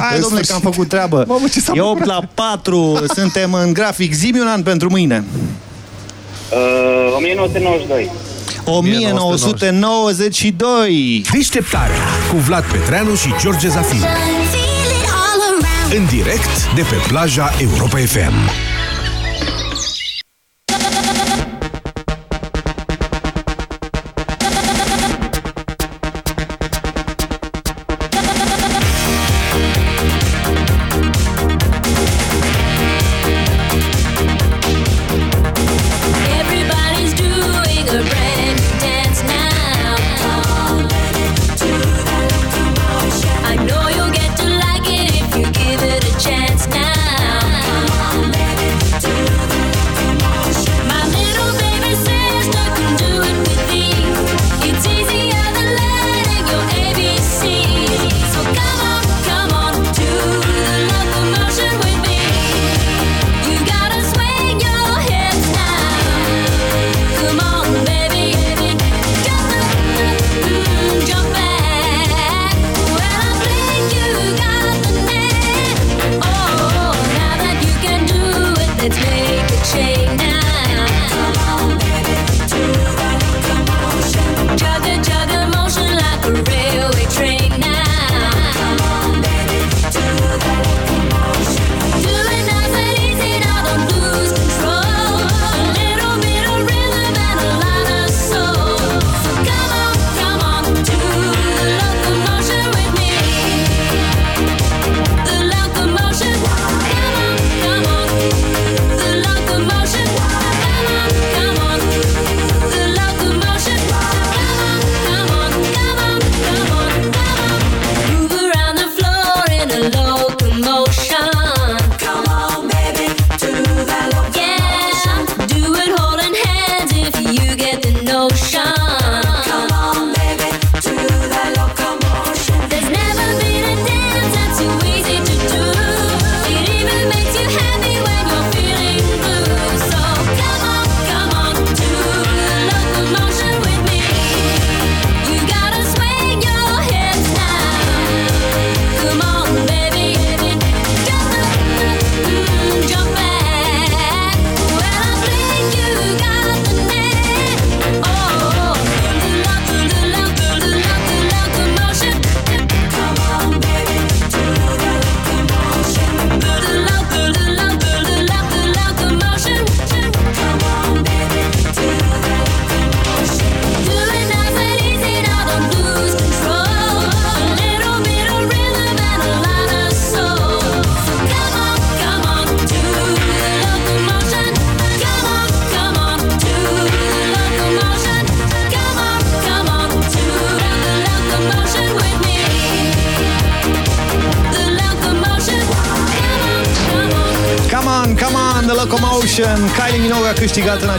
Hai, domnule, că am făcut treabă. Mamă, ce s-a E 8 la 4, suntem în grafic. Zi un an pentru mâine. Uh, 1992. 1992. Deșteptarea cu Vlad Petreanu și George Zafiu. În direct de pe plaja Europa FM.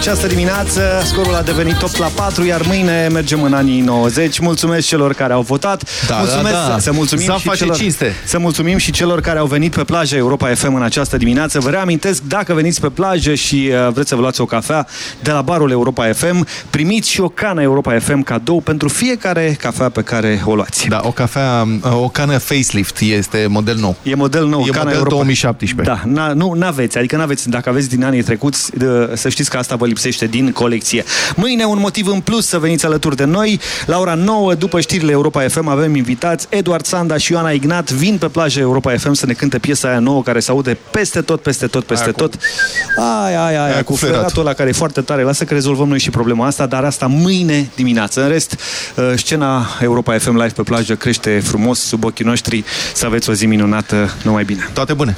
Această dimineață. Scorul a devenit 8 la 4, iar mâine mergem în anii 90. Mulțumesc celor care au votat. Da, Mulțumesc, da, da. Să mulțumim Să și face celor, cinste. Să mulțumim și celor care au venit pe plaja Europa FM în această dimineață. Vă reamintesc, dacă veniți pe plajă și uh, vreți să vă luați o cafea de la barul Europa FM, primiți și o cană Europa FM cadou pentru fiecare cafea pe care o luați. Da, o cafea, o cană facelift este model nou. E model nou, E cana model Europa. 2017. Da, na, nu aveți, adică n-aveți, dacă aveți din anii trecuți, de, să știți că asta vă lipsește din colecție. Mâine un motiv în plus să veniți alături de noi. La ora 9, după știrile Europa FM, avem invitați Eduard Sanda și Ioana Ignat. Vin pe plaja Europa FM să ne cânte piesa aia nouă care se aude peste tot, peste tot, peste Aia cu- tot. Aia, aia, aia, Aia cu cu fleratul. fleratul ăla care e foarte tare. Lasă că rezolvăm noi și problema asta, dar asta mâine dimineață. În rest, uh, scena Europa FM Live pe plajă crește frumos sub ochii noștri. Să aveți o zi minunată, numai bine. Toate bune!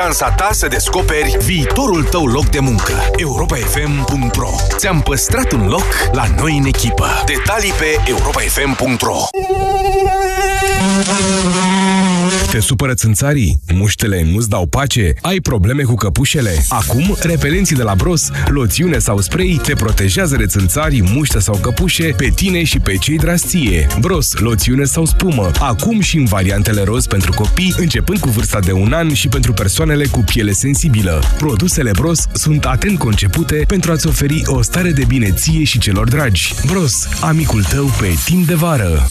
șansa ta să descoperi viitorul tău loc de muncă. europafm.ro Ți-am păstrat un loc la noi în echipă. Detalii pe europafm.ro Te supără țânțarii? Muștele nu-ți dau pace? Ai probleme cu căpușele? Acum, repelenții de la Bros, loțiune sau spray te protejează de țânțari, muște sau căpușe pe tine și pe cei dragi ție. Bros, loțiune sau spumă. Acum și în variantele roz pentru copii, începând cu vârsta de un an și pentru persoanele cu piele sensibilă. Produsele Bros sunt atent concepute pentru a-ți oferi o stare de bine ție și celor dragi. Bros, amicul tău pe timp de vară.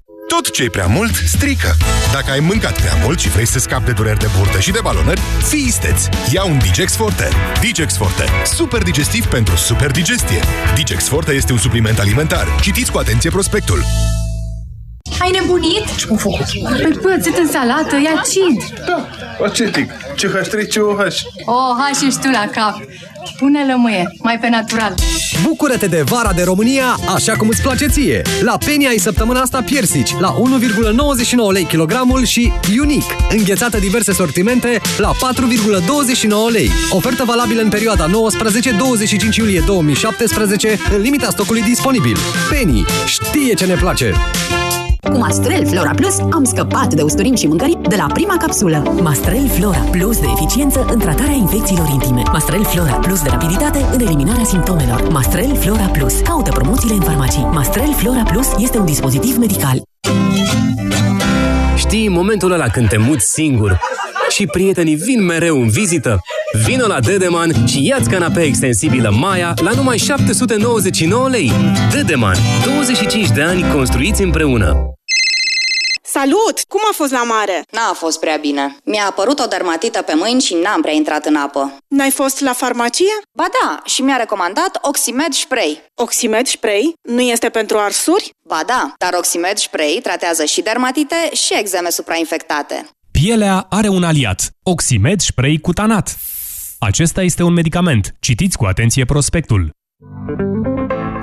Tot ce e prea mult, strică. Dacă ai mâncat prea mult și vrei să scapi de dureri de burtă și de balonări, fii isteț. Ia un Digex Forte. Digex Forte. Super digestiv pentru super digestie. Digex Forte este un supliment alimentar. Citiți cu atenție prospectul. Ai nebunit? Ce-am făcut? Păi pățit în salată, e acid. Da, acetic. CH3, COH. Oh, hai și tu la cap. Pune lămâie, mai pe natural. Bucură-te de vara de România așa cum îți place ție! La Penny ai săptămâna asta piersici la 1,99 lei kilogramul și Unique, înghețată diverse sortimente la 4,29 lei. Ofertă valabilă în perioada 19-25 iulie 2017 în limita stocului disponibil. Penny știe ce ne place! Cu Mastrel Flora Plus am scăpat de usturim și mâncări de la prima capsulă. Mastrel Flora Plus de eficiență în tratarea infecțiilor intime. Mastrel Flora Plus de rapiditate în eliminarea simptomelor. Mastrel Flora Plus. Caută promoțiile în farmacii. Mastrel Flora Plus este un dispozitiv medical. Știi momentul ăla când te muți singur și prietenii vin mereu în vizită? Vino la Dedeman și ia-ți canapea extensibilă Maya la numai 799 lei. Dedeman. 25 de ani construiți împreună. Salut! Cum a fost la mare? N-a fost prea bine. Mi-a apărut o dermatită pe mâini și n-am prea intrat în apă. N-ai fost la farmacie? Ba da, și mi-a recomandat Oximed Spray. Oximed Spray? Nu este pentru arsuri? Ba da, dar Oximed Spray tratează și dermatite și exeme suprainfectate. Pielea are un aliat, Oximed Spray Cutanat. Acesta este un medicament. Citiți cu atenție prospectul.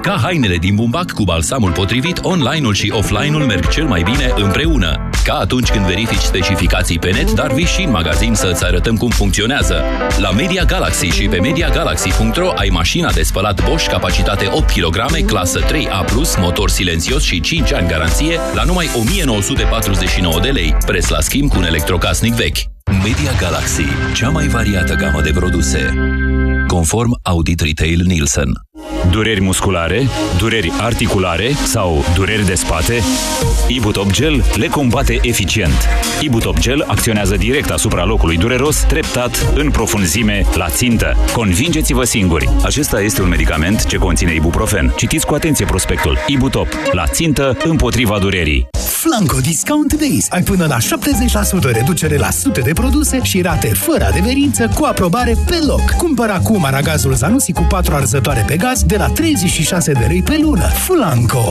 Ca hainele din bumbac cu balsamul potrivit, online-ul și offline-ul merg cel mai bine împreună. Ca atunci când verifici specificații pe net, dar vii și în magazin să îți arătăm cum funcționează. La Media Galaxy și pe MediaGalaxy.ro ai mașina de spălat Bosch, capacitate 8 kg, clasă 3A+, motor silențios și 5 ani garanție, la numai 1949 de lei, preț la schimb cu un electrocasnic vechi. Media Galaxy, cea mai variată gamă de produse. Conform Audit Retail Nielsen. Dureri musculare, dureri articulare sau dureri de spate? Ibutop Gel le combate eficient. Ibutop Gel acționează direct asupra locului dureros, treptat, în profunzime, la țintă. Convingeți-vă singuri! Acesta este un medicament ce conține ibuprofen. Citiți cu atenție prospectul. Ibutop. La țintă, împotriva durerii. Flanco Discount Days. Ai până la 70% reducere la sute de produse și rate fără adeverință cu aprobare pe loc. Cumpăr acum aragazul Zanussi cu 4 arzătoare pe gaz de la 36 de lei pe lună. Flanco!